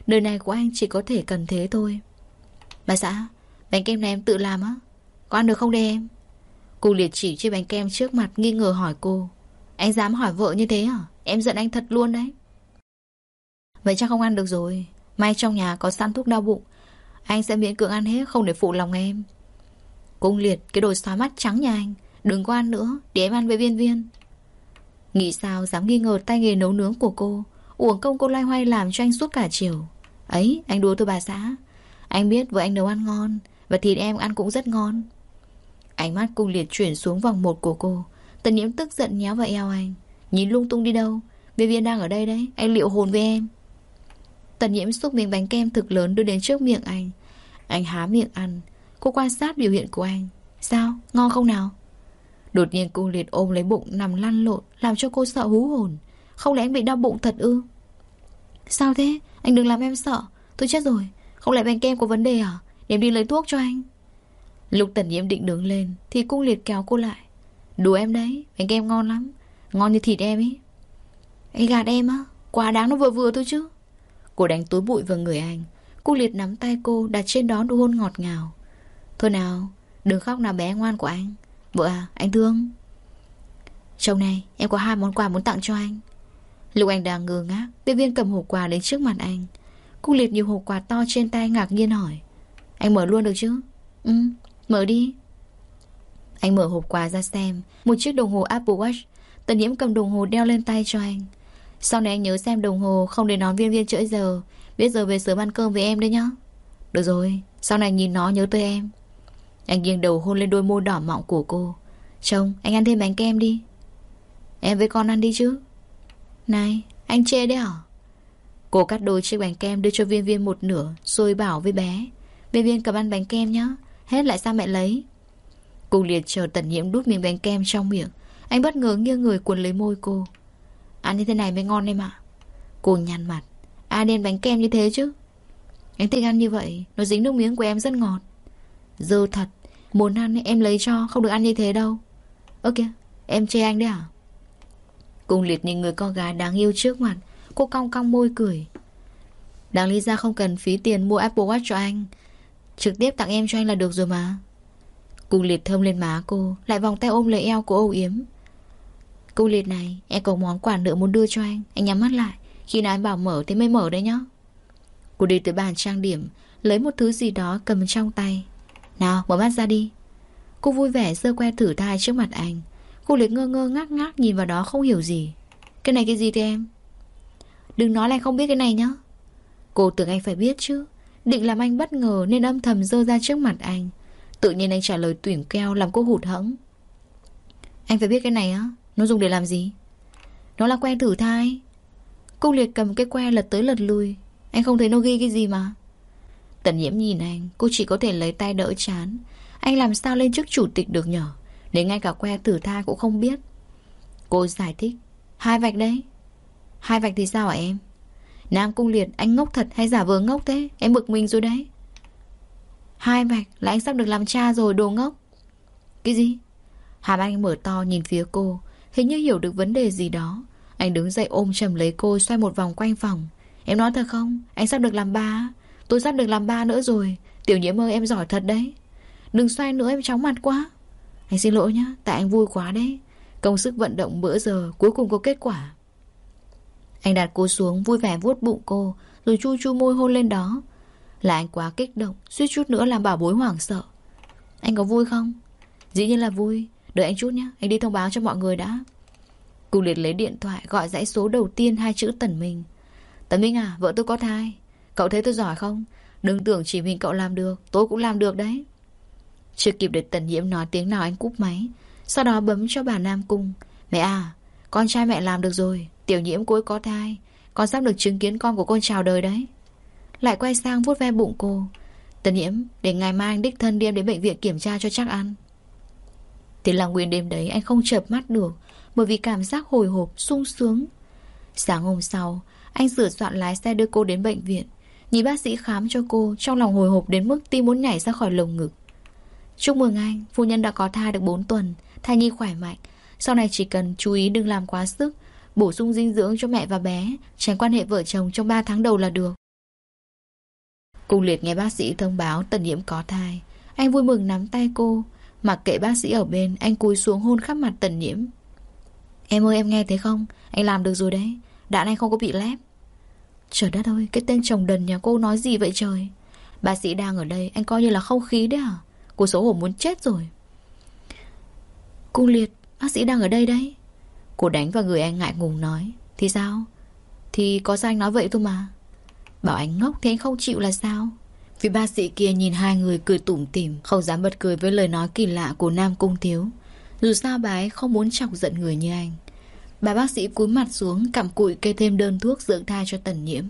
Đời này của anh chỉ có thể cần thế thôi. Bà xã, Bánh kem này em tự làm á. Có ăn được không đây em? Cô liệt chỉ chiếc bánh kem trước mặt nghi ngờ hỏi cô. Anh dám hỏi vợ như thế hả Em giận anh thật luôn đấy. Vậy chắc không ăn được rồi. May trong nhà có sẵn thuốc đau bụng. Anh sẽ miễn cưỡng ăn hết, không để phụ lòng em. Cung liệt cái đồ xóa mắt trắng nhà anh. Đừng có ăn nữa, Để em ăn với viên viên. Nghĩ sao dám nghi ngờ tay nghề nấu nướng của cô. Uổng công cô loay hoay làm cho anh suốt cả chiều. Ấy, anh đùa tôi bà xã. Anh biết vợ anh nấu ăn ngon, Và thịt em ăn cũng rất ngon. Ánh mắt cung liệt chuyển xuống vòng một của cô. Tần nhiễm tức giận nhéo vào eo anh. Nhìn lung tung đi đâu? Viên viên đang ở đây đấy, Anh liệu hồn với em? Tần nhiễm xúc miếng bánh kem thực lớn đưa đến trước miệng anh. Anh há miệng ăn Cô quan sát biểu hiện của anh. Sao? Ngon không nào? Đột nhiên cô liệt ôm lấy bụng nằm lăn lộn, Làm cho cô sợ hú hồn. Không lẽ anh bị đau bụng thật ư? Sao thế? Anh đừng làm em sợ. Tôi chết rồi. Không lẽ bánh kem có vấn đề à? Để em đi lấy thuốc cho anh. Lúc tần nhiễm định đứng lên Thì cung liệt kéo cô lại. Đùa em đấy, Bánh kem ngon lắm. Ngon như thịt em ấy Anh gạt em á? Quá đáng nó vừa vừa thôi chứ. Cô đánh túi bụi vào người anh. Cung liệt nắm tay cô đặt trên đó nụ hôn ngọt ngào. Thôi nào, Đừng khóc nào bé ngoan của anh. Vợ à anh thương. Chồng này, em có hai món quà muốn tặng cho anh. Lúc anh đang ngơ ngác, Tiếp viên cầm hộp quà đến trước mặt anh. Cung liệt nhiều hộp quà to trên tay ngạc nhiên hỏi. Anh mở luôn được chứ? Ừ mở đi. Anh mở hộp quà ra xem, Một chiếc đồng hồ Apple Watch. Tần nhiễm cầm đồng hồ đeo lên tay cho anh. Sau này anh nhớ xem đồng hồ, Không để nón viên viên trễ giờ. Biết giờ về sớm ăn cơm với em đấy nhá. Được rồi, Sau này nhìn nó nhớ tới em anh nghiêng đầu hôn lên đôi môi đỏ mọng của cô. Chồng, anh ăn thêm bánh kem đi. Em với con ăn đi chứ? Này, anh chê đấy hả? Cô cắt đôi chiếc bánh kem đưa cho viên viên một nửa, Rồi bảo với bé, Viên viên cầm ăn bánh kem nhá, Hết lại sao mẹ lấy. Cô liệt chờ tận nhiễm đút miếng bánh kem trong miệng. Anh bất ngờ nghiêng người cuốn lấy môi cô. Ăn như thế này mới ngon em ạ. Cô nhăn mặt. Ai nên bánh kem như thế chứ. Anh thích ăn như vậy, Nó dính nước miếng của em rất ngọt. Dơ thật. Muốn ăn em lấy cho, Không được ăn như thế đâu. Ơ kìa, Em chê anh đấy à? Cùng liệt nhìn người con gái đáng yêu trước mặt. Cô cong cong môi cười. Đáng lý ra không cần phí tiền mua Apple Watch cho anh. Trực tiếp tặng em cho anh là được rồi mà. Cung liệt thơm lên má cô, Lại vòng tay ôm lấy eo của âu yếm. Cung liệt này, Em có món quà nữa muốn đưa cho anh. Anh nhắm mắt lại. Khi nào anh bảo mở thì mới mở đấy nhá. Cô đi tới bàn trang điểm, Lấy một thứ gì đó cầm trong tay. Nào, mở mắt ra đi. Cô vui vẻ giơ que thử thai trước mặt anh. Cô liệt ngơ ngơ, ngác ngác nhìn vào đó không hiểu gì. Cái này cái gì thế em? Đừng nói là không biết cái này nhá. Cô tưởng anh phải biết chứ. Định làm anh bất ngờ nên âm thầm dơ ra trước mặt anh. Tự nhiên anh trả lời tuyển keo, làm cô hụt hẫng. Anh phải biết cái này á. Nó dùng để làm gì? Nó là que thử thai. Cô liệt cầm cái que lật tới lật lui. Anh không thấy nó ghi cái gì mà. Tần nhiễm nhìn anh, Cô chỉ có thể lấy tay đỡ chán. Anh làm sao lên chức chủ tịch được nhở? Đến ngay cả que thử tha cũng không biết. Cô giải thích, Hai vạch đấy. Hai vạch thì sao hả em? Nam cung liệt, anh ngốc thật hay giả vờ ngốc thế? Em bực mình rồi đấy. Hai vạch là anh sắp được làm cha rồi, đồ ngốc. Cái gì? Hàm anh mở to nhìn phía cô, Hình như hiểu được vấn đề gì đó. Anh đứng dậy ôm chầm lấy cô xoay một vòng quanh phòng. Em nói thật không? Anh sắp được làm ba Tôi sắp được làm ba nữa rồi. Tiểu nhiễm ơi, em giỏi thật đấy. Đừng xoay nữa, em chóng mặt quá. Anh xin lỗi nhá, Tại anh vui quá đấy. Công sức vận động bữa giờ cuối cùng có kết quả. Anh đặt cô xuống, vui vẻ vuốt bụng cô, Rồi chu chu môi hôn lên đó. Là anh quá kích động, Suýt chút nữa làm bảo bối hoảng sợ. Anh có vui không? Dĩ nhiên là vui. Đợi anh chút nhé Anh đi thông báo cho mọi người đã. Cụ liệt lấy điện thoại, gọi dãy số đầu tiên, hai chữ Tần Minh. Tần Minh à vợ tôi có thai. Cậu thấy tôi giỏi không? Đừng tưởng chỉ mình cậu làm được Tôi cũng làm được đấy. Chưa kịp để Tần Nhiễm nói tiếng nào anh cúp máy Sau đó bấm cho bà Nam Cung. Mẹ à Con trai mẹ làm được rồi Tiểu nhiễm cuối có thai Con sắp được chứng kiến con của con chào đời đấy. Lại quay sang vuốt ve bụng cô. Tần nhiễm Để ngày mai anh đích thân đi em đến bệnh viện kiểm tra cho chắc ăn. Thế là nguyên đêm đấy anh không chợp mắt được Bởi vì cảm giác hồi hộp, sung sướng. Sáng hôm sau Anh sửa soạn lái xe đưa cô đến bệnh viện. Nhìn bác sĩ khám cho cô, Trong lòng hồi hộp đến mức tim muốn nhảy ra khỏi lồng ngực. Chúc mừng anh, Phu nhân đã có thai được 4 tuần, Thai nhi khỏe mạnh. Sau này chỉ cần chú ý đừng làm quá sức, Bổ sung dinh dưỡng cho mẹ và bé, Tránh quan hệ vợ chồng trong 3 tháng đầu là được. Cung liệt nghe bác sĩ thông báo tần nhiễm có thai, Anh vui mừng nắm tay cô. Mặc kệ bác sĩ ở bên, Anh cúi xuống hôn khắp mặt tần nhiễm. Em ơi, em nghe thấy không? Anh làm được rồi đấy. Đạn anh không có bị lép. Trời đất ơi, cái tên chồng đần nhà cô nói gì vậy trời? Bác sĩ đang ở đây, Anh coi như là không khí đấy à? Cô xấu hổ muốn chết rồi. Cung liệt, Bác sĩ đang ở đây đấy. Cô đánh vào người anh ngại ngùng nói, Thì sao? Thì có sao anh nói vậy thôi mà. Bảo anh ngốc thì anh không chịu là sao? Vì bác sĩ kia nhìn hai người cười tủm tỉm, Không dám bật cười với lời nói kỳ lạ của Nam Cung Thiếu. Dù sao bà ấy không muốn chọc giận người như anh. Bà bác sĩ cúi mặt xuống, Cặm cụi kê thêm đơn thuốc dưỡng thai cho tần nhiễm.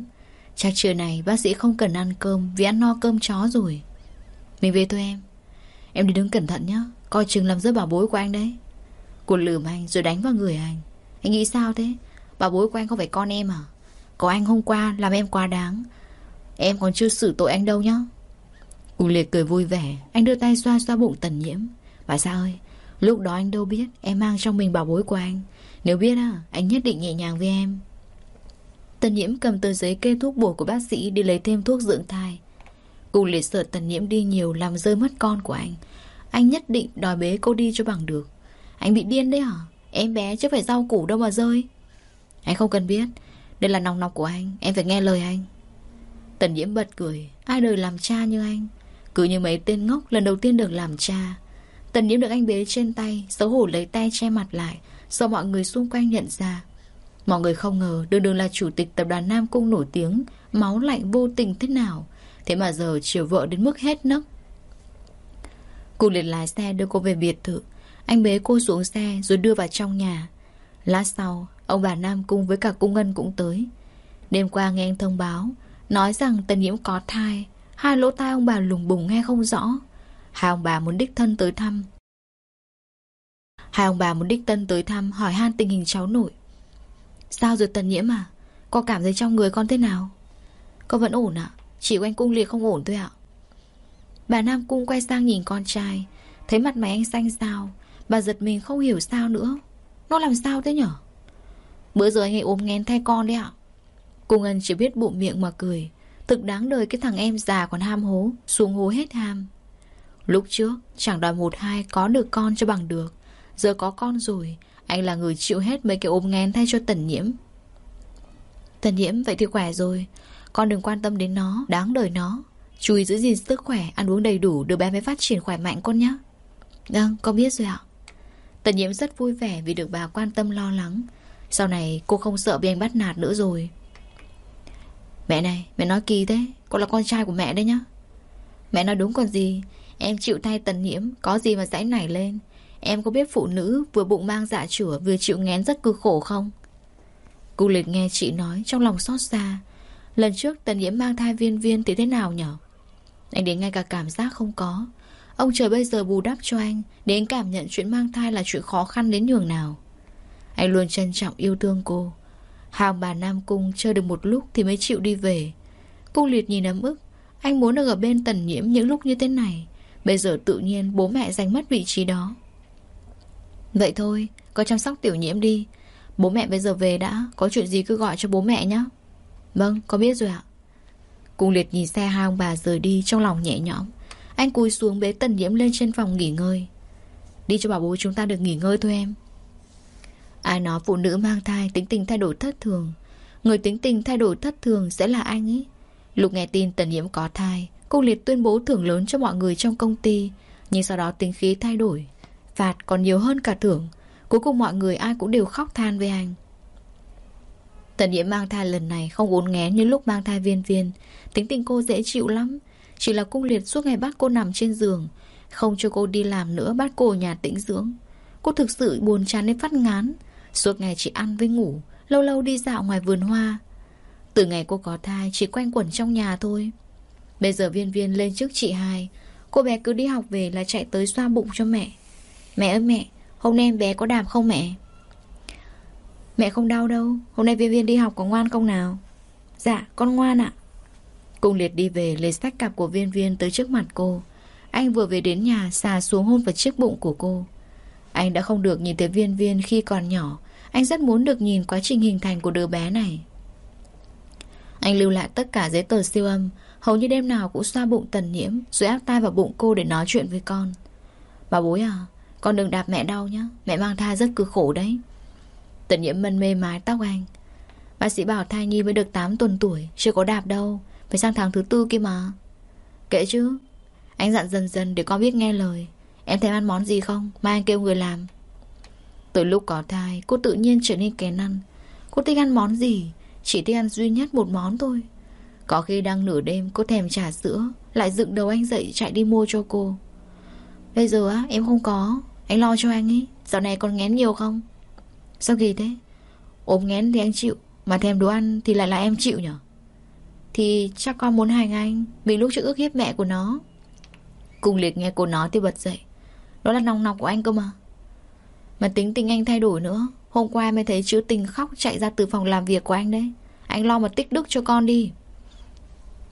Chắc trưa này, bác sĩ không cần ăn cơm, Vì ăn no cơm chó rồi. Mình về thôi em. Em đi đứng cẩn thận nhé Coi chừng làm rớt bảo bối của anh đấy. Cô lườm anh, rồi đánh vào người anh. Anh nghĩ sao thế? Bảo bối của anh không phải con em à? Có anh hôm qua làm em quá đáng. Em còn chưa xử tội anh đâu nhá. U liệt cười vui vẻ, Anh đưa tay xoa xoa bụng tần nhiễm. Bà sao ơi, Lúc đó anh đâu biết em mang trong mình bảo bối của anh. Nếu biết à Anh nhất định nhẹ nhàng với em. Tần nhiễm cầm tờ giấy kê thuốc bổ của bác sĩ Đi lấy thêm thuốc dưỡng thai. Cụ liệt sợ tần nhiễm đi nhiều Làm rơi mất con của anh. Anh nhất định đòi bế cô đi cho bằng được. Anh bị điên đấy hả? Em bé chứ phải rau củ đâu mà rơi. Anh không cần biết. Đây là nòng nọc của anh. Em phải nghe lời anh. Tần nhiễm bật cười. Ai đời làm cha như anh? Cứ như mấy tên ngốc lần đầu tiên được làm cha. Tần nhiễm được anh bế trên tay, Xấu hổ lấy tay che mặt lại do mọi người xung quanh nhận ra. Mọi người không ngờ đường đường là chủ tịch tập đoàn Nam Cung nổi tiếng, Máu lạnh vô tình thế nào. Thế mà giờ chiều vợ đến mức hết nấc. Cụ liền lái xe đưa cô về biệt thự. Anh bế cô xuống xe rồi đưa vào trong nhà. Lát sau, Ông bà Nam Cung với cả Cung Ngân cũng tới. Đêm qua nghe anh thông báo, Nói rằng tần nhiễm có thai. Hai lỗ tai ông bà lùng bùng nghe không rõ. Hai ông bà muốn đích thân tới thăm. Hai ông bà muốn đích thân tới thăm Hỏi han tình hình cháu nội. Sao rồi tần nhiễm à? Có cảm thấy trong người con thế nào? Con vẫn ổn ạ. Chỉ quanh cung liệt không ổn thôi ạ. Bà Nam Cung quay sang nhìn con trai. Thấy mặt mày anh xanh xao. Bà giật mình không hiểu sao nữa. Nó làm sao thế nhở? Bữa giờ anh ấy ốm nghén thay con đấy ạ. Cung Ân chỉ biết bụng miệng mà cười. Thực đáng đời cái thằng em già còn ham hố, Xuống hố hết ham. Lúc trước, chẳng đòi một hai có được con cho bằng được. Giờ có con rồi, Anh là người chịu hết mấy cái ôm nghén thay cho tần nhiễm. Tần nhiễm, vậy thì khỏe rồi. Con đừng quan tâm đến nó, Đáng đời nó. Chú ý giữ gìn sức khỏe, Ăn uống đầy đủ, Đứa bé mới phát triển khỏe mạnh con nhé Vâng con biết rồi ạ. Tần nhiễm rất vui vẻ vì được bà quan tâm lo lắng. Sau này cô không sợ bị anh bắt nạt nữa rồi. Mẹ này, Mẹ nói kỳ thế, Con là con trai của mẹ đấy nhá. Mẹ nói đúng còn gì, Em chịu thay tần nhiễm, Có gì mà dãy nảy lên. Em có biết phụ nữ vừa bụng mang dạ chửa Vừa chịu ngén rất cực khổ không? Cô liệt nghe chị nói Trong lòng xót xa. Lần trước tần nhiễm mang thai viên viên thì thế nào nhở? Anh đến ngay cả cảm giác không có. Ông trời bây giờ bù đắp cho anh, Để anh cảm nhận chuyện mang thai là chuyện khó khăn đến nhường nào. Anh luôn trân trọng yêu thương cô. Hàng bà Nam Cung chơi được một lúc Thì mới chịu đi về. Cung liệt nhìn ấm ức. Anh muốn được ở bên tần nhiễm những lúc như thế này. Bây giờ tự nhiên bố mẹ giành mất vị trí đó. Vậy thôi, Có chăm sóc tiểu nhiễm đi. Bố mẹ bây giờ về đã, Có chuyện gì cứ gọi cho bố mẹ nhé Vâng có biết rồi ạ. Cung liệt nhìn xe hai ông bà rời đi Trong lòng nhẹ nhõm. Anh cúi xuống bế tần nhiễm lên trên phòng nghỉ ngơi. Đi cho bà bố chúng ta được nghỉ ngơi thôi em. Ai nói phụ nữ mang thai tính tình thay đổi thất thường. Người tính tình thay đổi thất thường sẽ là anh ấy Lúc nghe tin tần nhiễm có thai, cung liệt tuyên bố thưởng lớn cho mọi người trong công ty. Nhưng sau đó tính khí thay đổi. Phạt còn nhiều hơn cả thưởng. Cuối cùng mọi người ai cũng đều khóc than với anh. Tần nhiễm mang thai lần này Không uốn ngén như lúc mang thai viên viên. Tính tình cô dễ chịu lắm. Chỉ là cung liệt suốt ngày bắt cô nằm trên giường. Không cho cô đi làm nữa, Bắt cô ở nhà tĩnh dưỡng. Cô thực sự buồn chán đến phát ngán. Suốt ngày chỉ ăn với ngủ, Lâu lâu đi dạo ngoài vườn hoa. Từ ngày cô có thai, chỉ quanh quẩn trong nhà thôi. Bây giờ viên viên lên trước chị hai. Cô bé cứ đi học về là chạy tới xoa bụng cho mẹ. Mẹ ơi mẹ, Hôm nay em bé có đạp không mẹ? Mẹ không đau đâu. Hôm nay viên viên đi học có ngoan không nào? Dạ con ngoan ạ. Cùng liệt đi về lấy sách cặp của viên viên tới trước mặt cô. Anh vừa về đến nhà, xà xuống hôn vào chiếc bụng của cô. Anh đã không được nhìn thấy viên viên khi còn nhỏ. Anh rất muốn được nhìn quá trình hình thành của đứa bé này. Anh lưu lại tất cả giấy tờ siêu âm. Hầu như đêm nào cũng xoa bụng tần nhiễm, Rồi áp tai vào bụng cô để nói chuyện với con. Bà bối à con đừng đạp mẹ đau nhá. Mẹ mang thai rất cực khổ đấy. Tần nhiễm mân mê mái tóc anh. Bác sĩ bảo thai nhi mới được 8 tuần tuổi, Chưa có đạp đâu. Phải sang tháng thứ tư kia mà. Kệ chứ. Anh dặn dần dần để con biết nghe lời. Em thèm ăn món gì không? Mai anh kêu người làm. Từ lúc có thai, Cô tự nhiên trở nên kén ăn. Cô thích ăn món gì? Chỉ thích ăn duy nhất một món thôi. Có khi đang nửa đêm, cô thèm trà sữa, Lại dựng đầu anh dậy chạy đi mua cho cô. Bây giờ á, em không có. Anh lo cho anh ấy Dạo này còn ngén nhiều không? Sao kỳ thế? Ốm ngén thì anh chịu, Mà thèm đồ ăn thì lại là em chịu nhở? Thì chắc con muốn hành anh Vì lúc trước ước hiếp mẹ của nó. Cùng liệt nghe cô nói thì bật dậy. Đó là nòng nọc của anh cơ mà. Mà tính tình anh thay đổi nữa. Hôm qua mới thấy chữ tình khóc chạy ra từ phòng làm việc của anh đấy. Anh lo mà tích đức cho con đi.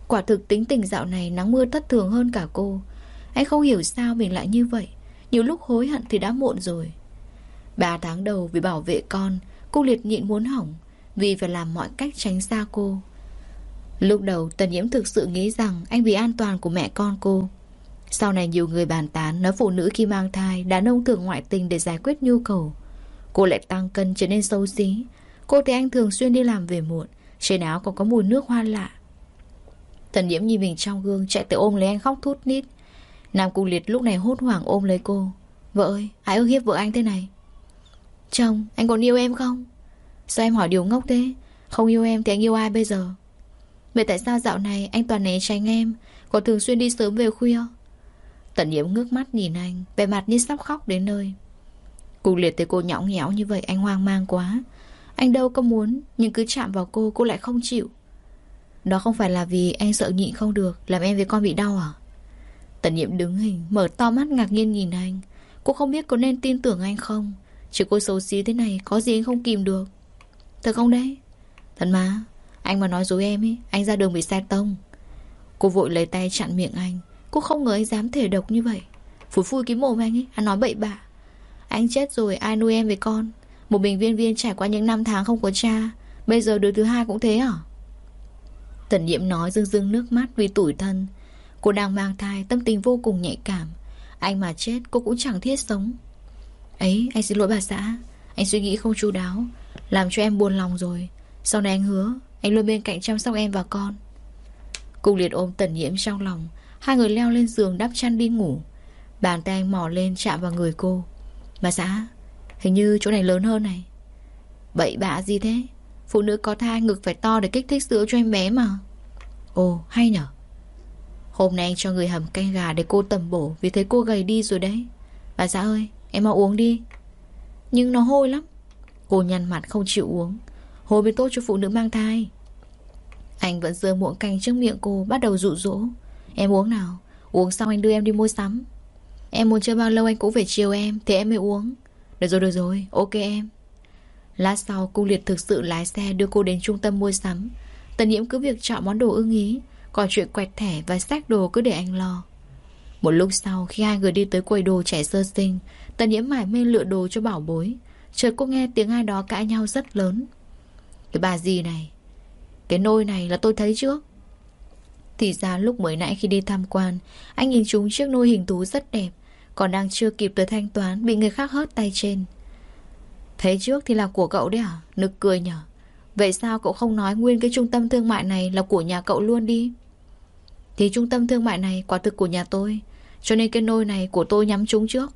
Quả thực tính tình dạo này nắng mưa thất thường hơn cả cô. Anh không hiểu sao mình lại như vậy. Nhiều lúc hối hận thì đã muộn rồi. Ba tháng đầu vì bảo vệ con, Cô liệt nhịn muốn hỏng Vì phải làm mọi cách tránh xa cô. Lúc đầu Tần Nhiễm thực sự nghĩ rằng Anh vì an toàn của mẹ con cô. Sau này nhiều người bàn tán Nói phụ nữ khi mang thai Đàn ông thường ngoại tình để giải quyết nhu cầu. Cô lại tăng cân trở nên xấu xí. Cô thấy anh thường xuyên đi làm về muộn, Trên áo còn có mùi nước hoa lạ. Tần Nhiễm nhìn mình trong gương Chạy tới ôm lấy anh khóc thút nít. Nam Cung Liệt lúc này hốt hoảng ôm lấy cô. Vợ ơi, ai ức hiếp vợ anh thế này? Chồng, anh còn yêu em không? Sao em hỏi điều ngốc thế? Không yêu em thì anh yêu ai bây giờ? Vậy tại sao dạo này anh toàn né tránh em Còn thường xuyên đi sớm về khuya? Tận nhiễm ngước mắt nhìn anh Vẻ mặt như sắp khóc đến nơi. Cung liệt thấy cô nhõng nhẽo như vậy Anh hoang mang quá. Anh đâu có muốn Nhưng cứ chạm vào cô cô lại không chịu. Đó không phải là vì anh sợ nhịn không được Làm em với con bị đau à? Tần nhiệm đứng hình, Mở to mắt ngạc nhiên nhìn anh. Cô không biết có nên tin tưởng anh không? Chứ cô xấu xí thế này, Có gì anh không kìm được? Thật không đấy? Thật mà, Anh mà nói dối em ấy, Anh ra đường bị xe tông. Cô vội lấy tay chặn miệng anh. Cô không ngờ anh dám thể độc như vậy. Phủi phui cái mồm anh ấy, Anh nói bậy bạ. Anh chết rồi, ai nuôi em với con? Một bình viên viên trải qua những năm tháng không có cha, Bây giờ đứa thứ hai cũng thế à Tần nhiệm nói rưng rưng nước mắt vì tủi thân. Cô đang mang thai, Tâm tình vô cùng nhạy cảm. Anh mà chết, cô cũng chẳng thiết sống. Ấy, anh xin lỗi bà xã. Anh suy nghĩ không chu đáo, Làm cho em buồn lòng rồi. Sau này anh hứa, Anh luôn bên cạnh chăm sóc em và con. Cung liệt ôm tần nhiễm trong lòng, Hai người leo lên giường đắp chăn đi ngủ. Bàn tay anh mò lên chạm vào người cô. Bà xã, Hình như chỗ này lớn hơn này. Bậy bạ gì thế? Phụ nữ có thai, ngực phải to để kích thích sữa cho em bé mà. Ồ, hay nhở? Hôm nay anh cho người hầm canh gà để cô tầm bổ Vì thấy cô gầy đi rồi đấy. Bà xã ơi, em mau uống đi. Nhưng nó hôi lắm. Cô nhăn mặt không chịu uống. Hôi mới tốt cho phụ nữ mang thai. Anh vẫn dơ muỗng canh trước miệng cô, Bắt đầu dụ dỗ. Em uống nào? Uống xong anh đưa em đi mua sắm. Em muốn chơi bao lâu anh cũng phải chiều em, Thì em mới uống. Được rồi được rồi. Ok em. Lát sau cung liệt thực sự lái xe đưa cô đến trung tâm mua sắm. Tần nhiễm cứ việc chọn món đồ ưng ý. Còn chuyện quẹt thẻ và sách đồ cứ để anh lo. Một lúc sau, khi hai người đi tới quầy đồ trẻ sơ sinh, Tần nhiễm mải mê lựa đồ cho bảo bối. Chợt cô nghe tiếng ai đó cãi nhau rất lớn. Cái bà gì này? Cái nôi này là tôi thấy trước. Thì ra lúc mới nãy khi đi tham quan, Anh nhìn chúng chiếc nôi hình thú rất đẹp, Còn đang chưa kịp tới thanh toán Bị người khác hớt tay trên. Thấy trước thì là của cậu đấy à? Nực cười nhở. Vậy sao cậu không nói nguyên cái trung tâm thương mại này Là của nhà cậu luôn đi? Thì trung tâm thương mại này quả thực của nhà tôi, Cho nên cái nôi này của tôi nhắm chúng trước.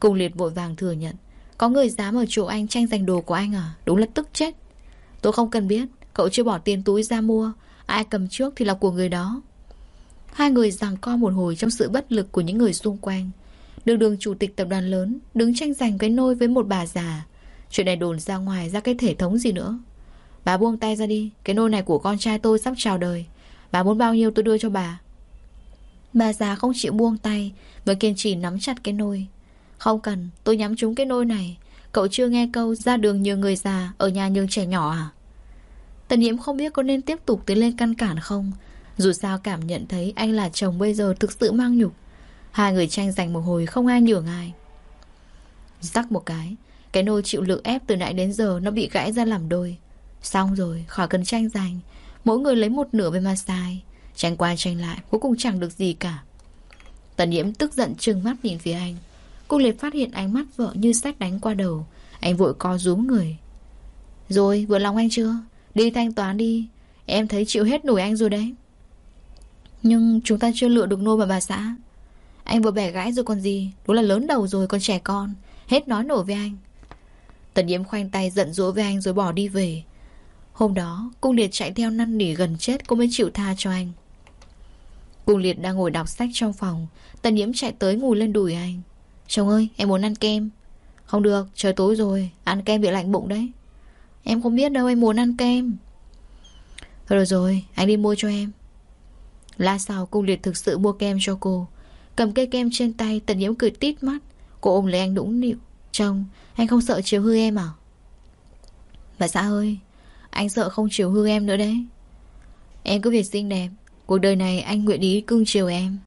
Cùng liệt vội vàng thừa nhận, Có người dám ở chỗ anh tranh giành đồ của anh à? Đúng là tức chết. Tôi không cần biết, Cậu chưa bỏ tiền túi ra mua, Ai cầm trước thì là của người đó. Hai người giằng co một hồi trong sự bất lực của những người xung quanh. Đường đường chủ tịch tập đoàn lớn Đứng tranh giành cái nôi với một bà già. Chuyện này đồn ra ngoài ra cái thể thống gì nữa? Bà buông tay ra đi, Cái nôi này của con trai tôi sắp chào đời. Bà muốn bao nhiêu tôi đưa cho bà? Bà già không chịu buông tay Và kiên trì nắm chặt cái nôi. Không cần, tôi nhắm trúng cái nôi này. Cậu chưa nghe câu ra đường nhường người già, Ở nhà nhường trẻ nhỏ à? Tần nhiễm không biết có nên tiếp tục tiến lên căn cản không. Dù sao cảm nhận thấy anh là chồng bây giờ thực sự mang nhục. Hai người tranh giành một hồi không ai nhường ai. Rắc một cái Cái nôi chịu lực ép từ nãy đến giờ Nó bị gãy ra làm đôi. Xong rồi, khỏi cần tranh giành. Mỗi người lấy một nửa về mà xài. Tranh qua tranh lại, cuối cùng chẳng được gì cả. Tần nhiễm tức giận trừng mắt nhìn phía anh. Cô liệt phát hiện ánh mắt vợ như sách đánh qua đầu. Anh vội co rúm người. Rồi, vừa lòng anh chưa? Đi thanh toán đi. Em thấy chịu hết nổi anh rồi đấy. Nhưng chúng ta chưa lựa được nôi bà bà xã. Anh vừa bẻ gãi rồi còn gì? Đúng là lớn đầu rồi, còn trẻ con. Hết nói nổi với anh. Tần nhiễm khoanh tay giận dỗi với anh rồi bỏ đi về. Hôm đó, Cung Liệt chạy theo năn nỉ gần chết Cô mới chịu tha cho anh. Cung Liệt đang ngồi đọc sách trong phòng, Tần nhiễm chạy tới ngồi lên đùi anh. Chồng ơi, em muốn ăn kem. Không được, trời tối rồi, Ăn kem bị lạnh bụng đấy. Em không biết đâu, em muốn ăn kem. Thôi được rồi, anh đi mua cho em. Lát sau, cung liệt thực sự mua kem cho cô. Cầm cây kem trên tay, Tần nhiễm cười tít mắt. Cô ôm lấy anh đũng nịu. Chồng, anh không sợ chiều hư em à? Bà xã ơi anh sợ không chiều hư em nữa đấy Em cứ việc xinh đẹp Cuộc đời này anh nguyện ý cưng chiều em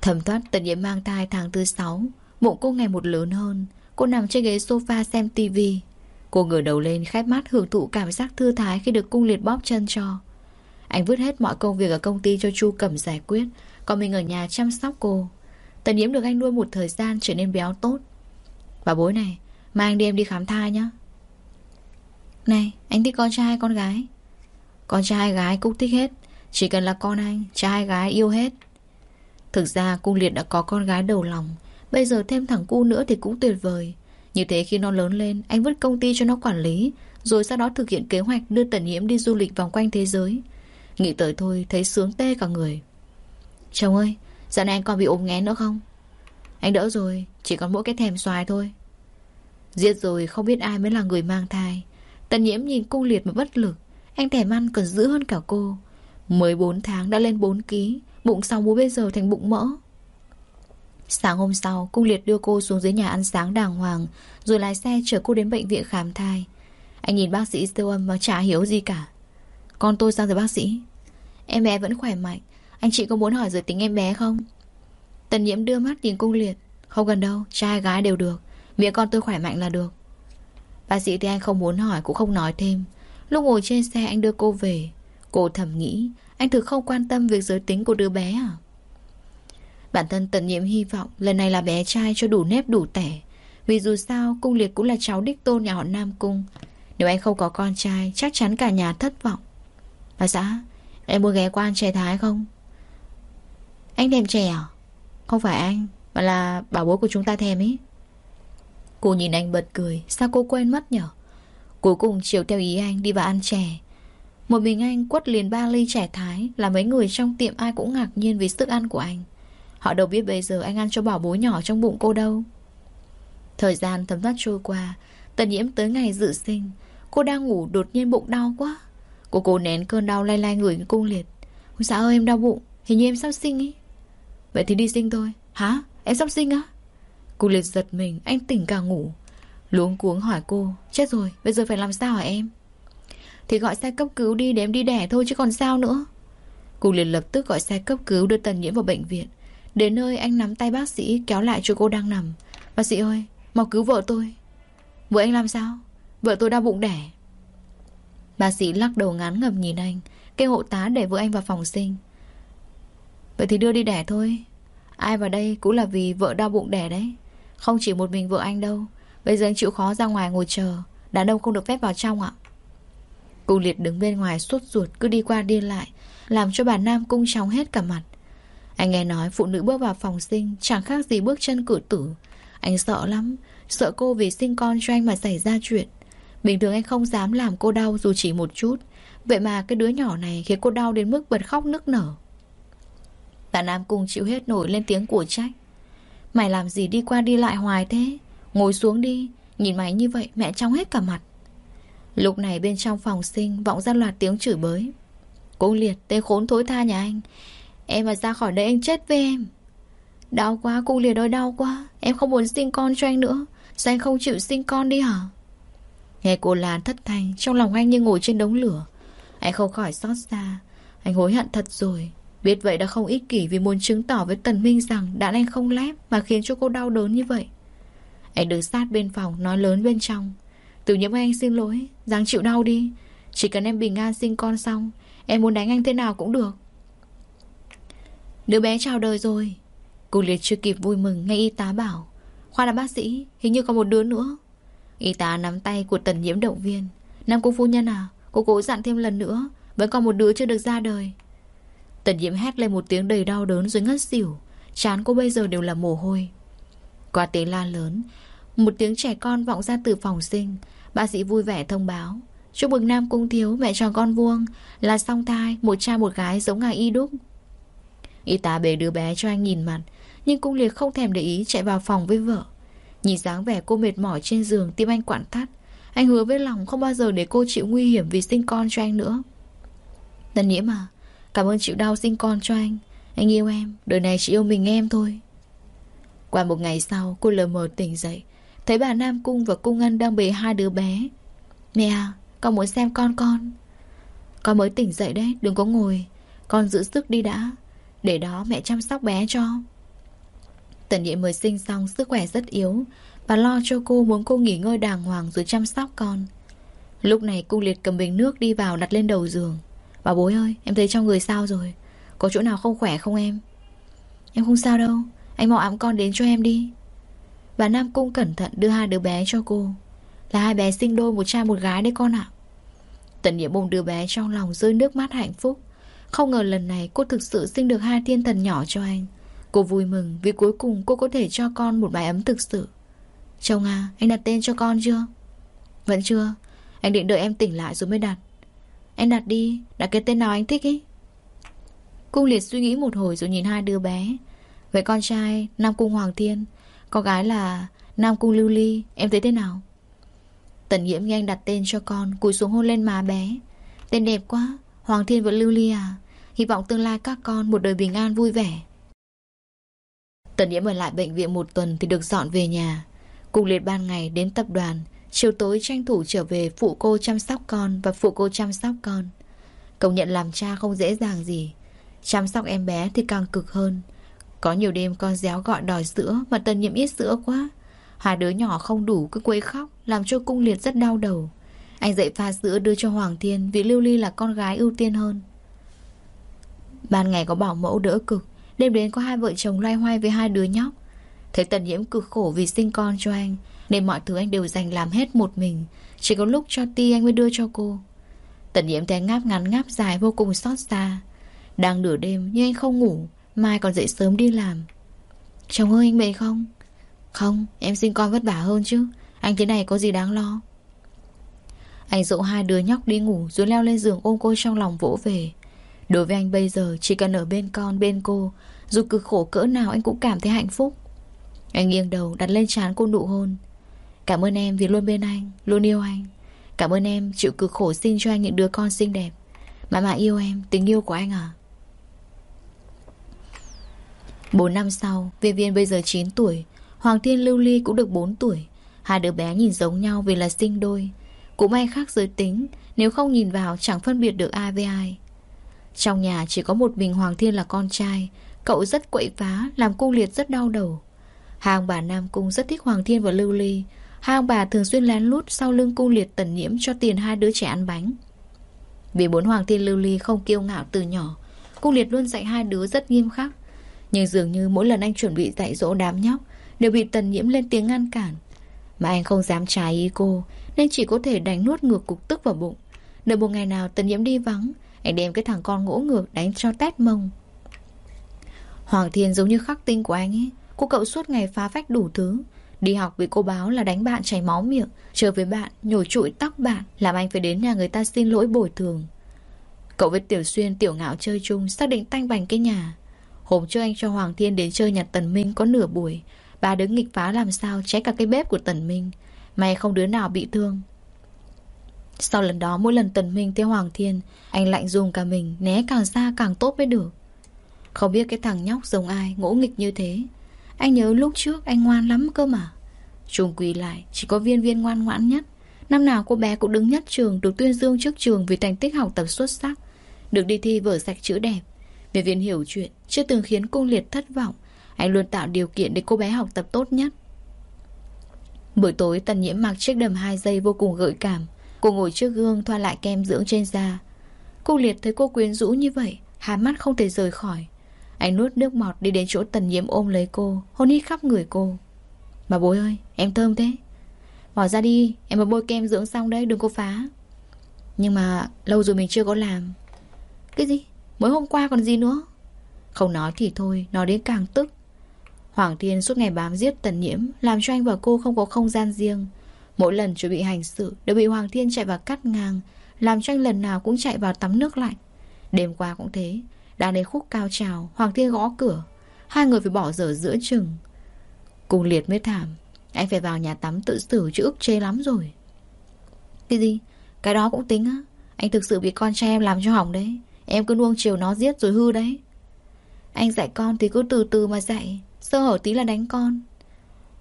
Thẩm thoát tần nhiễm mang thai tháng thứ sáu Bụng cô ngày một lớn hơn Cô nằm trên ghế sofa xem tivi Cô ngửa đầu lên khép mắt hưởng thụ cảm giác thư thái khi được cung liệt bóp chân cho. Anh vứt hết mọi công việc ở công ty cho Chu Cẩm giải quyết, còn mình ở nhà chăm sóc cô. Tần nhiễm được anh nuôi một thời gian trở nên béo tốt. Bà bối này, mang đi em đi khám thai nhá. Này, anh thích con trai hay con gái? Con trai gái cũng thích hết, chỉ cần là con anh, trai gái yêu hết. Thực ra cung liệt đã có con gái đầu lòng, bây giờ thêm thằng cu nữa thì cũng tuyệt vời. Như thế khi nó lớn lên Anh vứt công ty cho nó quản lý Rồi sau đó thực hiện kế hoạch đưa Tần Nhiễm đi du lịch vòng quanh thế giới. Nghĩ tới thôi thấy sướng tê cả người. Chồng ơi Dạo này anh còn bị ốm nghén nữa không? Anh đỡ rồi Chỉ còn mỗi cái thèm xoài thôi. Giết rồi không biết ai mới là người mang thai. Tần nhiễm nhìn cung liệt mà bất lực Anh thèm ăn còn dữ hơn cả cô. Mới 4 tháng đã lên 4 ký Bụng sau bố bây giờ thành bụng mỡ. Sáng hôm sau Cung liệt đưa cô xuống dưới nhà ăn sáng đàng hoàng Rồi lái xe chở cô đến bệnh viện khám thai. Anh nhìn bác sĩ siêu âm mà chả hiểu gì cả. Con tôi sao rồi bác sĩ? Em bé vẫn khỏe mạnh Anh chị có muốn hỏi giới tính em bé không? Tần nhiễm đưa mắt nhìn cung liệt. Không cần đâu, trai gái đều được Miệng con tôi khỏe mạnh là được. Bác sĩ thì anh không muốn hỏi, cũng không nói thêm. Lúc ngồi trên xe, anh đưa cô về. Cô thầm nghĩ, Anh thực không quan tâm việc giới tính của đứa bé à? Bản thân tận nhiệm hy vọng, Lần này là bé trai cho đủ nếp đủ tẻ. Vì dù sao, cung liệt cũng là cháu đích tôn nhà họ Nam Cung. Nếu anh không có con trai, Chắc chắn cả nhà thất vọng. Bà xã, Em muốn ghé qua ăn chè thái không? Anh thèm chè à? Không phải anh, Mà là bảo bố của chúng ta thèm ý. Cô nhìn anh bật cười, Sao cô quên mất nhở? Cuối cùng chiều theo ý anh đi vào ăn chè. Một mình anh quất liền ba ly chè thái, Là mấy người trong tiệm ai cũng ngạc nhiên Vì sức ăn của anh. Họ đâu biết bây giờ anh ăn cho bảo bối nhỏ trong bụng cô đâu. Thời gian thấm thoát trôi qua, Tần nhiễm tới ngày dự sinh. Cô đang ngủ đột nhiên bụng đau quá. Cô cố nén cơn đau lay lay người cung liệt. Dạ ơi, em đau bụng, Hình như em sắp sinh ý. Vậy thì đi sinh thôi. Hả? Em sắp sinh á? Cô liệt giật mình, Anh tỉnh cả ngủ. Luống cuống hỏi cô, Chết rồi, bây giờ phải làm sao hả em? Thì gọi xe cấp cứu đi để em đi đẻ thôi chứ còn sao nữa. Cô liền lập tức gọi xe cấp cứu đưa Tần Nhiễm vào bệnh viện. Đến nơi anh nắm tay bác sĩ, kéo lại cho cô đang nằm. Bác sĩ ơi, Mau cứu vợ tôi. Vợ anh làm sao? Vợ tôi đau bụng đẻ. Bác sĩ lắc đầu ngán ngầm nhìn anh, Kêu hộ tá để vợ anh vào phòng sinh. Vậy thì đưa đi đẻ thôi. Ai vào đây cũng là vì vợ đau bụng đẻ đấy. Không chỉ một mình vợ anh đâu. Bây giờ anh chịu khó ra ngoài ngồi chờ. Đàn ông không được phép vào trong ạ. Cung liệt đứng bên ngoài suốt ruột, Cứ đi qua đi lại, Làm cho bà Nam cung chóng hết cả mặt. Anh nghe nói phụ nữ bước vào phòng sinh, Chẳng khác gì bước chân cử tử. Anh sợ lắm, Sợ cô vì sinh con cho anh mà xảy ra chuyện. Bình thường anh không dám làm cô đau dù chỉ một chút. Vậy mà cái đứa nhỏ này khiến cô đau đến mức bật khóc nức nở. Bà Nam Cung chịu hết nổi lên tiếng của trách. Mày làm gì đi qua đi lại hoài thế? Ngồi xuống đi, Nhìn mày như vậy, mẹ trong hết cả mặt. Lúc này bên trong phòng sinh Vọng ra loạt tiếng chửi bới. Cô liệt tên khốn thối tha nhà anh. Em mà ra khỏi đây anh chết với em. Đau quá, cô liệt ơi, đau quá. Em không muốn sinh con cho anh nữa. Sao anh không chịu sinh con đi hả? Nghe cô Lan thất thanh, Trong lòng anh như ngồi trên đống lửa. Anh không khỏi xót xa. Anh hối hận thật rồi. Biết vậy đã không ích kỷ vì muốn chứng tỏ với Tần Minh rằng đạn anh không lép mà khiến cho cô đau đớn như vậy. Anh đứng sát bên phòng nói lớn bên trong. Từ những anh xin lỗi, dáng chịu đau đi. Chỉ cần em bình an sinh con xong, em muốn đánh anh thế nào cũng được. Đứa bé chào đời rồi. Cô Liệt chưa kịp vui mừng nghe y tá bảo. Khoa là bác sĩ, hình như có một đứa nữa. Y tá nắm tay của tần nhiễm động viên. Nam cô phu nhân à, cô cố dặn thêm lần nữa, vẫn còn một đứa chưa được ra đời. Tần nhiễm hét lên một tiếng đầy đau đớn rồi ngất xỉu. Chán cô bây giờ đều là mồ hôi. Qua tiếng la lớn, Một tiếng trẻ con vọng ra từ phòng sinh. Bác sĩ vui vẻ thông báo, Chúc mừng Nam Cung Thiếu, mẹ tròn con vuông. Là song thai, Một cha một gái giống ngài y đúc. Y tá bế đứa bé cho anh nhìn mặt, Nhưng cung liệt không thèm để ý chạy vào phòng với vợ. Nhìn dáng vẻ cô mệt mỏi trên giường, Tim anh quặn thắt. Anh hứa với lòng không bao giờ để cô chịu nguy hiểm Vì sinh con cho anh nữa. Tần nhiễm à Cảm ơn chịu đau sinh con cho anh. Anh yêu em. Đời này chỉ yêu mình em thôi. Qua một ngày sau, cô lờ mờ tỉnh dậy. Thấy bà Nam Cung và Cung ngân đang bế hai đứa bé. Mẹ à Con muốn xem con con. Con mới tỉnh dậy đấy, Đừng có ngồi. Con giữ sức đi đã. Để đó mẹ chăm sóc bé cho. Tần nhiệm mới sinh xong, Sức khỏe rất yếu. Bà lo cho cô muốn cô nghỉ ngơi đàng hoàng Rồi chăm sóc con. Lúc này cung liệt cầm bình nước đi vào đặt lên đầu giường. Bà bối ơi em thấy trong người sao rồi? Có chỗ nào không khỏe không em? Em không sao đâu. Anh mau ẵm con đến cho em đi. Bà Nam Cung cẩn thận đưa hai đứa bé cho cô. Là hai bé sinh đôi một trai một gái đấy con ạ. Tần nhiệm bồng đứa bé trong lòng rơi nước mắt hạnh phúc. Không ngờ lần này cô thực sự sinh được hai thiên thần nhỏ cho anh. Cô vui mừng vì cuối cùng cô có thể cho con một mái ấm thực sự. Chồng à, anh đặt tên cho con chưa? Vẫn chưa. Anh định đợi em tỉnh lại rồi mới đặt. Em đặt đi, Đặt cái tên nào anh thích ý. Cung liệt suy nghĩ một hồi rồi nhìn hai đứa bé. Vậy con trai, Nam Cung Hoàng Thiên Con gái là Nam Cung Lưu Ly, Em thấy thế nào? Tần nhiễm nghe anh đặt tên cho con, Cúi xuống hôn lên má bé. Tên đẹp quá, Hoàng Thiên và Lưu Ly à Hy vọng tương lai các con một đời bình an vui vẻ. Tần nhiễm ở lại bệnh viện một tuần Thì được dọn về nhà. Cùng liệt ban ngày đến tập đoàn Chiều tối tranh thủ trở về phụ cô chăm sóc con Và phụ cô chăm sóc con. Công nhận làm cha không dễ dàng gì. Chăm sóc em bé thì càng cực hơn. Có nhiều đêm con réo gọi đòi sữa Mà tần nhiễm ít sữa quá. Hai đứa nhỏ không đủ cứ quấy khóc, Làm cho cung liệt rất đau đầu. Anh dậy pha sữa đưa cho Hoàng Thiên Vì Lưu Ly là con gái ưu tiên hơn. Ban ngày có bảo mẫu đỡ cực, Đêm đến có hai vợ chồng loay hoay với hai đứa nhóc. Thấy tần nhiễm cực khổ vì sinh con cho anh nên mọi thứ anh đều dành làm hết một mình. Chỉ có lúc cho ti anh mới đưa cho cô. Tần nhiễm thấy ngáp ngắn, ngáp dài, vô cùng xót xa. Đang nửa đêm, nhưng anh không ngủ, Mai còn dậy sớm đi làm. Chồng ơi, anh mệt không? Không, em sinh con vất vả hơn chứ. Anh thế này có gì đáng lo? Anh dỗ hai đứa nhóc đi ngủ, Rồi leo lên giường ôm cô trong lòng vỗ về. Đối với anh bây giờ, chỉ cần ở bên con, bên cô, Dù cực khổ cỡ nào anh cũng cảm thấy hạnh phúc. Anh nghiêng đầu, đặt lên trán cô nụ hôn. Cảm ơn em vì luôn bên anh, Luôn yêu anh. Cảm ơn em chịu cực khổ sinh cho anh những đứa con xinh đẹp. Mãi mãi yêu em, Tình yêu của anh à? 4 năm sau, Viên viên bây giờ 9 tuổi, Hoàng Thiên Lưu Ly cũng được 4 tuổi. Hai đứa bé nhìn giống nhau vì là sinh đôi. Cũng may khác giới tính, Nếu không nhìn vào chẳng phân biệt được ai với ai. Trong nhà chỉ có một mình Hoàng Thiên là con trai. Cậu rất quậy phá, Làm cung liệt rất đau đầu. Hàng bà Nam Cung rất thích Hoàng Thiên và Lưu Ly. Hai ông bà thường xuyên lén lút Sau lưng cung liệt tần nhiễm cho tiền hai đứa trẻ ăn bánh. Vì bốn Hoàng Thiên Lưu Ly không kiêu ngạo từ nhỏ Cung liệt luôn dạy hai đứa rất nghiêm khắc. Nhưng dường như mỗi lần anh chuẩn bị dạy dỗ đám nhóc, Đều bị tần nhiễm lên tiếng ngăn cản. Mà anh không dám trái ý cô, Nên chỉ có thể đánh nuốt ngược cục tức vào bụng. Đợi một ngày nào tần nhiễm đi vắng, Anh đem cái thằng con ngỗ ngược đánh cho tét mông. Hoàng Thiên giống như khắc tinh của anh ấy, Cô cậu suốt ngày phá phách đủ thứ. Đi học bị cô báo là đánh bạn chảy máu miệng chơi với bạn, nhổ trụi tóc bạn Làm anh phải đến nhà người ta xin lỗi bồi thường. Cậu với Tiểu Xuyên tiểu ngạo chơi chung Xác định tanh bành cái nhà. Hôm trước anh cho Hoàng Thiên đến chơi nhà Tần Minh Có nửa buổi. Bà đứng nghịch phá làm sao cháy cả cái bếp của Tần Minh. May không đứa nào bị thương. Sau lần đó mỗi lần Tần Minh theo Hoàng Thiên Anh lạnh dùng cả mình Né càng xa càng tốt mới được. Không biết cái thằng nhóc giống ai Ngỗ nghịch như thế. Anh nhớ lúc trước anh ngoan lắm cơ mà. Trùng quỳ lại, Chỉ có viên viên ngoan ngoãn nhất. Năm nào cô bé cũng đứng nhất trường, Được tuyên dương trước trường vì thành tích học tập xuất sắc. Được đi thi vở sạch chữ đẹp. Viên viên hiểu chuyện, Chưa từng khiến cung liệt thất vọng. Anh luôn tạo điều kiện để cô bé học tập tốt nhất. Buổi tối, tần nhiễm mặc chiếc đầm 2 giây vô cùng gợi cảm. Cô ngồi trước gương, thoa lại kem dưỡng trên da. Cô liệt thấy cô quyến rũ như vậy Hai mắt không thể rời khỏi. Anh nuốt nước mọt đi đến chỗ tần nhiễm ôm lấy cô, Hôn hít khắp người cô. Bà bối ơi, em thơm thế. Bỏ ra đi, em vừa bôi kem dưỡng xong đấy, đừng có phá. Nhưng mà lâu rồi mình chưa có làm. Cái gì? Mới hôm qua còn gì nữa? Không nói thì thôi, Nói đến càng tức. Hoàng Thiên suốt ngày bám giết tần nhiễm Làm cho anh và cô không có không gian riêng. Mỗi lần chuẩn bị hành sự Đều bị Hoàng Thiên chạy vào cắt ngang, Làm cho anh lần nào cũng chạy vào tắm nước lạnh. Đêm qua cũng thế đang đến khúc cao trào, Hoàng Thiên gõ cửa. Hai người phải bỏ dở giữa chừng. Cùng liệt mới thảm, Anh phải vào nhà tắm tự xử chứ ức chê lắm rồi. Cái gì? Cái đó cũng tính á. Anh thực sự bị con trai em làm cho hỏng đấy. Em cứ nuông chiều nó giết rồi hư đấy. Anh dạy con thì cứ từ từ mà dạy. Sơ hở tí là đánh con.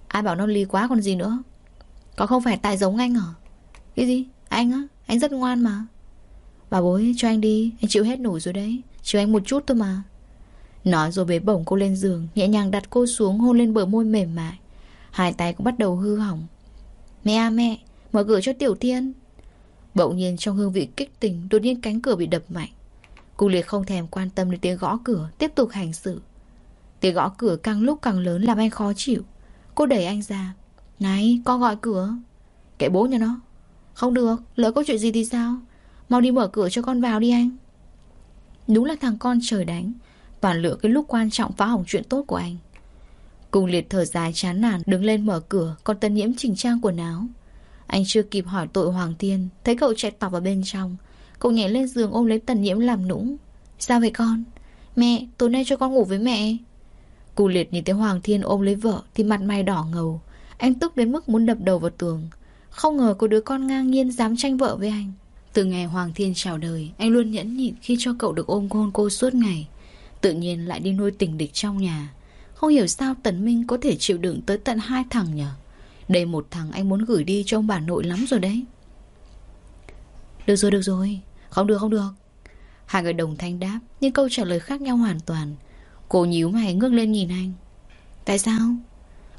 Ai bảo nó lì quá còn gì nữa? Có không phải tại giống anh hả? Cái gì? Anh á? Anh rất ngoan mà. Bà bối, cho anh đi. Anh chịu hết nổi rồi đấy. Chịu anh một chút thôi mà. Nói rồi bế bổng cô lên giường, Nhẹ nhàng đặt cô xuống, hôn lên bờ môi mềm mại. Hai tay cũng bắt đầu hư hỏng. Mẹ à mẹ, Mở cửa cho Tiểu Thiên. Bỗng nhiên trong hương vị kích tình, Đột nhiên cánh cửa bị đập mạnh. Cô liệt không thèm quan tâm đến tiếng gõ cửa, Tiếp tục hành sự. Tiếng gõ cửa càng lúc càng lớn làm anh khó chịu. Cô đẩy anh ra. Này, con gọi cửa. Kệ bố nhà nó. Không được, lỡ có chuyện gì thì sao? Mau đi mở cửa cho con vào đi anh. Đúng là thằng con trời đánh. Toàn lựa cái lúc quan trọng phá hỏng chuyện tốt của anh. Cùng liệt thở dài chán nản, Đứng lên mở cửa, Còn tân nhiễm chỉnh trang quần áo. Anh chưa kịp hỏi tội Hoàng Tiên Thấy cậu chạy tọc vào bên trong. Cậu nhảy lên giường ôm lấy tần nhiễm làm nũng. Sao vậy con? Mẹ, tối nay cho con ngủ với mẹ. Cụ liệt nhìn thấy Hoàng Thiên ôm lấy vợ Thì mặt mày đỏ ngầu. Anh tức đến mức muốn đập đầu vào tường. Không ngờ có đứa con ngang nhiên dám tranh vợ với anh. Từ ngày Hoàng Thiên chào đời, Anh luôn nhẫn nhịn khi cho cậu được ôm hôn cô suốt ngày. Tự nhiên lại đi nuôi tình địch trong nhà. Không hiểu sao Tần Minh có thể chịu đựng tới tận hai thằng nhở Đây một thằng anh muốn gửi đi cho ông bà nội lắm rồi đấy. Được rồi được rồi. Không được không được. Hai người đồng thanh đáp, Nhưng câu trả lời khác nhau hoàn toàn. Cô nhíu mày ngước lên nhìn anh. Tại sao?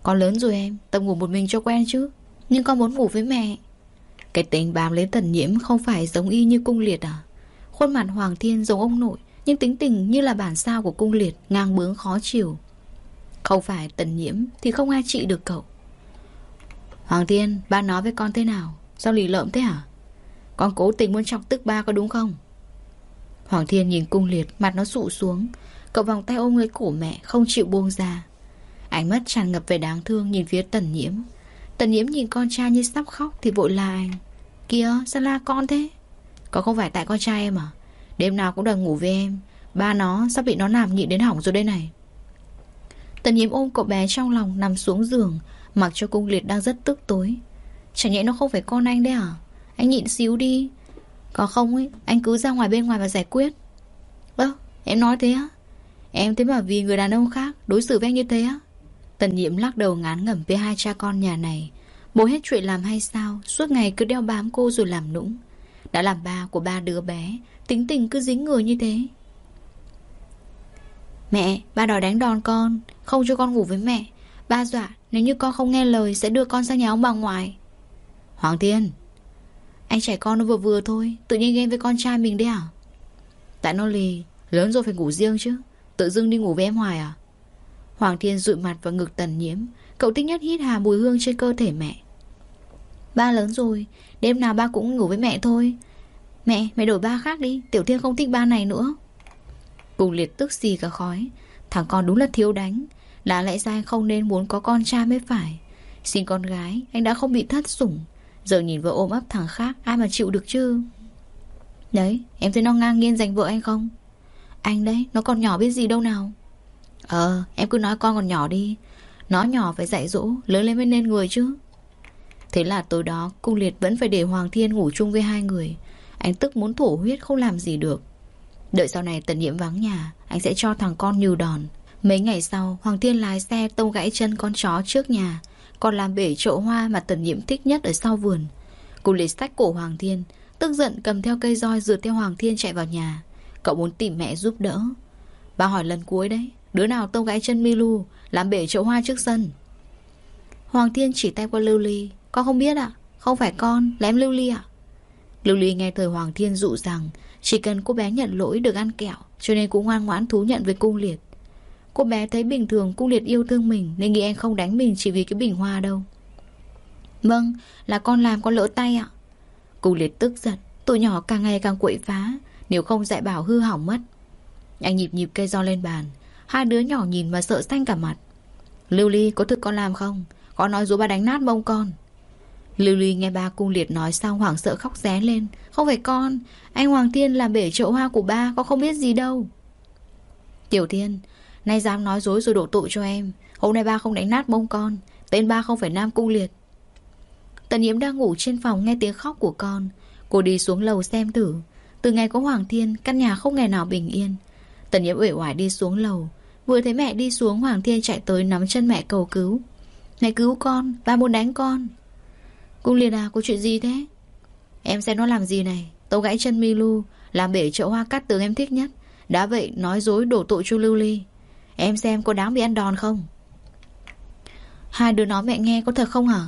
Con lớn rồi em, Tập ngủ một mình cho quen chứ. Nhưng con muốn ngủ với mẹ. Cái tính bám lấy tần nhiễm không phải giống y như cung liệt à? Khuôn mặt Hoàng Thiên giống ông nội, Nhưng tính tình như là bản sao của cung liệt, Ngang bướng khó chịu. Không phải tần nhiễm Thì không ai trị được cậu. Hoàng Thiên, Ba nói với con thế nào? Sao lì lợm thế hả? Con cố tình muốn chọc tức ba có đúng không? Hoàng Thiên nhìn cung liệt, Mặt nó sụ xuống. Cậu vòng tay ôm lấy cổ mẹ, Không chịu buông ra. Ánh mắt tràn ngập về đáng thương nhìn phía tần nhiễm. Tần nhiễm nhìn con trai như sắp khóc Thì vội la anh. Kìa sao la con thế? Có không phải tại con trai em à? Đêm nào cũng đòi ngủ với em. Ba nó sắp bị nó làm nhịn đến hỏng rồi đây này? Tần nhiễm ôm cậu bé trong lòng, Nằm xuống giường, Mặc cho cung liệt đang rất tức tối. Chẳng nhẽ nó không phải con anh đấy à? Anh nhịn xíu đi. Có không ấy, Anh cứ ra ngoài bên ngoài và giải quyết. Ơ em nói thế á. Em thế mà vì người đàn ông khác Đối xử với anh như thế á. Tần nhiễm lắc đầu ngán ngẩm với hai cha con nhà này. Bố hết chuyện làm hay sao? Suốt ngày cứ đeo bám cô rồi làm nũng. Đã làm ba của ba đứa bé Tính tình cứ dính người như thế. Mẹ, ba đòi đánh đòn con Không cho con ngủ với mẹ. Ba dọa nếu như con không nghe lời Sẽ đưa con sang nhà ông bà ngoại. Hoàng Thiên Anh trẻ con nó vừa vừa thôi Tự nhiên ghen với con trai mình đấy à? Tại nó lì Lớn rồi phải ngủ riêng chứ Tự dưng đi ngủ với em Hoài à? Hoàng Thiên dụi mặt vào ngực tần nhiễm Cậu thích nhất hít hà mùi hương trên cơ thể mẹ. Ba lớn rồi Đêm nào ba cũng ngủ với mẹ thôi. Mẹ, mẹ đổi ba khác đi Tiểu Thiên không thích ba này nữa. Cùng liệt tức xì cả khói Thằng con đúng là thiếu đánh. Đã lẽ ra anh không nên muốn có con trai mới phải. Xin con gái Anh đã không bị thất sủng. Giờ nhìn vợ ôm ấp thằng khác Ai mà chịu được chứ? Đấy em thấy nó ngang nhiên giành vợ anh không? Anh đấy Nó còn nhỏ biết gì đâu nào. Ờ em cứ nói con còn nhỏ đi. Nó nhỏ phải dạy dỗ Lớn lên mới nên người chứ. Thế là tối đó, Cung Liệt vẫn phải để Hoàng Thiên ngủ chung với hai người. Anh tức muốn thổ huyết không làm gì được. Đợi sau này tần nhiễm vắng nhà, Anh sẽ cho thằng con nhiều đòn. Mấy ngày sau, Hoàng Thiên lái xe tông gãy chân con chó trước nhà. Còn làm bể chậu hoa mà tần nhiễm thích nhất ở sau vườn. Cung Liệt sách cổ Hoàng Thiên, Tức giận cầm theo cây roi rượt theo Hoàng Thiên chạy vào nhà. Cậu muốn tìm mẹ giúp đỡ. Bà hỏi lần cuối đấy, Đứa nào tông gãy chân Milu, Làm bể chậu hoa trước sân? Hoàng Thiên chỉ tay qua Lưu Ly con không biết ạ. Không phải con, Là em Lưu Ly ạ. Lưu Ly nghe thời Hoàng Thiên dụ rằng Chỉ cần cô bé nhận lỗi được ăn kẹo, Cho nên cũng ngoan ngoãn thú nhận với cung liệt. Cô bé thấy bình thường cung liệt yêu thương mình, Nên nghĩ anh không đánh mình chỉ vì cái bình hoa đâu. Vâng Là con làm con lỡ tay ạ. Cung liệt tức giận, Tụi nhỏ càng ngày càng quậy phá, Nếu không dạy bảo hư hỏng mất. Anh nhịp nhịp cây do lên bàn, Hai đứa nhỏ nhìn mà sợ xanh cả mặt. Lưu Ly, có thực con làm không? Con nói dối ba đánh nát mông con. Lưu Ly nghe ba cung liệt nói xong hoảng sợ khóc ré lên. Không phải con, Anh Hoàng Thiên làm bể chậu hoa của ba, Con không biết gì đâu. Tiểu Thiên, Nay dám nói dối rồi đổ tội cho em. Hôm nay ba không đánh nát mông con, Tên ba không phải Nam Cung Liệt. Tần nhiễm đang ngủ trên phòng nghe tiếng khóc của con. Cô đi xuống lầu xem thử. Từ ngày có Hoàng Thiên, Căn nhà không ngày nào bình yên. Tần nhiễm uể oải đi xuống lầu. Vừa thấy mẹ đi xuống, Hoàng Thiên chạy tới nắm chân mẹ cầu cứu. Mẹ cứu con, Ba muốn đánh con. Cung liền à có chuyện gì thế? Em xem nó làm gì này. Tâu gãy chân Milu Làm bể chậu hoa cắt tường em thích nhất. Đã vậy, nói dối đổ tội chu Lưu Ly. Em xem có đáng bị ăn đòn không? Hai đứa nói mẹ nghe có thật không hả?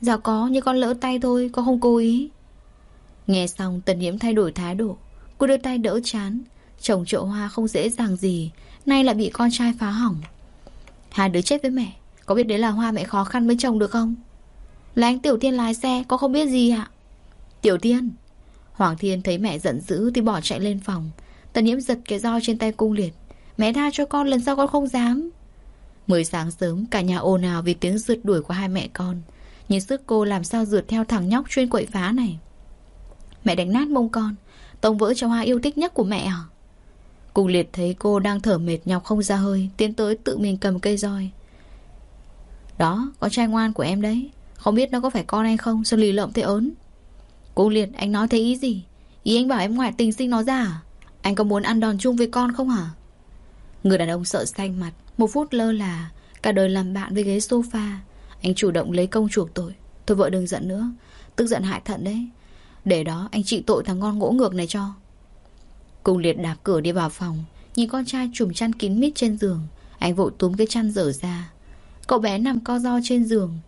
Dạ có nhưng con lỡ tay thôi, Con không cố ý. Nghe xong, tần nhiễm thay đổi thái độ. Cô đưa tay đỡ chán. Trồng chậu hoa không dễ dàng gì, Nay lại bị con trai phá hỏng. Hai đứa chết với mẹ. Có biết đấy là hoa mẹ khó khăn mới trồng được không? Là anh Tiểu Thiên lái xe Có không biết gì ạ? Tiểu Thiên? Hoàng Thiên thấy mẹ giận dữ thì bỏ chạy lên phòng. Tần nhiễm giật cái roi trên tay cung liệt. Mẹ tha cho con lần sau con không dám. Mới sáng sớm cả nhà ồn ào vì tiếng rượt đuổi của hai mẹ con. Nhìn sức cô làm sao rượt theo thằng nhóc chuyên quậy phá này. Mẹ đánh nát mông con. Tông vỡ cho hoa yêu thích nhất của mẹ à? Cùng liệt thấy cô đang thở mệt nhọc không ra hơi Tiến tới tự mình cầm cây roi. Đó, con trai ngoan của em đấy. Không biết nó có phải con anh không, Sao lì lợm thế ớn? Cô Liệt anh nói thế ý gì? Ý anh bảo em ngoại tình sinh nó ra à? Anh có muốn ăn đòn chung với con không hả? Người đàn ông sợ xanh mặt, Một phút lơ là, Cả đời làm bạn với ghế sofa. Anh chủ động lấy công chuộc tội. Thôi vợ đừng giận nữa. Tức giận hại thận đấy. Để đó, anh trị tội thằng ngon ngỗ ngược này cho. Cung liệt đạp cửa đi vào phòng. Nhìn con trai trùm chăn kín mít trên giường. Anh vội túm cái chăn dở ra. Cậu bé nằm co do trên giường.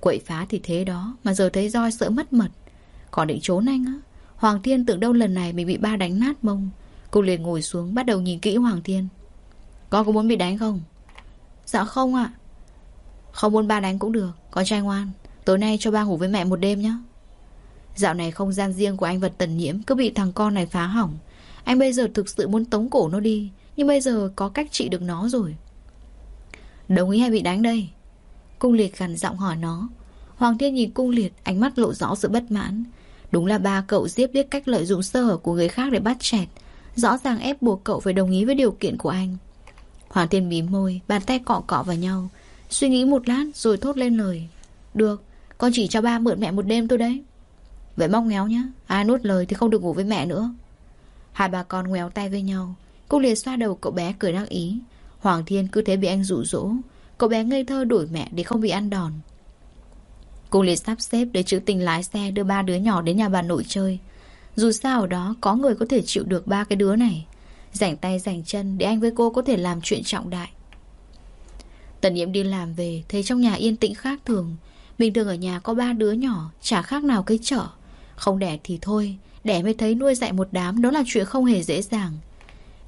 Quậy phá thì thế đó, Mà giờ thấy roi sợ mất mật. Còn định trốn anh á, Hoàng Thiên tưởng đâu lần này mình bị ba đánh nát mông. Cô liền ngồi xuống, bắt đầu nhìn kỹ Hoàng Thiên. Con có muốn bị đánh không? Dạ không ạ. Không muốn ba đánh cũng được, Con trai ngoan. Tối nay cho ba ngủ với mẹ một đêm nhé Dạo này không gian riêng của anh vật tần nhiễm, Cứ bị thằng con này phá hỏng. Anh bây giờ thực sự muốn tống cổ nó đi, Nhưng bây giờ có cách trị được nó rồi. Đồng ý hay bị đánh đây? Cung liệt gằn giọng hỏi nó. Hoàng thiên nhìn cung liệt, Ánh mắt lộ rõ sự bất mãn. Đúng là ba cậu Diếp biết cách lợi dụng sơ hở của người khác để bắt chẹt. Rõ ràng ép buộc cậu phải đồng ý với điều kiện của anh. Hoàng thiên mím môi, Bàn tay cọ cọ vào nhau. Suy nghĩ một lát rồi thốt lên lời. Được, Con chỉ cho ba mượn mẹ một đêm thôi đấy. Vậy mong ngéo nhá, Ai nuốt lời thì không được ngủ với mẹ nữa. Hai bà con ngoéo tay với nhau. Cung liệt xoa đầu cậu bé cười đắc ý. Hoàng Thiên cứ thế bị anh dụ dỗ. Cậu bé ngây thơ đuổi mẹ để không bị ăn đòn. Cô liệt sắp xếp để chữ tình lái xe đưa ba đứa nhỏ đến nhà bà nội chơi. Dù sao ở đó có người có thể chịu được ba cái đứa này. Rảnh tay rảnh chân để anh với cô có thể làm chuyện trọng đại. Tần nhiễm đi làm về, Thấy trong nhà yên tĩnh khác thường. Bình thường ở nhà có ba đứa nhỏ, Chả khác nào cái chợ. Không đẻ thì thôi, Đẻ mới thấy nuôi dạy một đám Đó là chuyện không hề dễ dàng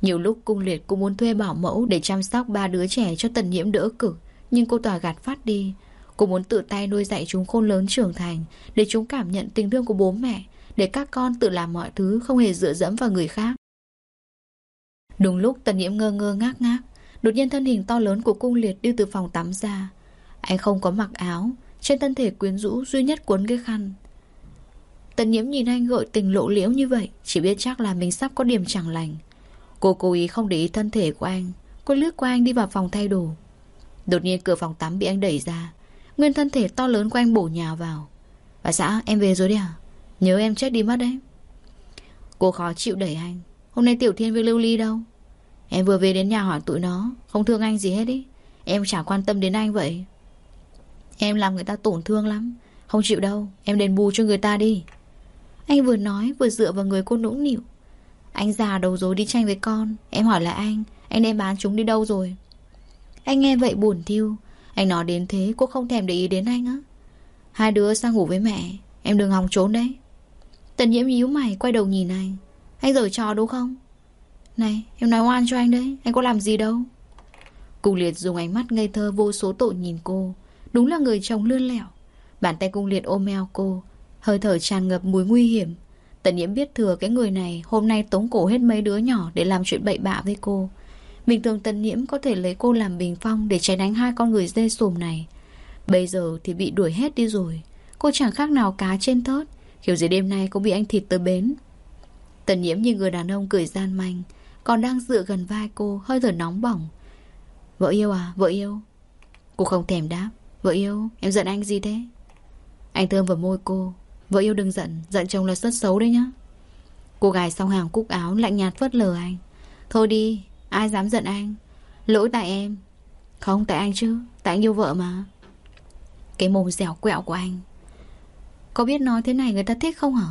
nhiều lúc cung liệt cũng muốn thuê bảo mẫu để chăm sóc ba đứa trẻ cho tần nhiễm đỡ cực, nhưng cô tòa gạt phát đi. Cô muốn tự tay nuôi dạy chúng khôn lớn trưởng thành, để chúng cảm nhận tình thương của bố mẹ, để các con tự làm mọi thứ không hề dựa dẫm vào người khác. Đúng lúc tần nhiễm ngơ ngơ ngác ngác, đột nhiên thân hình to lớn của cung liệt đi từ phòng tắm ra. Anh không có mặc áo, trên thân thể quyến rũ duy nhất cuốn cái khăn. Tần nhiễm nhìn anh gợi tình lộ liễu như vậy, chỉ biết chắc là mình sắp có điểm chẳng lành. Cô cố ý không để ý thân thể của anh. Cô lướt qua anh đi vào phòng thay đồ. Đột nhiên cửa phòng tắm bị anh đẩy ra. Nguyên thân thể to lớn của anh bổ nhào vào. Bà xã, em về rồi đi à? Nhớ em chết đi mất đấy. Cô khó chịu đẩy anh. Hôm nay Tiểu Thiên với Lưu Ly đâu? Em vừa về đến nhà hỏi tụi nó. Không thương anh gì hết ý. Em chả quan tâm đến anh vậy. Em làm người ta tổn thương lắm. Không chịu đâu. Em đền bù cho người ta đi. Anh vừa nói vừa dựa vào người cô nũng nịu anh già đầu dối đi tranh với con. Em hỏi lại anh Anh đem bán chúng đi đâu rồi? Anh nghe vậy buồn thiêu Anh nói đến thế, cô không thèm để ý đến anh á. Hai đứa sang ngủ với mẹ. Em đừng hòng trốn đấy. Tần nhiễm nhíu mày, quay đầu nhìn anh. Anh giở trò đúng không? Này, em nói oan cho anh đấy. Anh có làm gì đâu? Cung liệt dùng ánh mắt ngây thơ vô số tội nhìn cô. Đúng là người chồng lươn lẹo. Bàn tay cung liệt ôm eo cô. Hơi thở tràn ngập mùi nguy hiểm. Tần nhiễm biết thừa cái người này, Hôm nay tống cổ hết mấy đứa nhỏ Để làm chuyện bậy bạ với cô. Bình thường tần nhiễm có thể lấy cô làm bình phong Để tránh đánh hai con người dê sùm này. Bây giờ thì bị đuổi hết đi rồi. Cô chẳng khác nào cá trên thớt. Kiểu gì đêm nay cũng bị anh thịt tới bến. Tần nhiễm như người đàn ông cười gian manh, Còn đang dựa gần vai cô, Hơi thở nóng bỏng. Vợ yêu à? Vợ yêu. Cô không thèm đáp. Vợ yêu? Em giận anh gì thế? Anh thơm vào môi cô. Vợ yêu đừng giận Giận chồng là rất xấu đấy nhá. Cô gái sau hàng cúc áo lạnh nhạt phớt lờ anh. Thôi đi, Ai dám giận anh? Lỗi tại em. Không, tại anh chứ, Tại anh yêu vợ mà. Cái mồm dẻo quẹo của anh. Có biết nói thế này người ta thích không hả?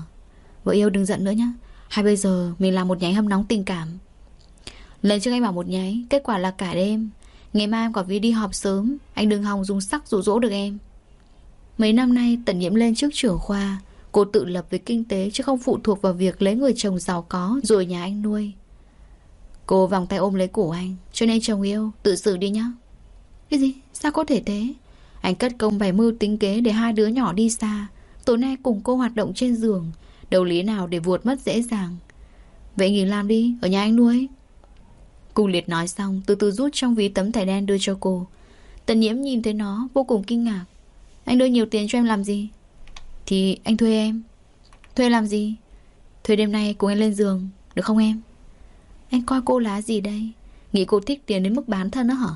Vợ yêu đừng giận nữa nhá. Hay bây giờ mình làm một nháy hâm nóng tình cảm. Lần trước anh bảo một nháy, Kết quả là cả đêm. Ngày mai em còn vì đi họp sớm. Anh đừng hòng dùng sắc dụ dỗ được em. Mấy năm nay tận nhiễm lên trước trưởng khoa Cô tự lập về kinh tế chứ không phụ thuộc vào việc lấy người chồng giàu có rồi nhà anh nuôi. Cô vòng tay ôm lấy cổ anh, cho nên chồng yêu, tự xử đi nhá. Cái gì? Sao có thể thế? Anh cất công bày mưu tính kế để hai đứa nhỏ đi xa. Tối nay cùng cô hoạt động trên giường, đầu lý nào để vuột mất dễ dàng. Vậy nghỉ làm đi, ở nhà anh nuôi. Cung liệt nói xong, từ từ rút trong ví tấm thẻ đen đưa cho cô. Tần nhiễm nhìn thấy nó, vô cùng kinh ngạc. Anh đưa nhiều tiền cho em làm gì? Thì anh thuê em. Thuê làm gì? Thuê đêm nay cùng anh lên giường, Được không em? Anh coi cô lá gì đây? Nghĩ cô thích tiền đến mức bán thân đó hả?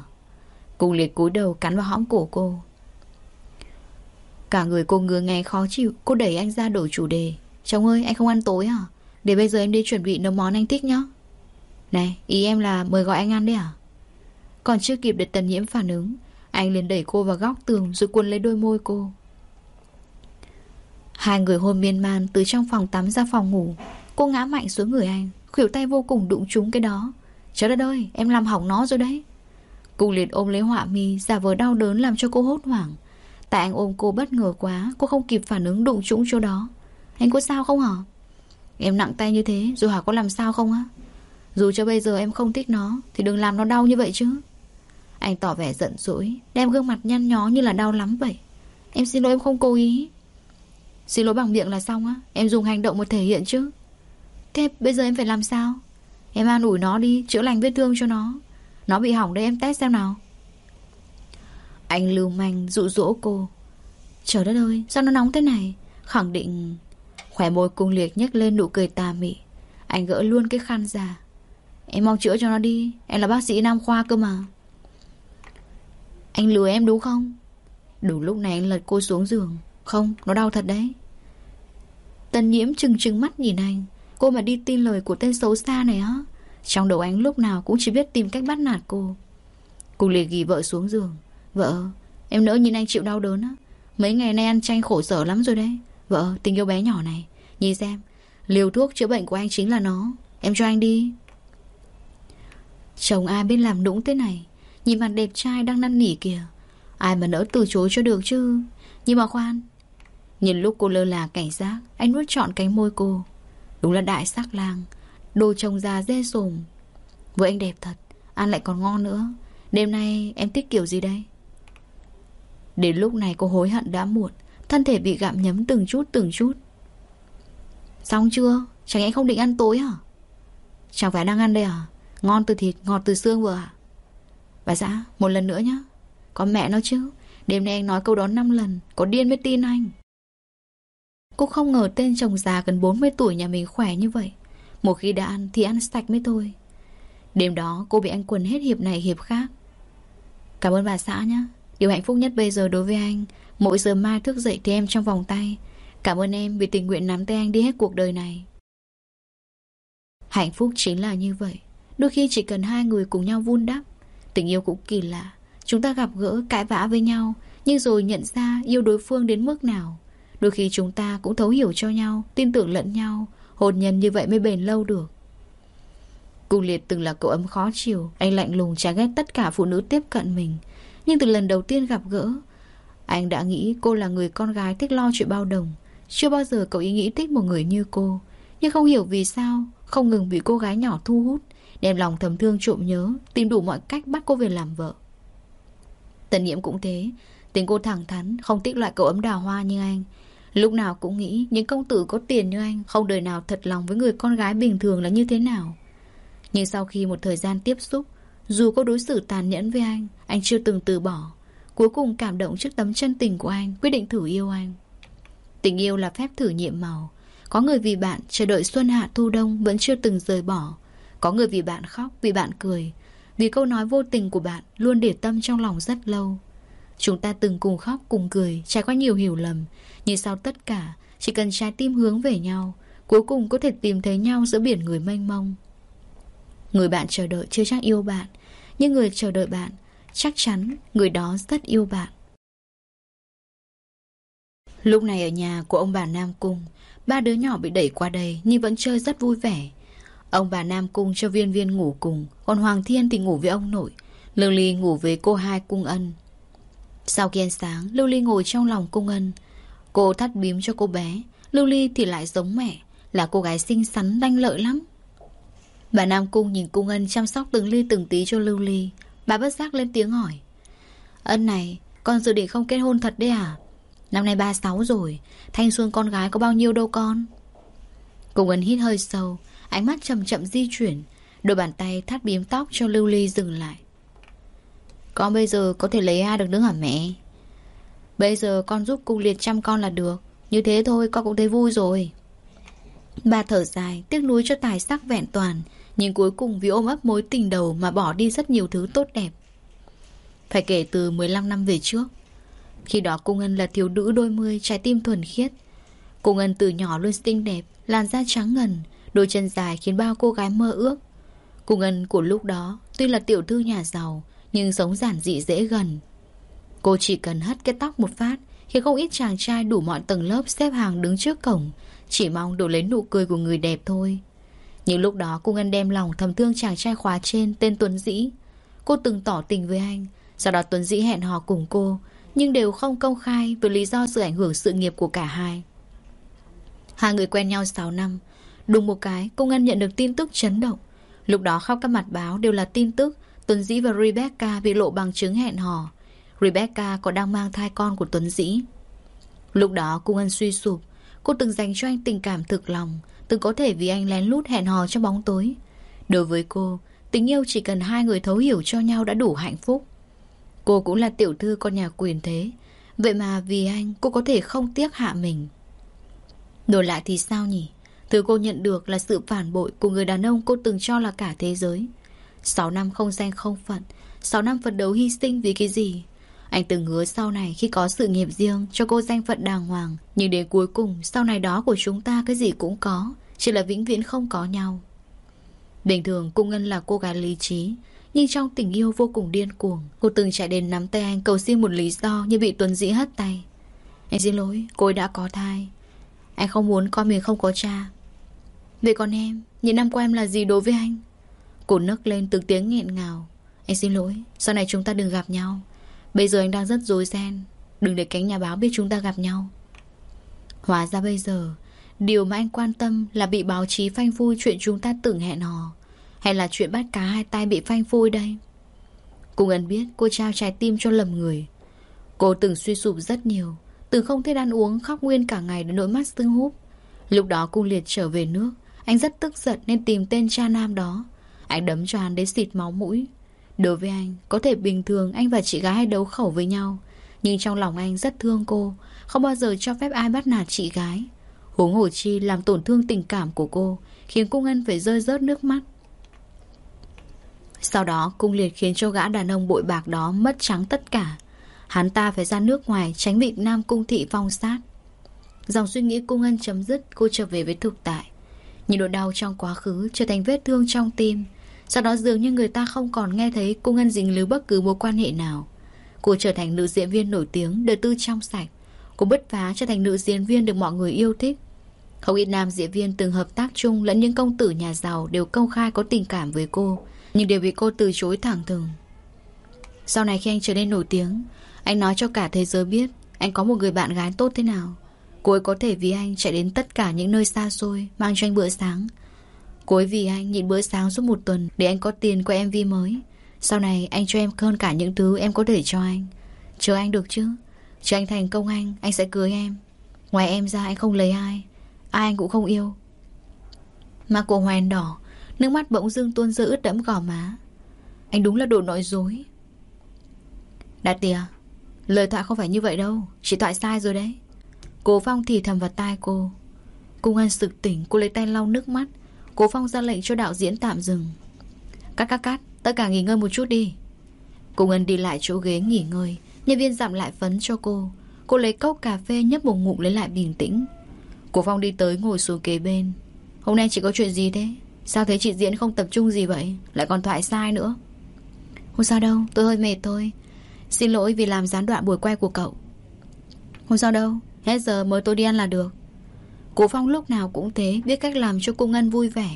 Cùng liệt cúi đầu cắn vào hõm cổ cô. Cả người cô ngứa nghe khó chịu, Cô đẩy anh ra đổi chủ đề. Chồng ơi, anh không ăn tối à? Để bây giờ em đi chuẩn bị nấu món anh thích nhá. Này, ý em là mời gọi anh ăn đấy à? Còn chưa kịp để tần nhiễm phản ứng, Anh liền đẩy cô vào góc tường Rồi cuốn lấy đôi môi cô. Hai người hôn miên man Từ trong phòng tắm ra phòng ngủ. Cô ngã mạnh xuống người anh, Khuỷu tay vô cùng đụng trúng cái đó. Trời đất ơi, em làm hỏng nó rồi đấy. Cung liệt ôm lấy họa mi, Giả vờ đau đớn làm cho cô hốt hoảng. Tại anh ôm cô bất ngờ quá, Cô không kịp phản ứng đụng trúng chỗ đó. Anh có sao không hả? Em nặng tay như thế Rồi hả có làm sao không á? Dù cho bây giờ em không thích nó, Thì đừng làm nó đau như vậy chứ. Anh tỏ vẻ giận dỗi, Đem gương mặt nhăn nhó như là đau lắm vậy. Em xin lỗi, em không cố ý. Xin lỗi bằng miệng là xong á. Em dùng hành động một thể hiện chứ. Thế bây giờ em phải làm sao? Em an ủi nó đi, Chữa lành vết thương cho nó. Nó bị hỏng đây em test xem nào. Anh lưu manh, dụ dỗ cô. Trời đất ơi, Sao nó nóng thế này? Khẳng định. Khỏe môi cung liệt nhếch lên nụ cười tà mị. Anh gỡ luôn cái khăn ra. Em mau chữa cho nó đi, Em là bác sĩ nam khoa cơ mà. Anh lừa em đúng không? Đủ lúc này anh lật cô xuống giường. Không, nó đau thật đấy. Tần nhiễm chừng chừng mắt nhìn anh. Cô mà đi tin lời của tên xấu xa này á, Trong đầu anh lúc nào cũng chỉ biết tìm cách bắt nạt cô. Cô liền ghi vợ xuống giường. Vợ, Em nỡ nhìn anh chịu đau đớn á. Mấy ngày nay ăn chanh khổ sở lắm rồi đấy. Vợ, tình yêu bé nhỏ này. Nhìn xem, Liều thuốc chữa bệnh của anh chính là nó. Em cho anh đi. Chồng ai biết làm nũng thế này? Nhìn mặt đẹp trai đang năn nỉ kìa. Ai mà nỡ từ chối cho được chứ? Nhưng mà khoan Nhìn lúc cô lơ là cảnh giác, Anh nuốt trọn cánh môi cô. Đúng là đại sắc lang, Đồ trồng già dê sồm Với anh đẹp thật, Ăn lại còn ngon nữa. Đêm nay em thích kiểu gì đây? Đến lúc này cô hối hận đã muộn, Thân thể bị gặm nhấm từng chút từng chút. Xong chưa? Chẳng anh không định ăn tối hả? Chẳng phải đang ăn đây à? Ngon từ thịt, ngọt từ xương vừa à? Bà xã, một lần nữa nhá. Có mẹ nó chứ? Đêm nay anh nói câu đó 5 lần, Có điên mới tin anh. Cô không ngờ tên chồng già gần 40 tuổi nhà mình khỏe như vậy. Một khi đã ăn thì ăn sạch mới thôi. Đêm đó, cô bị anh quần hết hiệp này hiệp khác. Cảm ơn bà xã nhé Điều hạnh phúc nhất bây giờ đối với anh. Mỗi giờ mai thức dậy thì em trong vòng tay. Cảm ơn em vì tình nguyện nắm tay anh đi hết cuộc đời này. Hạnh phúc chính là như vậy. Đôi khi chỉ cần hai người cùng nhau vun đắp. Tình yêu cũng kỳ lạ. Chúng ta gặp gỡ, cãi vã với nhau. Nhưng rồi nhận ra yêu đối phương đến mức nào. Đôi khi chúng ta cũng thấu hiểu cho nhau, Tin tưởng lẫn nhau, Hôn nhân như vậy mới bền lâu được. Cung liệt từng là cậu ấm khó chịu, Anh lạnh lùng chán ghét tất cả phụ nữ tiếp cận mình. Nhưng từ lần đầu tiên gặp gỡ, Anh đã nghĩ cô là người con gái thích lo chuyện bao đồng. Chưa bao giờ cậu ý nghĩ thích một người như cô. Nhưng không hiểu vì sao, Không ngừng bị cô gái nhỏ thu hút, Đem lòng thầm thương trộm nhớ, Tìm đủ mọi cách bắt cô về làm vợ. Tần nhiễm cũng thế. Tính cô thẳng thắn, Không thích loại cậu ấm đào hoa như anh. Lúc nào cũng nghĩ những công tử có tiền như anh Không đời nào thật lòng với người con gái bình thường là như thế nào. Nhưng sau khi một thời gian tiếp xúc Dù có đối xử tàn nhẫn với anh Anh chưa từng từ bỏ. Cuối cùng cảm động trước tấm chân tình của anh Quyết định thử yêu anh. Tình yêu là phép thử nhiệm màu. Có người vì bạn chờ đợi xuân hạ thu đông Vẫn chưa từng rời bỏ. Có người vì bạn khóc, vì bạn cười. Vì câu nói vô tình của bạn Luôn để tâm trong lòng rất lâu. Chúng ta từng cùng khóc cùng cười Trải qua nhiều hiểu lầm. Nhưng sau tất cả Chỉ cần trái tim hướng về nhau Cuối cùng có thể tìm thấy nhau giữa biển người mênh mông. Người bạn chờ đợi chưa chắc yêu bạn Nhưng người chờ đợi bạn Chắc chắn người đó rất yêu bạn. Lúc này ở nhà của ông bà Nam Cung Ba đứa nhỏ bị đẩy qua đây Nhưng vẫn chơi rất vui vẻ. Ông bà Nam Cung cho viên viên ngủ cùng Còn Hoàng Thiên thì ngủ với ông nội. Lương Ly ngủ với cô hai cung ân. Sau khi ăn sáng, Lưu Ly ngồi trong lòng cung ân. Cô thắt bím cho cô bé. Lưu Ly thì lại giống mẹ, là cô gái xinh xắn đanh lợi lắm. Bà Nam Cung nhìn cung ân chăm sóc từng ly từng tí cho Lưu Ly. Bà bất giác lên tiếng hỏi. Ân này, con dự định không kết hôn thật đấy à? Năm nay 36 rồi, thanh xuân con gái có bao nhiêu đâu con? Cung ân hít hơi sâu, ánh mắt chậm chậm di chuyển. Đôi bàn tay thắt bím tóc cho Lưu Ly dừng lại. Con bây giờ có thể lấy ai được nữa hả mẹ Bây giờ con giúp cung liệt chăm con là được. Như thế thôi, con cũng thấy vui rồi. Bà thở dài, Tiếc nuối cho tài sắc vẹn toàn. Nhưng cuối cùng vì ôm ấp mối tình đầu Mà bỏ đi rất nhiều thứ tốt đẹp. Phải kể từ 15 năm về trước, Khi đó cung Ngân là thiếu nữ đôi mươi, Trái tim thuần khiết. Cung Ngân từ nhỏ luôn xinh đẹp, Làn da trắng ngần, Đôi chân dài khiến bao cô gái mơ ước. Cung Ngân của lúc đó Tuy là tiểu thư nhà giàu, Nhưng sống giản dị dễ gần. Cô chỉ cần hất cái tóc một phát, Khiến không ít chàng trai đủ mọi tầng lớp Xếp hàng đứng trước cổng, Chỉ mong đổ lấy nụ cười của người đẹp thôi. Nhưng lúc đó Cung Ngân đem lòng thầm thương chàng trai khóa trên Tên Tuấn Dĩ. Cô từng tỏ tình với anh, Sau đó Tuấn Dĩ hẹn hò cùng cô, Nhưng đều không công khai Vì lý do sự ảnh hưởng sự nghiệp của cả hai. Hai người quen nhau 6 năm, Đùng một cái Cung Ngân nhận được tin tức chấn động. Lúc đó khắp các mặt báo đều là tin tức Tuấn Dĩ và Rebecca bị lộ bằng chứng hẹn hò. Rebecca có đang mang thai con của Tuấn Dĩ. Lúc đó cung ân suy sụp. Cô từng dành cho anh tình cảm thực lòng, Từng có thể vì anh lén lút hẹn hò trong bóng tối. Đối với cô, Tình yêu chỉ cần hai người thấu hiểu cho nhau đã đủ hạnh phúc. Cô cũng là tiểu thư con nhà quyền thế, Vậy mà vì anh cô có thể không tiếc hạ mình. Đổi lại thì sao nhỉ? Thứ cô nhận được là sự phản bội Của người đàn ông cô từng cho là cả thế giới. Sáu năm không danh không phận, Sáu năm phấn đấu hy sinh vì cái gì? Anh từng hứa sau này khi có sự nghiệp riêng Cho cô danh phận đàng hoàng. Nhưng đến cuối cùng sau này đó của chúng ta Cái gì cũng có Chỉ là vĩnh viễn không có nhau. Bình thường Cung Ngân là cô gái lý trí Nhưng trong tình yêu vô cùng điên cuồng Cô từng chạy đến nắm tay anh cầu xin một lý do như bị Tuấn Dĩ hất tay. Anh xin lỗi, cô ấy đã có thai. Anh không muốn con mình không có cha. Vậy còn em Những năm qua em là gì đối với anh? Cô nấc lên từng tiếng nghẹn ngào. Anh xin lỗi Sau này chúng ta đừng gặp nhau. Bây giờ anh đang rất rối ren. Đừng để cánh nhà báo biết chúng ta gặp nhau. Hóa ra bây giờ, Điều mà anh quan tâm là bị báo chí phanh phui chuyện chúng ta tưởng hẹn hò, Hay là chuyện bắt cá hai tay bị phanh phui đây? Cùng ấn biết cô trao trái tim cho lầm người. Cô từng suy sụp rất nhiều, Từng không thể ăn uống khóc nguyên cả ngày đến nỗi mắt sưng húp. Lúc đó cung liệt trở về nước, Anh rất tức giận nên tìm tên cha nam đó. Anh đấm cho hắn đến xịt máu mũi. Đối với anh, Có thể bình thường anh và chị gái đấu khẩu với nhau, Nhưng trong lòng anh rất thương cô, Không bao giờ cho phép ai bắt nạt chị gái. Huống hồ chi làm tổn thương tình cảm của cô, Khiến cung ân phải rơi rớt nước mắt. Sau đó, cung liệt khiến cho gã đàn ông bội bạc đó mất trắng tất cả. Hắn ta phải ra nước ngoài tránh bị Nam Cung Thị phong sát. Dòng suy nghĩ cung ân chấm dứt, Cô trở về với thực tại. Nhìn nỗi đau trong quá khứ trở thành vết thương trong tim. Sau đó dường như người ta không còn nghe thấy cô Ngân dính líu bất cứ mối quan hệ nào. Cô trở thành nữ diễn viên nổi tiếng, Đời tư trong sạch. Cô bứt phá trở thành nữ diễn viên được mọi người yêu thích. Không ít nam diễn viên từng hợp tác chung Lẫn những công tử nhà giàu Đều công khai có tình cảm với cô, Nhưng đều bị cô từ chối thẳng thừng. Sau này khi anh trở nên nổi tiếng, Anh nói cho cả thế giới biết Anh có một người bạn gái tốt thế nào. Cô ấy có thể vì anh chạy đến tất cả những nơi xa xôi, Mang cho anh bữa sáng. Cô ấy vì anh nhịn bữa sáng suốt một tuần Để anh có tiền quay MV mới. Sau này, anh cho em hơn cả những thứ em có thể cho anh. Chờ anh được chứ? Chờ anh thành công anh Anh sẽ cưới em. Ngoài em ra, anh không lấy ai. Ai anh cũng không yêu. Mà cô hoen đỏ, Nước mắt bỗng dưng tuôn rơi ướt đẫm gò má. Anh đúng là đồ nói dối. Đạt tìa Lời thoại không phải như vậy đâu. Chị thoại sai rồi đấy. Cố Phong thì thầm vào tai cô. Cung Ân sực tỉnh, Cô lấy tay lau nước mắt. Cố Phong ra lệnh cho đạo diễn tạm dừng. Cắt cắt cắt, Tất cả nghỉ ngơi một chút đi. Cô Ân đi lại chỗ ghế nghỉ ngơi. Nhân viên dặm lại phấn cho cô. Cô lấy cốc cà phê nhấp một ngụm lấy lại bình tĩnh. Cố Phong đi tới ngồi xuống kế bên. Hôm nay chị có chuyện gì thế? Sao thấy chị diễn không tập trung gì vậy? Lại còn thoại sai nữa. Không sao đâu, tôi hơi mệt thôi. Xin lỗi vì làm gián đoạn buổi quay của cậu. Không sao đâu, Hết giờ mới tôi đi ăn là được. Cô Phong lúc nào cũng thế, Biết cách làm cho cô Ngân vui vẻ.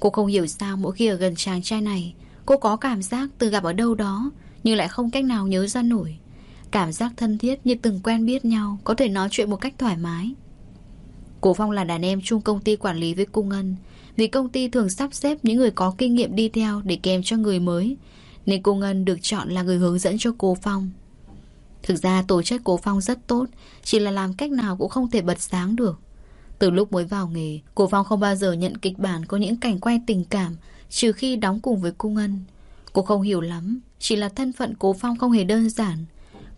Cô không hiểu sao mỗi khi ở gần chàng trai này, Cô có cảm giác từ gặp ở đâu đó, Nhưng lại không cách nào nhớ ra nổi. Cảm giác thân thiết như từng quen biết nhau, Có thể nói chuyện một cách thoải mái. Cô Phong là đàn em chung công ty quản lý với cô Ngân, Vì công ty thường sắp xếp những người có kinh nghiệm đi theo Để kèm cho người mới, Nên cô Ngân được chọn là người hướng dẫn cho cô Phong. Thực ra tổ chức Cố Phong rất tốt, Chỉ là làm cách nào cũng không thể bật sáng được. Từ lúc mới vào nghề, cô Phong không bao giờ nhận kịch bản Có những cảnh quay tình cảm, Trừ khi đóng cùng với cung ân. Cô không hiểu lắm, Chỉ là thân phận Cố Phong không hề đơn giản.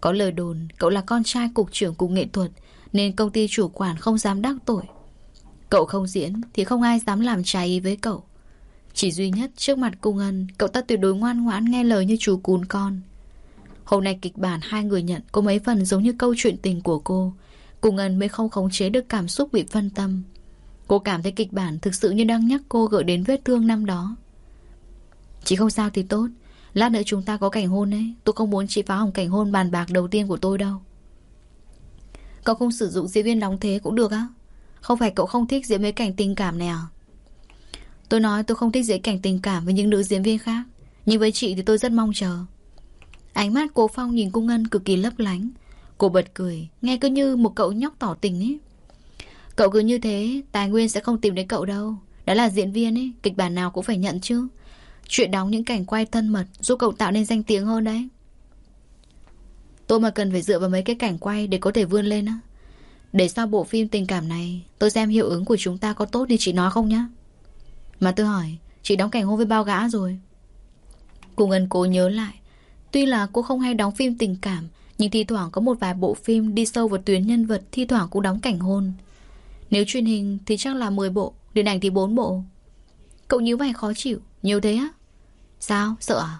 Có lời đồn, cậu là con trai cục trưởng cục nghệ thuật, Nên công ty chủ quản không dám đắc tội. Cậu không diễn Thì không ai dám làm trái ý với cậu. Chỉ duy nhất trước mặt cung ân, Cậu ta tuyệt đối ngoan ngoãn nghe lời như chú cún con. Hôm nay kịch bản hai người nhận có mấy phần giống như câu chuyện tình của cô. Cùng Ngân mới không khống chế được cảm xúc bị phân tâm. Cô cảm thấy kịch bản thực sự như đang nhắc cô gợi đến vết thương năm đó. Chị không sao thì tốt. Lát nữa chúng ta có cảnh hôn ấy. Tôi không muốn chị phá hỏng cảnh hôn bàn bạc đầu tiên của tôi đâu. Cậu không sử dụng diễn viên đóng thế cũng được á? Không phải cậu không thích diễn mấy cảnh tình cảm này à? Tôi nói tôi không thích diễn cảnh tình cảm với những nữ diễn viên khác. Nhưng với chị thì tôi rất mong chờ. Ánh mắt cố Phong nhìn cung Ngân cực kỳ lấp lánh. Cô bật cười, nghe cứ như một cậu nhóc tỏ tình ấy. Cậu cứ như thế, tài nguyên sẽ không tìm đến cậu đâu. Đó là diễn viên ấy, kịch bản nào cũng phải nhận chứ. Chuyện đóng những cảnh quay thân mật giúp cậu tạo nên danh tiếng hơn đấy. Tôi mà cần phải dựa vào mấy cái cảnh quay để có thể vươn lên á. Để sau bộ phim tình cảm này, tôi xem hiệu ứng của chúng ta có tốt như chị nói không nhá. Mà tôi hỏi, chị đóng cảnh hôn với bao gã rồi? cô Ngân cố nhớ lại. Tuy là cô không hay đóng phim tình cảm, nhưng thi thoảng có một vài bộ phim đi sâu vào tuyến nhân vật thi thoảng cũng đóng cảnh hôn. Nếu truyền hình thì chắc là 10 bộ, điện ảnh thì 4 bộ. Cậu nhíu mày khó chịu, nhiều thế á? Sao, sợ à?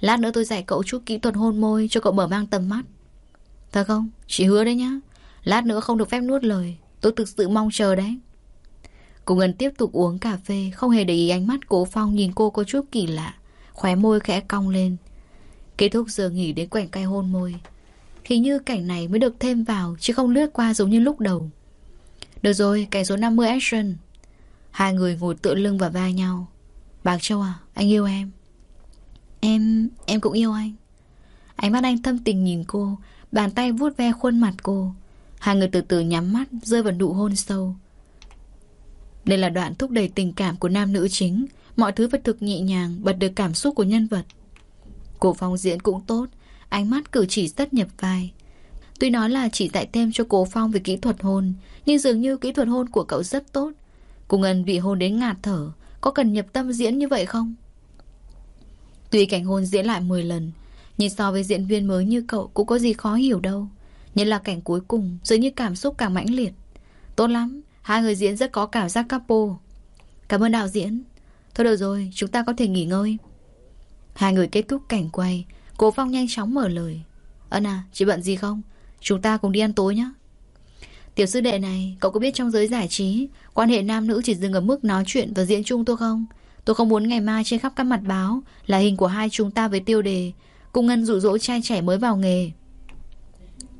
Lát nữa tôi dạy cậu chút kỹ thuật hôn môi cho cậu mở mang tầm mắt. Thật không? Chị hứa đấy nhá. Lát nữa không được phép nuốt lời. Tôi thực sự mong chờ đấy. Cô Ngân tiếp tục uống cà phê, không hề để ý ánh mắt cố Phong nhìn cô có chút kỳ lạ. Khóe môi khẽ cong lên. Kết thúc giờ nghỉ đến quảnh cay hôn môi. Hình như cảnh này mới được thêm vào, chứ không lướt qua giống như lúc đầu. Được rồi, cảnh số 50 action. Hai người ngồi tựa lưng vào vai nhau. Bạc Châu à, anh yêu em. Em, em cũng yêu anh. Ánh mắt anh thâm tình nhìn cô, bàn tay vuốt ve khuôn mặt cô. Hai người từ từ nhắm mắt, rơi vào nụ hôn sâu. Đây là đoạn thúc đẩy tình cảm của nam nữ chính. Mọi thứ vật thực nhẹ nhàng, bật được cảm xúc của nhân vật. Cổ phong diễn cũng tốt, ánh mắt cử chỉ rất nhập vai. Tuy nói là chỉ dạy thêm cho cố phong về kỹ thuật hôn, nhưng dường như kỹ thuật hôn của cậu rất tốt. Cùng Ngân bị hôn đến ngạt thở, có cần nhập tâm diễn như vậy không? Tuy cảnh hôn diễn lại 10 lần, nhưng so với diễn viên mới như cậu cũng có gì khó hiểu đâu. Nhất là cảnh cuối cùng, dường như cảm xúc càng mãnh liệt. Tốt lắm, hai người diễn rất có cảm giác capo. Cảm ơn đạo diễn. Thôi được rồi, chúng ta có thể nghỉ ngơi. Hai người kết thúc cảnh quay, Cố Phong nhanh chóng mở lời. Ân à, chị bận gì không? Chúng ta cùng đi ăn tối nhé. Tiểu sư đệ này, cậu có biết trong giới giải trí, quan hệ nam nữ chỉ dừng ở mức nói chuyện và diễn chung tôi không? Tôi không muốn ngày mai trên khắp các mặt báo là hình của hai chúng ta với tiêu đề Cùng Ngân dụ dỗ trai trẻ mới vào nghề.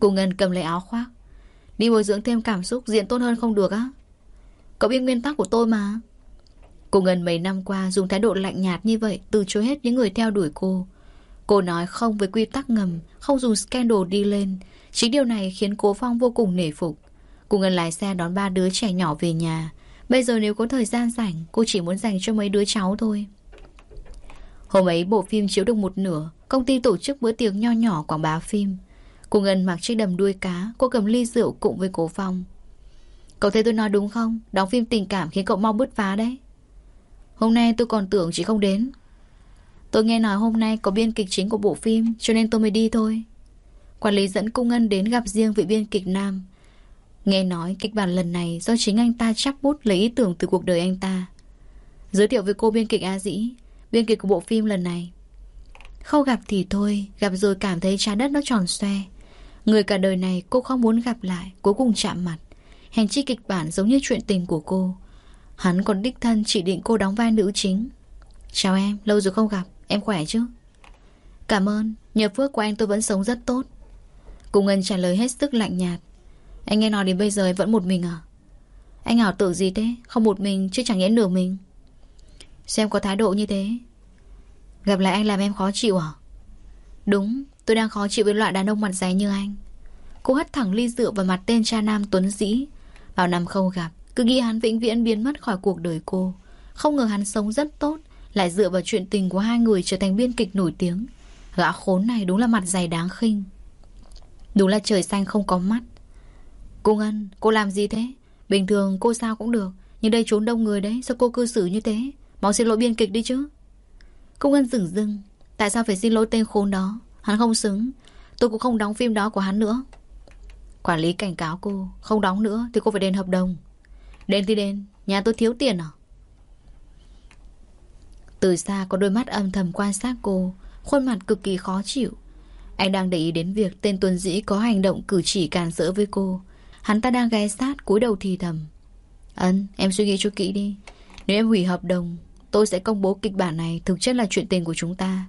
Cùng Ngân cầm lấy áo khoác. Đi bồi dưỡng thêm cảm xúc diễn tốt hơn không được á? Cậu biết nguyên tắc của tôi mà. Cô Ngân mấy năm qua dùng thái độ lạnh nhạt như vậy từ chối hết những người theo đuổi cô. Cô nói không với quy tắc ngầm, không dùng scandal đi lên. Chính điều này khiến cố Phong vô cùng nể phục. Cô Ngân lái xe đón ba đứa trẻ nhỏ về nhà. Bây giờ nếu có thời gian rảnh, cô chỉ muốn dành cho mấy đứa cháu thôi. Hôm ấy bộ phim chiếu được một nửa, công ty tổ chức bữa tiệc nho nhỏ quảng bá phim. Cô Ngân mặc chiếc đầm đuôi cá, cô cầm ly rượu cùng với cố Phong. Cậu thấy tôi nói đúng không? Đóng phim tình cảm khiến cậu mau bứt phá đấy. Hôm nay tôi còn tưởng chị không đến. Tôi nghe nói hôm nay có biên kịch chính của bộ phim, cho nên tôi mới đi thôi. Quản lý dẫn cung ngân đến gặp riêng vị biên kịch nam. Nghe nói kịch bản lần này do chính anh ta chắp bút lấy ý tưởng từ cuộc đời anh ta. Giới thiệu với cô biên kịch A Dĩ, biên kịch của bộ phim lần này. Không gặp thì thôi, gặp rồi cảm thấy trái đất nó tròn xoe. Người cả đời này cô không muốn gặp lại, cuối cùng chạm mặt. Hèn chi kịch bản giống như chuyện tình của cô. Hắn còn đích thân chỉ định cô đóng vai nữ chính. Chào em, lâu rồi không gặp, em khỏe chứ? Cảm ơn, nhờ phước của anh tôi vẫn sống rất tốt. Cụ Ngân trả lời hết sức lạnh nhạt. Anh nghe nói đến bây giờ vẫn một mình à? Anh ảo tưởng gì thế? Không một mình chứ chẳng nhẽ nửa mình. Xem có thái độ như thế. Gặp lại anh làm em khó chịu à? Đúng, tôi đang khó chịu với loại đàn ông mặt dày như anh. Cô hất thẳng ly rượu vào mặt tên cha nam tuấn dĩ. bảo năm không gặp, cứ nghĩ hắn vĩnh viễn biến mất khỏi cuộc đời cô. Không ngờ hắn sống rất tốt, lại dựa vào chuyện tình của hai người trở thành biên kịch nổi tiếng. Gã khốn này đúng là mặt dày đáng khinh. Đúng là trời xanh không có mắt. Cô Ngân, cô làm gì thế? Bình thường cô sao cũng được Nhưng đây trốn đông người đấy Sao cô cư xử như thế Mau xin lỗi biên kịch đi chứ Cô Ngân dừng dưng Tại sao phải xin lỗi tên khốn đó Hắn không xứng Tôi cũng không đóng phim đó của hắn nữa Quản lý cảnh cáo cô Không đóng nữa thì cô phải đền hợp đồng Đền thì đền Nhà tôi thiếu tiền à từ xa có đôi mắt âm thầm quan sát cô Khuôn mặt cực kỳ khó chịu Anh đang để ý đến việc tên Tuân Dĩ có hành động cử chỉ càn rỡ với cô. Hắn ta đang ghé sát cúi đầu thì thầm. Ân, em suy nghĩ cho kỹ đi. Nếu em hủy hợp đồng, tôi sẽ công bố kịch bản này thực chất là chuyện tình của chúng ta.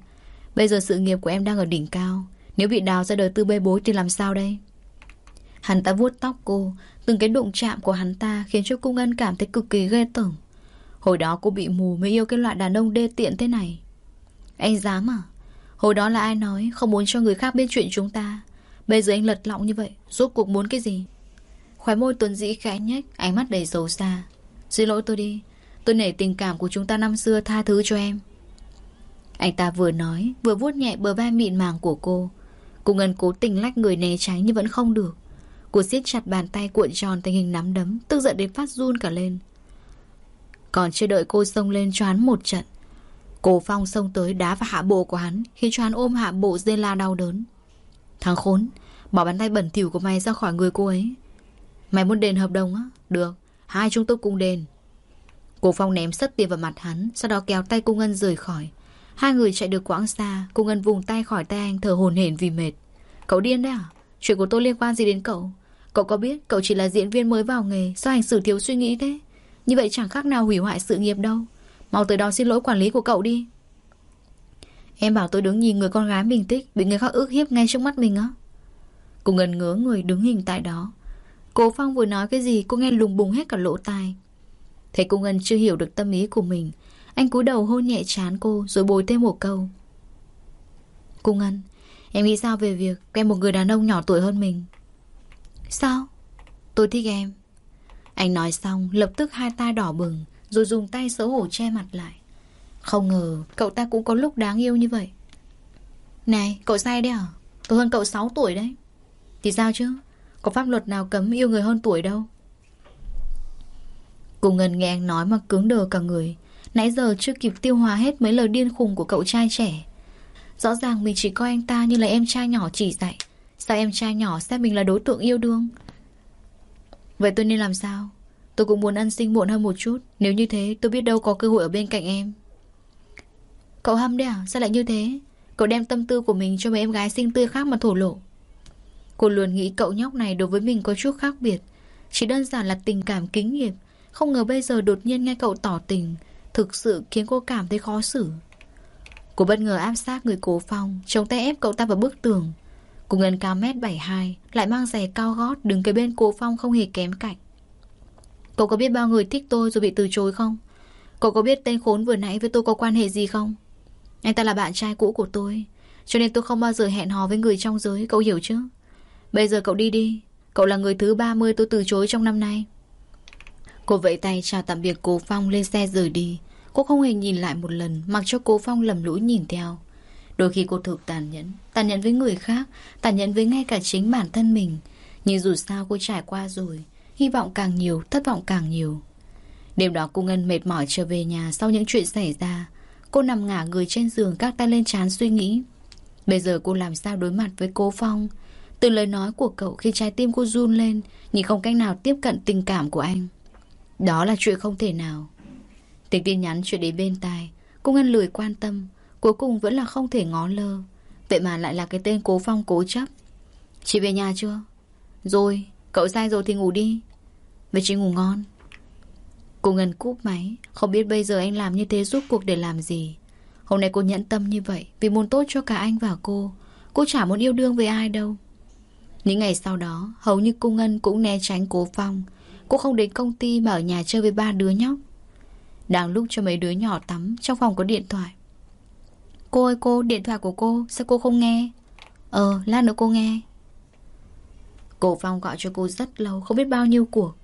Bây giờ sự nghiệp của em đang ở đỉnh cao. Nếu bị đào ra đời tư bê bối thì làm sao đây? Hắn ta vuốt tóc cô, từng cái đụng chạm của hắn ta khiến cho cung ân cảm thấy cực kỳ ghê tởm. Hồi đó cô bị mù mới yêu cái loại đàn ông đê tiện thế này. Anh dám à? Hồi đó là ai nói không muốn cho người khác biết chuyện chúng ta. Bây giờ anh lật lọng như vậy, rốt cuộc muốn cái gì? Khóe môi tuấn dĩ khẽ nhếch, ánh mắt đầy xấu xa. Xin lỗi tôi đi, tôi nể tình cảm của chúng ta năm xưa tha thứ cho em. Anh ta vừa nói, vừa vuốt nhẹ bờ vai mịn màng của cô. Cô Ngân cố tình lách người né tránh nhưng vẫn không được. Cô siết chặt bàn tay cuộn tròn thành hình nắm đấm, tức giận đến phát run cả lên. Còn chưa đợi cô xông lên cho hắn một trận. Cổ phong xông tới đá vào hạ bộ của hắn, khiến cho hắn ôm hạ bộ dê la đau đớn. Thằng khốn, bỏ bàn tay bẩn thỉu của mày ra khỏi người cô ấy. Mày muốn đền hợp đồng á? Được, hai chúng tôi cùng đền. Cổ phong ném sất tiền vào mặt hắn, sau đó kéo tay cung ngân rời khỏi. Hai người chạy được quãng xa, cung ngân vùng tay khỏi tay anh thở hồn hển vì mệt. Cậu điên đấy à? Chuyện của tôi liên quan gì đến cậu? Cậu có biết cậu chỉ là diễn viên mới vào nghề Sao hành xử thiếu suy nghĩ thế như vậy chẳng khác nào hủy hoại sự nghiệp đâu. Mau tới đó xin lỗi quản lý của cậu đi. Em bảo tôi đứng nhìn người con gái mình thích, Bị người khác ước hiếp ngay trước mắt mình á. Cô ngần ngớ người đứng hình tại đó. Cố Phong vừa nói cái gì, Cô nghe lùng bùng hết cả lỗ tai. Thấy cô Ngân chưa hiểu được tâm ý của mình. Anh cúi đầu hôn nhẹ chán cô, Rồi bồi thêm một câu. Cô Ngân, Em nghĩ sao về việc quen một người đàn ông nhỏ tuổi hơn mình? Sao? Tôi thích em. Anh nói xong, lập tức hai tay đỏ bừng, Rồi dùng tay xấu hổ che mặt lại. Không ngờ, cậu ta cũng có lúc đáng yêu như vậy. Này, cậu sai đấy à? Tôi hơn cậu 6 tuổi đấy. Thì sao chứ? Có pháp luật nào cấm yêu người hơn tuổi đâu? Cùng Ngân nghe anh nói mà cứng đờ cả người. Nãy giờ chưa kịp tiêu hóa hết mấy lời điên khùng của cậu trai trẻ. Rõ ràng mình chỉ coi anh ta như là em trai nhỏ chỉ dạy. Sao em trai nhỏ xem mình là đối tượng yêu đương? Vậy tôi nên làm sao? Tôi cũng muốn ăn sinh muộn hơn một chút. Nếu như thế, tôi biết đâu có cơ hội ở bên cạnh em. Cậu hâm đấy à? Sao lại như thế? Cậu đem tâm tư của mình cho mấy em gái xinh tươi khác mà thổ lộ. Cô luôn nghĩ cậu nhóc này đối với mình có chút khác biệt. Chỉ đơn giản là tình cảm kính nghiệp Không ngờ bây giờ đột nhiên nghe cậu tỏ tình. Thực sự khiến cô cảm thấy khó xử. Cô bất ngờ áp sát người cố phong, Chống tay ép cậu ta vào bức tường. Cô Ngân cao mét 72 Lại mang giày cao gót Đứng cái bên cô phong không hề kém cạnh. Cậu có biết bao người thích tôi rồi bị từ chối không? Cậu có biết tên khốn vừa nãy với tôi có quan hệ gì không? Anh ta là bạn trai cũ của tôi, Cho nên tôi không bao giờ hẹn hò với người trong giới, Cậu hiểu chứ? Bây giờ cậu đi đi, Cậu là người thứ 30 tôi từ chối trong năm nay. Cô vẫy tay chào tạm biệt cố Phong lên xe rời đi. Cô không hề nhìn lại một lần, Mặc cho cố Phong lầm lũi nhìn theo. Đôi khi cô thực tàn nhẫn Tàn nhẫn với người khác Tàn nhẫn với ngay cả chính bản thân mình. Nhưng dù sao cô trải qua rồi Hy vọng càng nhiều, thất vọng càng nhiều. Đêm đó cô Ngân mệt mỏi trở về nhà Sau những chuyện xảy ra. Cô nằm ngả người trên giường các tay lên chán suy nghĩ. Bây giờ cô làm sao đối mặt với cố Phong? Từ lời nói của cậu khi trái tim cô run lên Nhưng không cách nào tiếp cận tình cảm của anh. Đó là chuyện không thể nào. Tiếng tin nhắn chuyện đến bên tai Cô Ngân lười quan tâm. Cuối cùng vẫn là không thể ngó lơ. Vậy mà lại là cái tên cố phong, cố chấp. Chị về nhà chưa? Rồi, cậu sai rồi thì ngủ đi. Vậy chị ngủ ngon. Cô Ngân cúp máy. Không biết bây giờ anh làm như thế giúp cuộc để làm gì. Hôm nay cô nhẫn tâm như vậy Vì muốn tốt cho cả anh và cô. Cô chả muốn yêu đương với ai đâu. Những ngày sau đó, Hầu như cô Ngân cũng né tránh cố phong. Cô không đến công ty mà ở nhà chơi với ba đứa nhóc. Đang lúc cho mấy đứa nhỏ tắm, Trong phòng có điện thoại. Cô ơi cô, điện thoại của cô, sao cô không nghe? Ờ, lát nữa cô nghe. Cổ Phong gọi cho cô rất lâu, không biết bao nhiêu cuộc.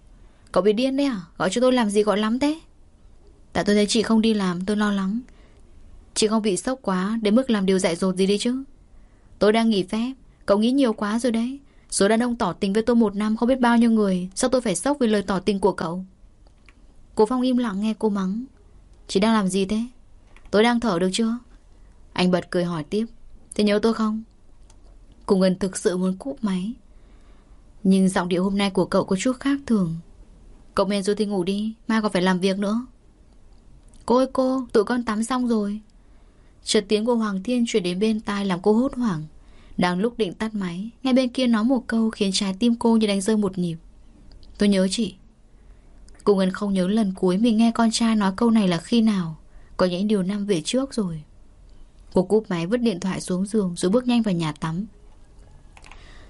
Cậu bị điên đấy à? Gọi cho tôi làm gì gọi lắm thế? Tại tôi thấy chị không đi làm, tôi lo lắng. Chị không bị sốc quá, đến mức làm điều dạy dột gì đi chứ. Tôi đang nghỉ phép, cậu nghĩ nhiều quá rồi đấy. Số đàn ông tỏ tình với tôi một năm không biết bao nhiêu người, sao tôi phải sốc vì lời tỏ tình của cậu? Cô Phong im lặng nghe cô mắng. Chị đang làm gì thế? Tôi đang thở được chưa? Anh bật cười hỏi tiếp. Thế nhớ tôi không? Cùng Ngân thực sự muốn cúp máy. Nhưng giọng điệu hôm nay của cậu có chút khác thường. Cậu men rồi thì ngủ đi Mai còn phải làm việc nữa. Cô ơi cô, tụi con tắm xong rồi. Chợt tiếng của Hoàng Thiên chuyển đến bên tai làm cô hốt hoảng. Đang lúc định tắt máy Ngay bên kia nói một câu khiến trái tim cô như đánh rơi một nhịp. Tôi nhớ chị. Cô Ngân không nhớ lần cuối mình nghe con trai nói câu này là khi nào. Có những điều năm về trước rồi. Cô cúp máy vứt điện thoại xuống giường Rồi bước nhanh vào nhà tắm.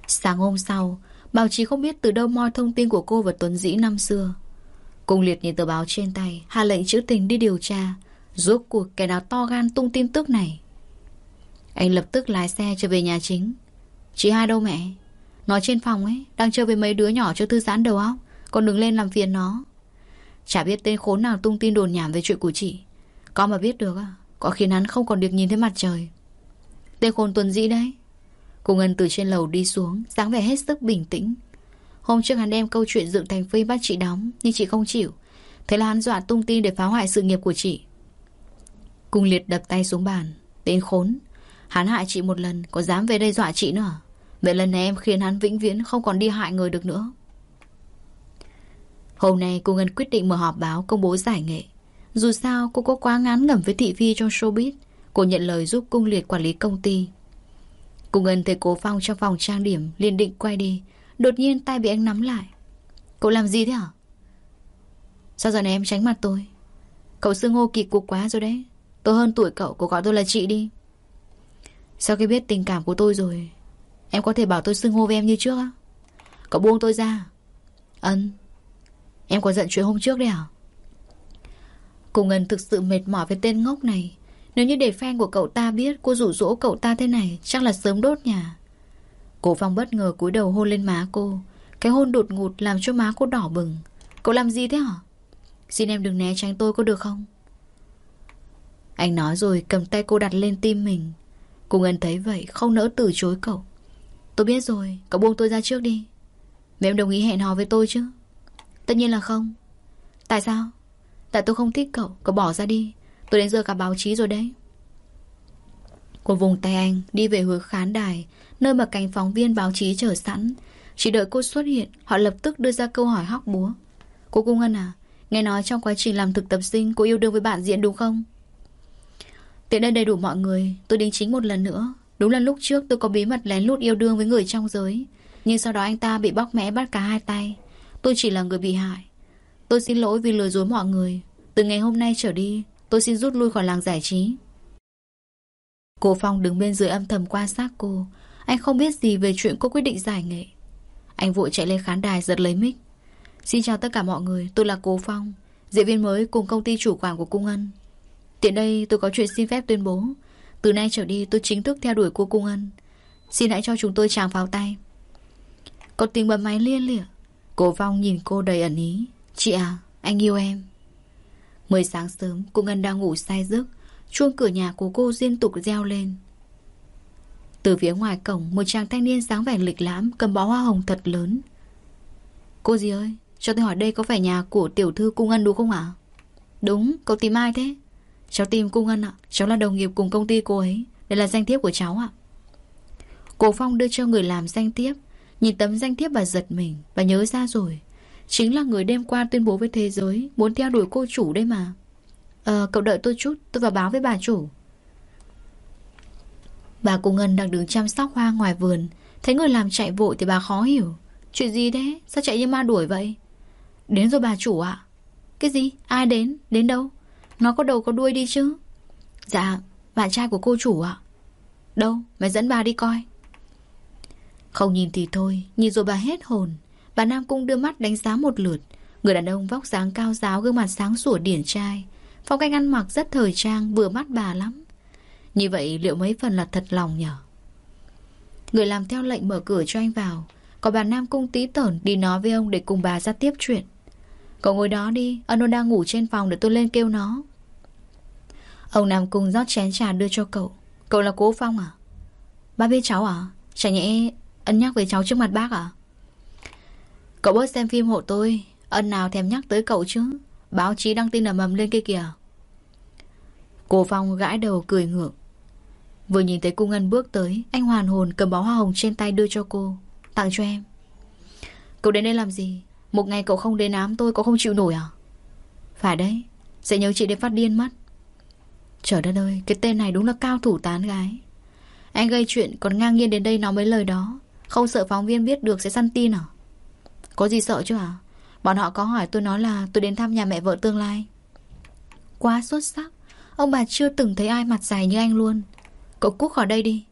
Sáng hôm sau Bảo chí không biết từ đâu moi thông tin của cô và Tuấn Dĩ năm xưa. Cung liệt nhìn tờ báo trên tay Hạ lệnh chữ tình đi điều tra, Rốt cuộc kẻ nào to gan tung tin tức này? Anh lập tức lái xe trở về nhà chính. Chị hai đâu mẹ? Nó trên phòng ấy, Đang chơi với mấy đứa nhỏ cho thư giãn đầu óc, Còn đừng lên làm phiền nó. Chả biết tên khốn nào tung tin đồn nhảm về chuyện của chị. Có mà biết được à? Có khiến hắn không còn được nhìn thấy mặt trời. Tên khốn tuần dĩ đấy. Cô Ngân từ trên lầu đi xuống, dáng vẻ hết sức bình tĩnh. Hôm trước hắn đem câu chuyện dựng thành phim bắt chị đóng, Nhưng chị không chịu. Thế là hắn dọa tung tin để phá hoại sự nghiệp của chị. Cung liệt đập tay xuống bàn Tên khốn. Hắn hại chị một lần, Có dám về đây dọa chị nữa à? Vậy lần này em khiến hắn vĩnh viễn không còn đi hại người được nữa. Hôm nay cô Ngân quyết định mở họp báo công bố giải nghệ. Dù sao, cô có quá ngán ngẩm với thị phi trong showbiz. Cô nhận lời giúp cung liệt quản lý công ty. Cô Ngân thấy cố phong trong phòng trang điểm liền định quay đi. Đột nhiên tay bị anh nắm lại. Cậu làm gì thế hả? Sao giờ này em tránh mặt tôi? Cậu xưng hô kỳ cục quá rồi đấy. Tôi hơn tuổi cậu Cậu gọi tôi là chị đi. Sau khi biết tình cảm của tôi rồi, Em có thể bảo tôi xưng hô với em như trước á? Cậu buông tôi ra. Ân, Em có giận chuyện hôm trước đấy hả? Cô Ngân thực sự mệt mỏi với tên ngốc này. Nếu như để fan của cậu ta biết Cô rủ rỗ cậu ta thế này, Chắc là sớm đốt nhà. Cô phong bất ngờ cúi đầu hôn lên má cô. Cái hôn đột ngột làm cho má cô đỏ bừng. Cậu làm gì thế hả? Xin em đừng né tránh tôi có được không? Anh nói rồi cầm tay cô đặt lên tim mình. Cô Ngân thấy vậy, không nỡ từ chối cậu. Tôi biết rồi, Cậu buông tôi ra trước đi. Mẹ em đồng ý hẹn hò với tôi chứ? Tất nhiên là không. Tại sao? Tại tôi không thích cậu Cậu bỏ ra đi. Tôi đến giờ cả báo chí rồi đấy. Cô vùng tay anh, Đi về hướng khán đài, Nơi mà cánh phóng viên báo chí chờ sẵn. Chỉ đợi cô xuất hiện, Họ lập tức đưa ra câu hỏi hóc búa. Cô Cung Ngân à Nghe nói trong quá trình làm thực tập sinh, Cô yêu đương với bạn diễn đúng không? Tiện đây đầy đủ mọi người, Tôi đính chính một lần nữa. Đúng là lúc trước tôi có bí mật lén lút yêu đương với người trong giới. Nhưng sau đó anh ta bị bóc mẽ bắt cả hai tay. Tôi chỉ là người bị hại. Tôi xin lỗi vì lừa dối mọi người. Từ ngày hôm nay trở đi, Tôi xin rút lui khỏi làng giải trí. Cô Phong đứng bên dưới âm thầm quan sát cô. Anh không biết gì về chuyện cô quyết định giải nghệ. Anh vội chạy lên khán đài giật lấy mic. Xin chào tất cả mọi người, Tôi là Cô Phong, Diễn viên mới cùng công ty chủ quản của Cung Ân. Tiện đây tôi có chuyện xin phép tuyên bố. Từ nay trở đi tôi chính thức theo đuổi cô Cung Ân. Xin hãy cho chúng tôi tràng pháo tay. Có tiếng bấm máy liên lịa. Cô Phong nhìn cô đầy ẩn ý. Chị à, anh yêu em. Mới sáng sớm, cô Ngân đang ngủ say giấc Chuông cửa nhà của cô liên tục reo lên. Từ phía ngoài cổng Một chàng thanh niên sáng vẻ lịch lãm Cầm bó hoa hồng thật lớn. Cô gì ơi, cho tôi hỏi đây có phải nhà của tiểu thư cung ngân đúng không ạ? Đúng, cậu tìm ai thế? Cháu tìm cung ngân ạ Cháu là đồng nghiệp cùng công ty cô ấy Đây là danh thiếp của cháu ạ. Cô Phong đưa cho người làm danh thiếp Nhìn tấm danh thiếp và giật mình Và nhớ ra rồi. Chính là người đêm qua tuyên bố với thế giới, Muốn theo đuổi cô chủ đây mà. Ờ cậu đợi tôi chút, tôi vào báo với bà chủ. Bà cô Ngân đang đứng chăm sóc hoa ngoài vườn. Thấy người làm chạy vội thì bà khó hiểu. Chuyện gì thế? Sao chạy như ma đuổi vậy? Đến rồi bà chủ ạ. Cái gì? Ai đến? Đến đâu? Nó có đầu có đuôi đi chứ? Dạ bạn trai của cô chủ ạ. Đâu? Mày dẫn bà đi coi. Không nhìn thì thôi, Nhìn rồi bà hết hồn. Bà Nam Cung đưa mắt đánh giá một lượt. Người đàn ông vóc dáng cao giáo, gương mặt sáng sủa điển trai. Phong cách ăn mặc rất thời trang, Vừa mắt bà lắm. Như vậy liệu mấy phần là thật lòng nhở? Người làm theo lệnh mở cửa cho anh vào. Còn bà Nam Cung tí tởn đi nói với ông Để cùng bà ra tiếp chuyện. Cậu ngồi đó đi, Ân đang ngủ trên phòng để tôi lên kêu nó. Ông Nam Cung rót chén trà đưa cho cậu. Cậu là cố Phong à? Ba biết cháu à? Chả nhẽ Ân nhắc về cháu trước mặt bác à? Cậu bớt xem phim hộ tôi. Ân nào thèm nhắc tới cậu chứ? Báo chí đăng tin ầm mầm lên kia kìa. Cô Phong gãi đầu cười ngượng. Vừa nhìn thấy cô Ngân bước tới, Anh hoàn hồn cầm bó hoa hồng trên tay đưa cho cô. Tặng cho em. Cậu đến đây làm gì? Một ngày cậu không đến ám tôi, cậu không chịu nổi à? Phải đấy, Sẽ nhớ chị đến phát điên mất. Trời đất ơi, Cái tên này đúng là cao thủ tán gái. Anh gây chuyện còn ngang nhiên đến đây nói mấy lời đó. Không sợ phóng viên biết được sẽ săn tin à? Có gì sợ chứ à Bọn họ có hỏi tôi nói là tôi đến thăm nhà mẹ vợ tương lai. Quá xuất sắc. Ông bà chưa từng thấy ai mặt dài như anh luôn. Cậu cút khỏi đây đi.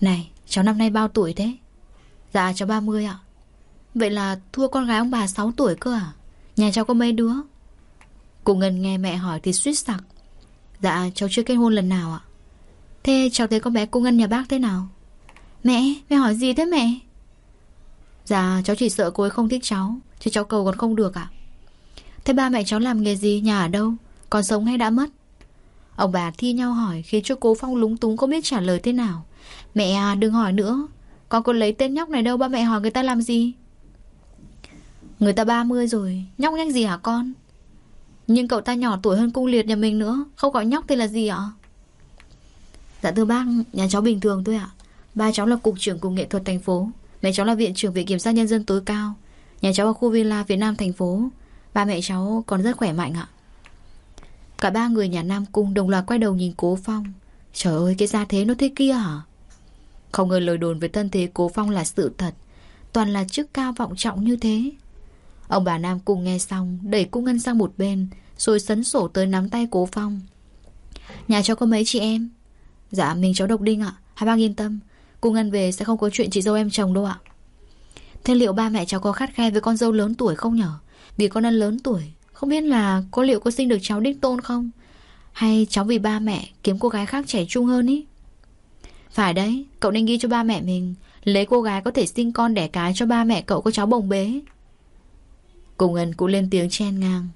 Này, cháu năm nay bao tuổi thế? Dạ cháu 30 ạ. Vậy là thua con gái ông bà 6 tuổi cơ à? Nhà cháu có mấy đứa? Cô Ngân nghe mẹ hỏi thì suýt sặc. Dạ cháu chưa kết hôn lần nào ạ. Thế cháu thấy con bé cô Ngân nhà bác thế nào? Mẹ, mẹ hỏi gì thế mẹ? Dạ cháu chỉ sợ cô ấy không thích cháu Chứ cháu cầu còn không được ạ. Thế ba mẹ cháu làm nghề gì, nhà ở đâu? Còn sống hay đã mất? Ông bà thi nhau hỏi khiến cho cô Phong lúng túng không biết trả lời thế nào. Mẹ à đừng hỏi nữa. Con còn lấy tên nhóc này đâu ba mẹ hỏi người ta làm gì? Người ta 30 rồi Nhóc nhách gì hả con? Nhưng cậu ta nhỏ tuổi hơn cung liệt nhà mình nữa Không gọi nhóc thì là gì ạ? Dạ thưa bác Nhà cháu bình thường thôi ạ. Ba cháu là cục trưởng cục nghệ thuật thành phố. Mẹ cháu là viện trưởng viện kiểm sát nhân dân tối cao. Nhà cháu ở khu villa phía nam thành phố. Ba mẹ cháu còn rất khỏe mạnh ạ. Cả ba người nhà Nam Cung đồng loạt quay đầu nhìn Cố Phong. Trời ơi, cái gia thế nó thế kia hả? Không ngờ lời đồn về thân thế Cố Phong là sự thật. Toàn là chức cao vọng trọng như thế. Ông bà Nam Cung nghe xong, Đẩy cung ngân sang một bên, Rồi sấn sổ tới nắm tay Cố Phong. Nhà cháu có mấy chị em? Dạ mình cháu Độc Đinh ạ. Hai bác yên tâm. Cung ngân về sẽ không có chuyện chị dâu em chồng đâu ạ. Thế liệu ba mẹ cháu có khát khe với con dâu lớn tuổi không nhở? Vì con ân lớn tuổi, Không biết là có liệu có sinh được cháu đích tôn không? Hay cháu vì ba mẹ Kiếm cô gái khác trẻ trung hơn ý? Phải đấy, Cậu nên ghi cho ba mẹ mình, Lấy cô gái có thể sinh con đẻ cái cho ba mẹ cậu có cháu bồng bế. Cùng Ngân cũng lên tiếng chen ngang.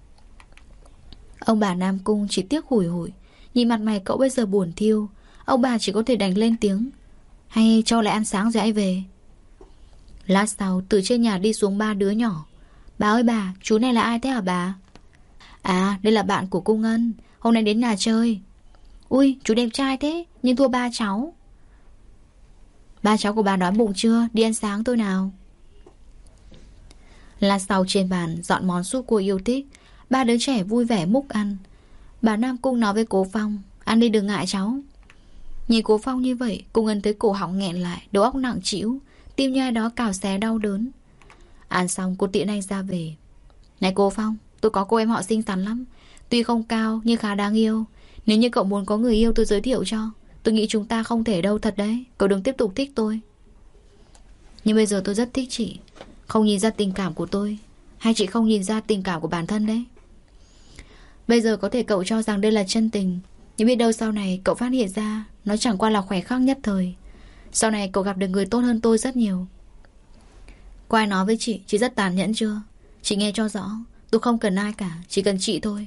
Ông bà Nam Cung chỉ tiếc hủi hủi, Nhìn mặt mày cậu bây giờ buồn thiêu. Ông bà chỉ có thể đành lên tiếng. Hay cho lại ăn sáng rồi ai về? Lát sau, từ trên nhà đi xuống ba đứa nhỏ. Bà ơi bà, Chú này là ai thế hả bà? À đây là bạn của cô Ngân. Hôm nay đến nhà chơi. Ui, chú đẹp trai thế, Nhưng thua ba cháu. Ba cháu của bà đói bụng chưa? Đi ăn sáng tôi nào. Lát sau trên bàn dọn món súp cua yêu thích. Ba đứa trẻ vui vẻ múc ăn. Bà Nam Cung nói với cố Phong, Ăn đi đừng ngại cháu. Nhìn cố Phong như vậy, Cô Ngân thấy cổ họng nghẹn lại, Đầu óc nặng chịu Tim như ai đó cào xé đau đớn. Ăn xong, cô tiện anh ra về. Này cô Phong, Tôi có cô em họ xinh xắn lắm. Tuy không cao, nhưng khá đáng yêu. Nếu như cậu muốn có người yêu, tôi giới thiệu cho. Tôi nghĩ chúng ta không thể đâu thật đấy. Cậu đừng tiếp tục thích tôi. Nhưng bây giờ tôi rất thích chị. Không nhìn ra tình cảm của tôi, Hay chị không nhìn ra tình cảm của bản thân đấy? Bây giờ có thể cậu cho rằng đây là chân tình. Nhưng biết đâu sau này cậu phát hiện ra Nó chẳng qua là khỏe khắc nhất thời. Sau này cậu gặp được người tốt hơn tôi rất nhiều. Có nói với chị Chị rất tàn nhẫn chưa? Chị nghe cho rõ, Tôi không cần ai cả, Chỉ cần chị thôi.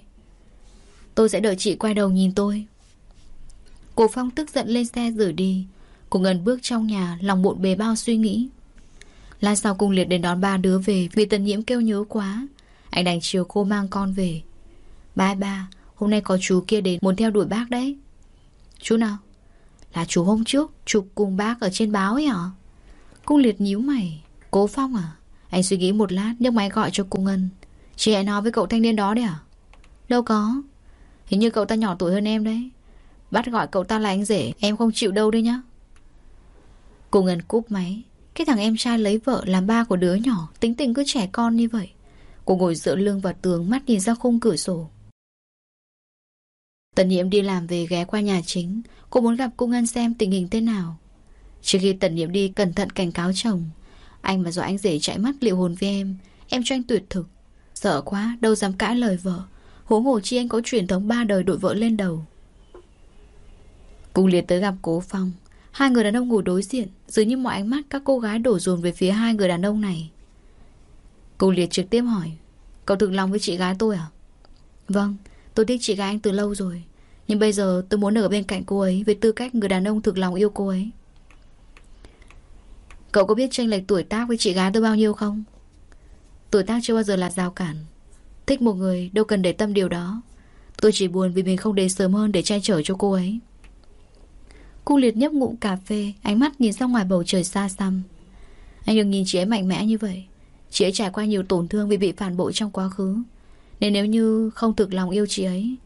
Tôi sẽ đợi chị quay đầu nhìn tôi. Cô Phong tức giận lên xe rời đi. Cô Ngân bước trong nhà, Lòng bộn bề bao suy nghĩ. Lan sau cùng liệt đến đón ba đứa về, Vì tần nhiễm kêu nhớ quá. Anh đành chiều cô mang con về. Ba ba. Hôm nay có chú kia đến muốn theo đuổi bác đấy. Chú nào? Là chú hôm trước, chụp cùng bác ở trên báo ấy hả? Cung liệt nhíu mày. Cố Phong à? Anh suy nghĩ một lát nhưng máy gọi cho cô Ngân. Chị hãy nói với cậu thanh niên đó đấy à Đâu có. Hình như cậu ta nhỏ tuổi hơn em đấy. Bắt gọi cậu ta là anh rể, Em không chịu đâu đấy nhá. Cô Ngân cúp máy. Cái thằng em trai lấy vợ làm ba của đứa nhỏ, Tính tình cứ trẻ con như vậy. Cô ngồi dựa lưng vào tường, Mắt nhìn ra khung cửa sổ. Tần Nhiễm đi làm về ghé qua nhà chính. Cô muốn gặp cô Ngân xem tình hình thế nào. Trước khi Tần Nhiễm đi, cẩn thận cảnh cáo chồng. Anh mà do anh rể chạy mắt liệu hồn với em Em cho anh tuyệt thực. Sợ quá, đâu dám cãi lời vợ. Hố hồ chi anh có truyền thống ba đời đội vợ lên đầu. Cung liệt tới gặp cố phong. Hai người đàn ông ngồi đối diện, Dường như mọi ánh mắt các cô gái đổ dồn về phía hai người đàn ông này. Cung liệt trực tiếp hỏi, Cậu thực lòng với chị gái tôi à? Vâng Tôi thích chị gái anh từ lâu rồi. Nhưng bây giờ tôi muốn ở bên cạnh cô ấy Với tư cách người đàn ông thực lòng yêu cô ấy. Cậu có biết tranh lệch tuổi tác với chị gái tôi bao nhiêu không? Tuổi tác chưa bao giờ là rào cản. Thích một người đâu cần để tâm điều đó. Tôi chỉ buồn vì mình không đến sớm hơn Để che chở cho cô ấy. Cô liệt nhấp ngụm cà phê, Ánh mắt nhìn ra ngoài bầu trời xa xăm. Anh đừng nhìn chị ấy mạnh mẽ như vậy. Chị ấy trải qua nhiều tổn thương vì bị phản bội trong quá khứ. Nên nếu như không thực lòng yêu chị ấy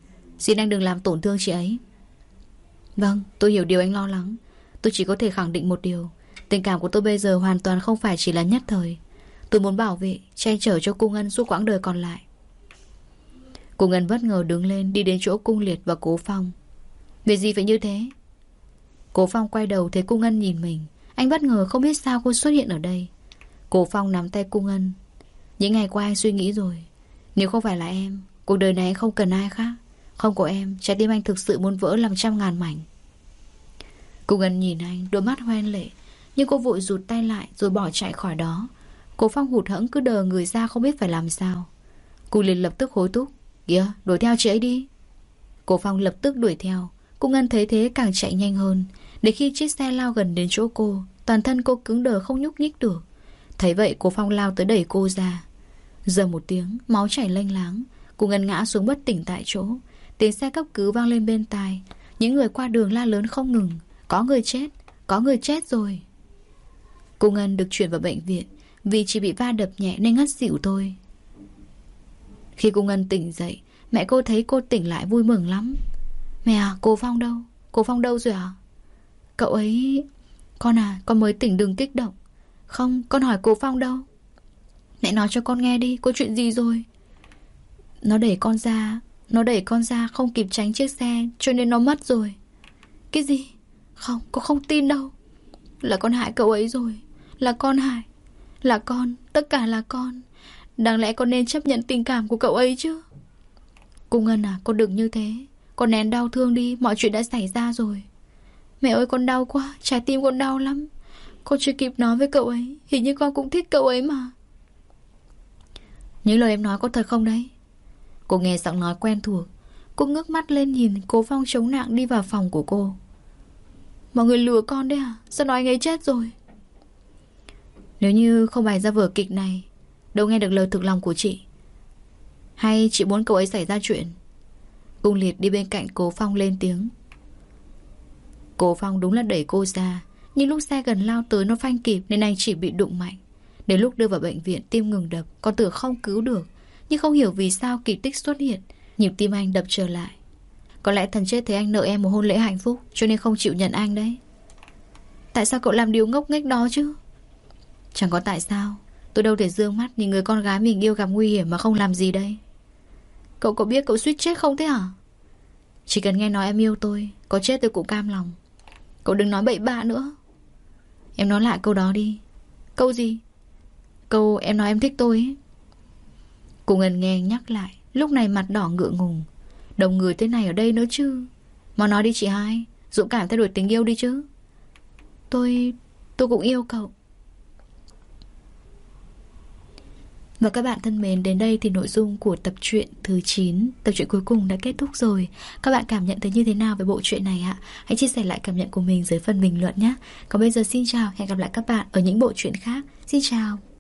Xin anh đừng làm tổn thương chị ấy. Vâng, tôi hiểu điều anh lo lắng. Tôi chỉ có thể khẳng định một điều. Tình cảm của tôi bây giờ hoàn toàn không phải chỉ là nhất thời. Tôi muốn bảo vệ Che chở cho cung Ngân suốt quãng đời còn lại. Cung Ngân bất ngờ đứng lên Đi đến chỗ cung liệt và cố phong. Vì gì phải như thế? Cố phong quay đầu thấy cung Ngân nhìn mình. Anh bất ngờ không biết sao cô xuất hiện ở đây. Cố phong nắm tay cung Ngân Những ngày qua anh suy nghĩ rồi. Nếu không phải là em, Cuộc đời này không cần ai khác. Không có em, Trái tim anh thực sự muốn vỡ làm trăm ngàn mảnh. Cô Ngân nhìn anh, Đôi mắt hoen lệ, Nhưng cô vội rụt tay lại Rồi bỏ chạy khỏi đó. Cố phong hụt hẫng cứ đờ người ra không biết phải làm sao. Cô liền lập tức hối thúc, Kìa, đuổi theo chị ấy đi. Cố phong lập tức đuổi theo. Cô Ngân thấy thế càng chạy nhanh hơn. Để khi chiếc xe lao gần đến chỗ cô, Toàn thân cô cứng đờ không nhúc nhích được. Thấy vậy cố phong lao tới đẩy cô ra. Giờ một tiếng, Máu chảy lênh láng. Cô Ngân ngã xuống bất tỉnh tại chỗ. Tiếng xe cấp cứu vang lên bên tai. Những người qua đường la lớn không ngừng. Có người chết, Có người chết rồi. Cô Ngân được chuyển vào bệnh viện. Vì chỉ bị va đập nhẹ nên ngất xỉu thôi. Khi cô Ngân tỉnh dậy, Mẹ cô thấy cô tỉnh lại vui mừng lắm. Mẹ à cô Phong đâu? Cô Phong đâu rồi à Cậu ấy Con à con mới tỉnh đừng kích động. Không, con hỏi cô Phong đâu? Mẹ nói cho con nghe đi, Có chuyện gì rồi? Nó đẩy con ra, Nó đẩy con ra không kịp tránh chiếc xe, Cho nên nó mất rồi. Cái gì? Không, con không tin đâu. Là con hại cậu ấy rồi. Là con hại. Là con, Tất cả là con. Đáng lẽ con nên chấp nhận tình cảm của cậu ấy chứ? Cô Ngân à con đừng như thế. Con nén đau thương đi, Mọi chuyện đã xảy ra rồi. Mẹ ơi, con đau quá, Trái tim con đau lắm. Con chưa kịp nói với cậu ấy, Hình như con cũng thích cậu ấy mà. Những lời em nói có thật không đấy? Cô nghe giọng nói quen thuộc, Cô ngước mắt lên nhìn cố phong chống nặng đi vào phòng của cô. Mọi người lừa con đấy à? Sao nói anh ấy chết rồi? Nếu như không bày ra vở kịch này, Đâu nghe được lời thực lòng của chị. Hay chị muốn cậu ấy xảy ra chuyện? Cung liệt đi bên cạnh cố phong lên tiếng. Cố phong đúng là đẩy cô ra, Nhưng lúc xe gần lao tới nó phanh kịp Nên anh chỉ bị đụng mạnh. Đến lúc đưa vào bệnh viện, tim ngừng đập Còn tưởng không cứu được. Nhưng không hiểu vì sao kỳ tích xuất hiện. Nhịp tim anh đập trở lại. Có lẽ thần chết thấy anh nợ em một hôn lễ hạnh phúc, Cho nên không chịu nhận anh đấy. Tại sao cậu làm điều ngốc nghếch đó chứ? Chẳng có tại sao. Tôi đâu thể dương mắt nhìn người con gái mình yêu gặp nguy hiểm mà không làm gì đây. Cậu có biết cậu suýt chết không thế hả? Chỉ cần nghe nói em yêu tôi, Có chết tôi cũng cam lòng. Cậu đừng nói bậy bạ nữa. Em nói lại câu đó đi. Câu gì? Câu em nói em thích tôi ấy. Cô Ngân nghe nhắc lại Lúc này mặt đỏ ngựa ngùng Đồng người thế này ở đây nữa chứ Mà nói đi chị hai Dũng cảm thay đổi tình yêu đi chứ Tôi... tôi cũng yêu cậu Và các bạn thân mến, đến đây thì nội dung của tập truyện thứ 9, tập truyện cuối cùng đã kết thúc rồi. Các bạn cảm nhận thấy như thế nào về bộ truyện này ạ? Hãy chia sẻ lại cảm nhận của mình dưới phần bình luận nhé. Còn bây giờ xin chào, hẹn gặp lại các bạn ở những bộ truyện khác. Xin chào!